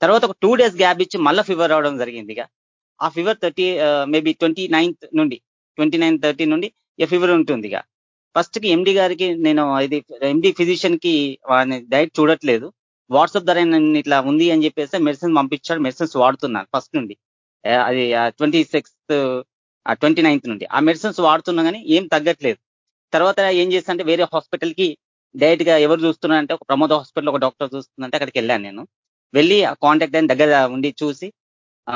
[SPEAKER 13] తర్వాత ఒక టూ డేస్ గ్యాప్ ఇచ్చి మళ్ళీ ఫీవర్ రావడం జరిగింది ఇక. ఆ fever thirty maybe twenty ninth నుండి ట్వంటీ నైన్ థర్టీ నుండి ఫీవర్ ఉంటుంది ఇక. ఫస్ట్కి ఎండి గారికి నేను ఇది ఎండి ఫిజిషియన్కి డైట్ చూడట్లేదు. వాట్సాప్ ద్వారా నేను ఇట్లా ఉంది అని చెప్పేసి మెడిసిన్ పంపించాడు మెడిసిన్స్ వాడుతున్నాను ఫస్ట్ నుండి. అది ట్వంటీ సిక్స్త్ ట్వంటీ నైన్త్ నుండి. ఆ మెడిసిన్స్ వాడుతున్నా కానీ ఏం తగ్గట్లేదు. తర్వాత ఏం చేస్తా అంటే వేరే హాస్పిటల్కి డైరెక్ట్గా ఎవరు చూస్తున్నారంటే ఒక ప్రమోద హాస్పిటల్ ఒక డాక్టర్ చూస్తుందంటే అక్కడికి వెళ్ళాను నేను. వెళ్ళి ఆ కాంటాక్ట్ అయిన దగ్గర ఉండి చూసి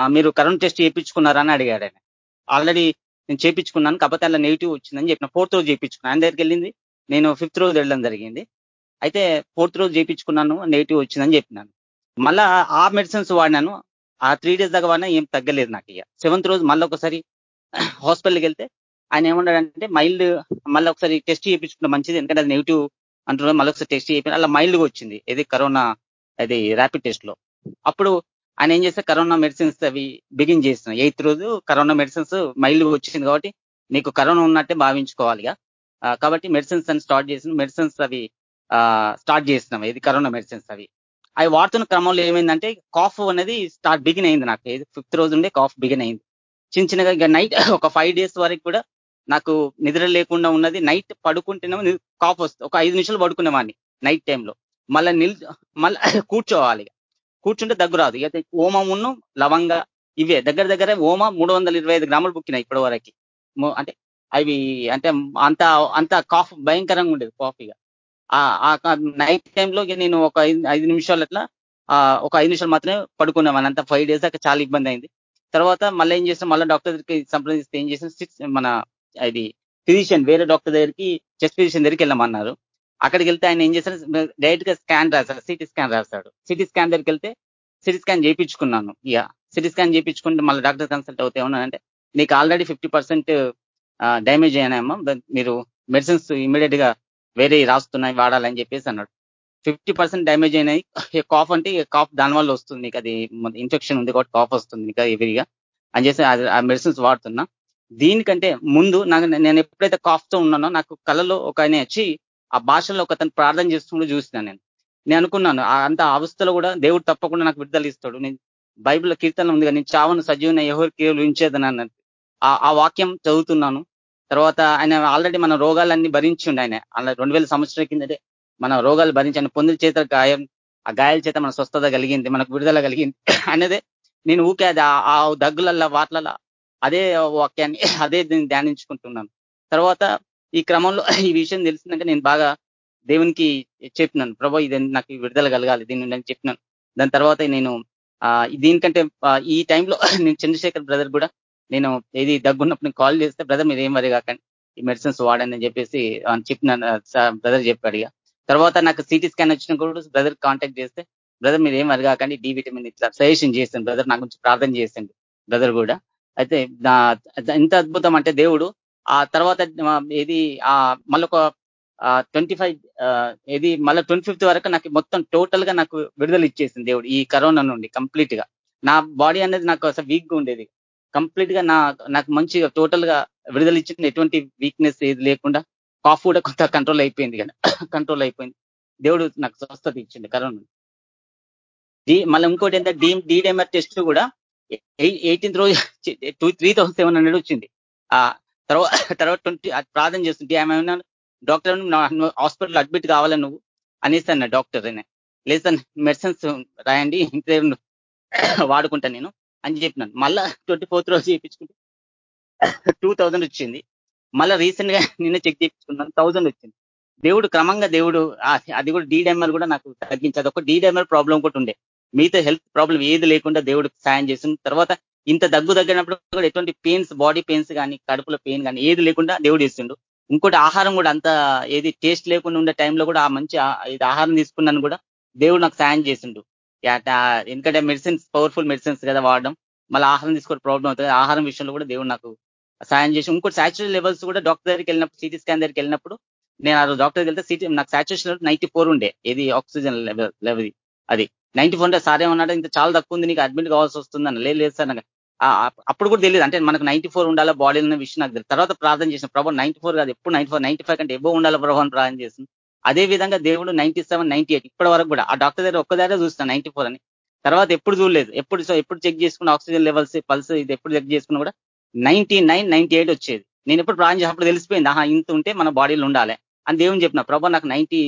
[SPEAKER 13] మీరు కరోనా టెస్ట్ చేయించుకున్నారా? అని అడిగాడు ఆయన. ఆల్రెడీ నేను చేయించుకున్నాను కాకపోతే అలా నెగిటివ్ వచ్చిందని చెప్పిన ఫోర్త్ రోజు చేయించుకున్నాను ఆయన దగ్గరికి వెళ్ళింది. నేను ఫిఫ్త్ రోజు వెళ్ళడం జరిగింది. అయితే ఫోర్త్ రోజు చేయించుకున్నాను నెగిటివ్ వచ్చిందని చెప్పినాను. మళ్ళా ఆ మెడిసిన్స్ వాడినాను. ఆ త్రీ డేస్ దాకా వాడినా ఏం తగ్గలేదు నాకు ఇక. సెవెంత్ రోజు మళ్ళీ ఒకసారి హాస్పిటల్కి వెళ్తే ఆయన ఏమన్నాడంటే మైల్డ్ మళ్ళీ ఒకసారి టెస్ట్ చేయించుకుంటే మంచిది. ఎందుకంటే అది నెగిటివ్ అంటున్నారు మళ్ళీ ఒకసారి టెస్ట్ చేయించిన అలా మైల్డ్గా వచ్చింది. ఇది కరోనా అది ర్యాపిడ్ టెస్ట్లో. అప్పుడు ఆయన ఏం చేస్తే కరోనా మెడిసిన్స్ అవి బిగిన్ చేసిన ఎయిత్ రోజు కరోనా మెడిసిన్స్ మైల్ వచ్చింది కాబట్టి నీకు కరోనా ఉన్నట్టే భావించుకోవాలి ఇక. కాబట్టి మెడిసిన్స్ అని స్టార్ట్ చేసిన మెడిసిన్స్ అవి స్టార్ట్ చేసినాం ఇది కరోనా మెడిసిన్స్ అవి. అవి వాడుతున్న క్రమంలో ఏమైందంటే కాఫ్ అనేది స్టార్ట్ బిగిన్ అయింది నాకు. ఫిఫ్త్ రోజు ఉండే కాఫ్ బిగిన్ అయింది. చిన్న చిన్నగా ఇక నైట్ ఒక ఫైవ్ డేస్ వరకు కూడా నాకు నిద్ర లేకుండా ఉన్నది. నైట్ పడుకుంటేనేమో కాఫ్ వస్తుంది ఒక ఐదు నిమిషాలు పడుకునేవాడిని నైట్ టైంలో. మళ్ళీ నిల్ మళ్ళీ కూర్చోవాలి. కూర్చుంటే దగ్గు రాదు. ఓమం ఓమమును లవంగ ఇవే. దగ్గర దగ్గర ఓమ మూడు వందల ఇరవై ఐదు గ్రాములు బుక్కినాయి ఇప్పటి వరకు అంటే అవి అంటే అంత అంత కాఫ్ భయంకరంగా ఉండేది కాఫీగా ఆ నైట్ టైంలో నేను ఒక ఐదు ఐదు నిమిషాలు అట్లా ఒక ఐదు నిమిషాలు మాత్రమే పడుకున్నాం అంత ఫైవ్ డేస్ దాకా చాలా ఇబ్బంది అయింది. తర్వాత మళ్ళీ ఏం చేస్తాం మళ్ళీ డాక్టర్ దగ్గరికి సంప్రదిస్తే ఏం చేసాం? సిక్స్ మన ఇది ఫిజిషియన్ వేరే డాక్టర్ దగ్గరికి చెస్ట్ ఫిజిషియన్ దగ్గరికి వెళ్ళమన్నారు. అక్కడికి వెళ్తే ఆయన ఏం చేశాడు? డైరెక్ట్గా స్కాన్ రాశాడు సిటీ స్కాన్ రాశాడు. సిటీ స్కాన్ దగ్గరికి వెళ్తే సిటీ స్కాన్ చేయించుకున్నాను. ఇక సిటీ స్కాన్ చేయించుకుంటే మళ్ళీ డాక్టర్ కన్సల్ట్ అవుతే ఏమన్నానంటే నీకు ఆల్రెడీ ఫిఫ్టీ పర్సెంట్ డ్యామేజ్ అయినాయమ్మా. బట్ మీరు మెడిసిన్స్ ఇమీడియట్గా వేరే రాస్తున్నాయి వాడాలని చెప్పేసి అన్నాడు. ఫిఫ్టీ పర్సెంట్ డ్యామేజ్ అయినాయి. కాఫ్ అంటే కాఫ్ దాని వల్ల వస్తుంది. నీకు అది ఇన్ఫెక్షన్ ఉంది కాబట్టి కాఫ్ వస్తుంది నీకు ఎవరిగా అని చేసి ఆ మెడిసిన్స్ వాడుతున్నా. దీనికంటే ముందు నాకు నేను ఎప్పుడైతే కాఫ్తో ఉన్నానో నాకు కళలో ఒక ఆయన వచ్చి ఆ భాషలో ఒక అతను ప్రార్థన చేస్తుండో చూసినా నేను. నేను అనుకున్నాను ఆ అంత అవస్థలో కూడా దేవుడు తప్పకుండా నాకు విడుదల ఇస్తాడు. నేను బైబిల్ కీర్తన ఉంది కానీ చావును చావను సజీవన ఎవరికి ఉంచేదని అన్నట్టు. ఆ ఆ వాక్యం చదువుతున్నాను. తర్వాత ఆయన ఆల్రెడీ మన రోగాలన్నీ భరించిండు ఆయన. అలా రెండు వేల సంవత్సరాల కిందటే మన రోగాలు భరించి ఆయన పొందిన చేత గాయం ఆ గాయాల చేత మన స్వస్థత కలిగింది మనకు విడుదల కలిగింది. అనేదే నేను ఊకే అది ఆ- దగ్గులల్లో వాట్లలో అదే వాక్యాన్ని అదే దీన్ని ధ్యానించుకుంటున్నాను. తర్వాత ఈ క్రమంలో ఈ విషయం తెలిసిందంటే నేను బాగా దేవునికి చెప్పినాను. ప్రభా ఇది నాకు విడుదల కలగాలి దీని నుండి చెప్పినాను. దాని తర్వాత నేను దీనికంటే ఈ టైంలో నేను చంద్రశేఖర్ బ్రదర్ కూడా నేను ఏది దగ్గున్నప్పుడు కాల్ చేస్తే బ్రదర్ మీరు ఏం వరి కాకండి ఈ మెడిసిన్స్ వాడండి అని చెప్పేసి చెప్పినాను. బ్రదర్ చెప్పాడు ఇక. తర్వాత నాకు సిటీ స్కాన్ వచ్చిన కూడా బ్రదర్ కాంటాక్ట్ చేస్తే బ్రదర్ మీరు ఏం వరి కాకండి డి విటమిన్ ఇట్లా సజెషన్ చేసింది బ్రదర్ నా గురించి ప్రార్థన చేసింది బ్రదర్ కూడా. అయితే నా- ఎంత అద్భుతం అంటే దేవుడు ఆ తర్వాత ఇది ఏది ఆ మళ్ళొక ట్వంటీ ఫైవ్ ఇది మళ్ళీ ట్వంటీ ఫిఫ్త్ వరకు నాకు మొత్తం టోటల్గా నాకు విడుదల ఇచ్చేసింది దేవుడు ఈ కరోనా నుండి కంప్లీట్గా నా బాడీ అనేది నాకు అసలు వీక్గా ఉండేది. కంప్లీట్గా నా నాకు మంచిగా టోటల్గా విడుదల ఇచ్చింది ఎటువంటి వీక్నెస్ ఏది లేకుండా కాఫ్ కూడా కొంత కంట్రోల్ అయిపోయింది కానీ కంట్రోల్ అయిపోయింది. దేవుడు నాకు స్వస్థత ఇచ్చింది కరోనా నుండి. డి మళ్ళీ ఇంకోటి ఏంటంటే డీ డీడెమర్ టెస్ట్ కూడా ఎయిటీన్త్ రోజు two three thousand seven hundred వచ్చింది. ఆ తర్వాత తర్వాత ట్వంటీ ప్రార్థన చేస్తుంది ఏమైనా డాక్టర్ హాస్పిటల్ అడ్మిట్ కావాలా నువ్వు? అనేసి అన్న డాక్టర్ లేదు సార్ మెడిసిన్స్ రాయండి ఇంకే వాడుకుంటాను వాడుకుంటా నేను అని చెప్పినాను మళ్ళా ట్వంటీ ఫోర్త్ రోజు చేయించుకుంటే టూ థౌజండ్ వచ్చింది. మళ్ళీ రీసెంట్గా నిన్న చెక్ చేయించుకున్నాను థౌజండ్ వచ్చింది. దేవుడు క్రమంగా దేవుడు అది కూడా డీడెంఆర్ కూడా నాకు తగ్గించదు ఒక డీడెంఆర్ ప్రాబ్లం కూడా ఉండే. మిగతా హెల్త్ ప్రాబ్లం ఏది లేకుండా దేవుడు సాయం చేసిన తర్వాత ఇంత దగ్గు తగ్గినప్పుడు కూడా ఎటువంటి పెయిన్స్ బాడీ పెయిన్స్ కానీ కడుపులో పెయిన్ కానీ ఏది లేకుండా దేవుడు ఇస్తుండు ఇంకోటి ఆహారం కూడా అంత ఏది టేస్ట్ లేకుండా ఉండే టైంలో కూడా ఆ మంచి ఇది ఆహారం తీసుకున్నాను కూడా దేవుడు నాకు సాయం చేసిండు ఎందుకంటే మెడిసిన్స్ పవర్ఫుల్ మెడిసిన్స్ కదా వాడడం. మళ్ళీ ఆహారం తీసుకోవడం ప్రాబ్లం అవుతుంది. ఆహారం విషయంలో కూడా దేవుడు నాకు సాయం చేసి ఇంకోటి సాచురేషన్ లెవెల్స్ కూడా డాక్టర్ దగ్గరికి వెళ్ళినప్పుడు సిటీ స్కాన్ దగ్గరికి వెళ్ళినప్పుడు నేను ఆ రోజు డాక్టర్ వెళ్తే సిటీ నాకు సాచురేషన్ నైన్టీ ఫోర్ ఉండే. ఇది ఆక్సిజన్ లెవెల్ లెవెల్ అది. నైన్టీ ఫోర్ అంటే సార్ ఏమన్నాడు ఇంత చాలా తక్కువ ఉంది నీకు అడ్మిట్ కావాల్సి వస్తుందని లేదు లేదు సార్ నాకు అప్పుడు కూడా తెలియదు. అంటే మనకు నైన్టీ ఫోర్ ఉండాలా బాడీ ఉన్న విషయం నాకు తెలియదు. తర్వాత ప్రార్థన చేసిన ప్రభావం నైన్టీ ఫోర్ కాదు ఎప్పుడు నైన్టీ ఫోర్ నైన్టీ ఫైవ్ కంటే ఎబో ఉండాలి ప్రభావం ప్రార్థన చేసింది. అదే విధంగా దేవుడు నైన్టీ సెవెన్ నైన్టీ ఎయిట్ ఇప్పటి వరకు కూడా ఆ డాక్టర్ దగ్గర ఒక్క దగ్గర చూస్తాను నైన్టీ ఫోర్ అని. తర్వాత ఎప్పుడు చూడలేదు. ఎప్పుడు ఎప్పుడు చెక్ చేసుకున్న ఆక్సిజన్ లెవెల్స్ పల్స్ ఇది ఎప్పుడు చెక్ చేసుకున్నా కూడా నైన్టీ నైన్ నైన్టీ ఎయిట్ వచ్చేది. నేను ఎప్పుడు ప్రాణం చేసినప్పుడు తెలిసిపోయింది ఆహా ఇంత ఉంటే మన బాడీలో ఉండాలి. అని దేవుని చెప్పిన ప్రభా నాకు నైన్టీ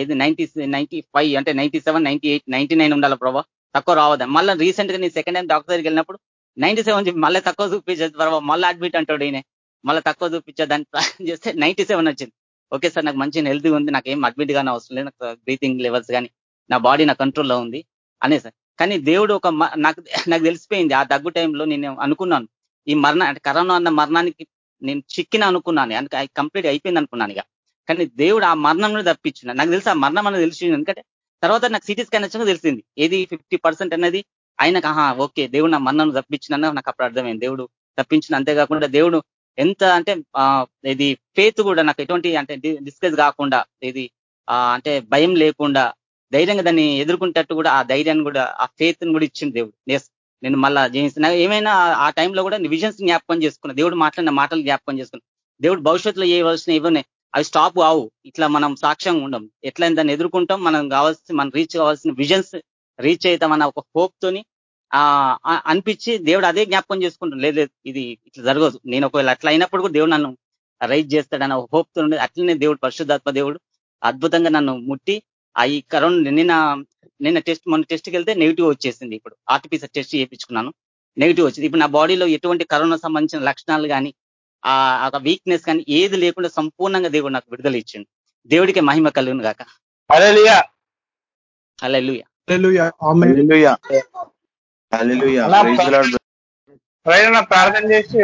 [SPEAKER 13] ఏది నైన్టీ నైన్టీ ఫైవ్ అంటే ninety seven ninety eight ninety nine ఉండాలి ప్రభా. తక్కువ రావద్దు. మళ్ళీ రీసెంట్గా నేను సెకండ్ టైం డాక్టర్ దగ్గరికి వెళ్ళినప్పుడు నైన్టీ సెవెన్ మళ్ళీ తక్కువ చూపించేది ప్రభావ మళ్ళీ అడ్మిట్ అంటాడు ఈయన. మళ్ళీ తక్కువ చూపించే దాన్ని ప్రార్థన చేస్తే నైన్టీ సెవెన్ వచ్చింది. ఓకే సార్ నాకు మంచి హెల్తీ ఉంది. నాకు ఏం అడ్మిట్ గానే అవసరం లేదు. నాకు బ్రీతింగ్ లెవెల్స్ కానీ నా బాడీ నా కంట్రోల్లో ఉంది అనే సార్. కానీ దేవుడు ఒక నాకు నాకు తెలిసిపోయింది. ఆ దగ్గు టైంలో నేను అనుకున్నాను. ఈ మరణ అంటే కరోనా అన్న మరణానికి నేను చిక్కిన అనుకున్నాను. అందుకే కంప్లీట్ అయిపోయింది అనుకున్నాను ఇక. కానీ దేవుడు ఆ మరణం నుండి తప్పించిన. నాకు తెలుసు ఆ మరణం అనేది తెలిసింది. ఎందుకంటే తర్వాత నాకు సిటీ స్కాన్ వచ్చాక తెలిసింది. ఏది ఫిఫ్టీ పర్సెంట్ అనేది ఆయనకు ఆహా ఓకే దేవుడు నా మరణం తప్పించిన నాకు అప్పుడు అర్థమైంది. దేవుడు తప్పించిన అంతేకాకుండా దేవుడు ఎంత అంటే ఇది ఫేత్ కూడా నాకు ఎటువంటి అంటే డిస్కస్ కాకుండా ఇది అంటే భయం లేకుండా ధైర్యంగా దాన్ని ఎదుర్కొంటట్టు కూడా ఆ ధైర్యాన్ని కూడా ఆ ఫేత్ కూడా ఇచ్చింది దేవుడు. ఎస్ నేను మళ్ళా జీవిస్తున్నా ఏమైనా ఆ టైంలో కూడా విజన్స్ జ్ఞాపకం చేసుకున్నా. దేవుడు మాట్లాడిన మాటలు జ్ఞాపకం చేసుకున్నా. దేవుడు భవిష్యత్తులో చేయవలసిన ఇవన్నీ అవి స్టాప్ కావు. ఇట్లా మనం సాక్ష్యంగా ఉండం. ఎట్లా దాన్ని ఎదుర్కొంటాం. మనం కావాల్సిన మనం రీచ్ కావాల్సిన విజన్స్ రీచ్ అవుతామన్న ఒక హోప్ తోని ఆ అనిపించి దేవుడు అదే జ్ఞాపకం చేసుకుంటాం లేదు ఇది ఇట్లా జరగదు. నేను ఒకవేళ అట్లా అయినప్పుడు కూడా దేవుడు నన్ను రైజ్ చేస్తాడన్న హోప్తో అట్లనే దేవుడు పరిశుద్ధాత్మ దేవుడు అద్భుతంగా నన్ను ముట్టి ఆ ఈ కరోనా నిన్న నిన్న టెస్ట్ మొన్న టెస్ట్కి వెళ్తే నెగిటివ్ వచ్చేసింది. ఇప్పుడు ఆర్టీపీసీ టెస్ట్ చేయించుకున్నాను. నెగిటివ్ వచ్చింది. ఇప్పుడు నా బాడీలో ఎటువంటి కరోనా సంబంధించిన లక్షణాలు కానీ ఆ వీక్నెస్ కానీ ఏది లేకుండా సంపూర్ణంగా దేవుడు నాకు విడుదల ఇచ్చిండు. దేవుడికి మహిమ కలుగును గాక.
[SPEAKER 11] ప్రార్థన చేసి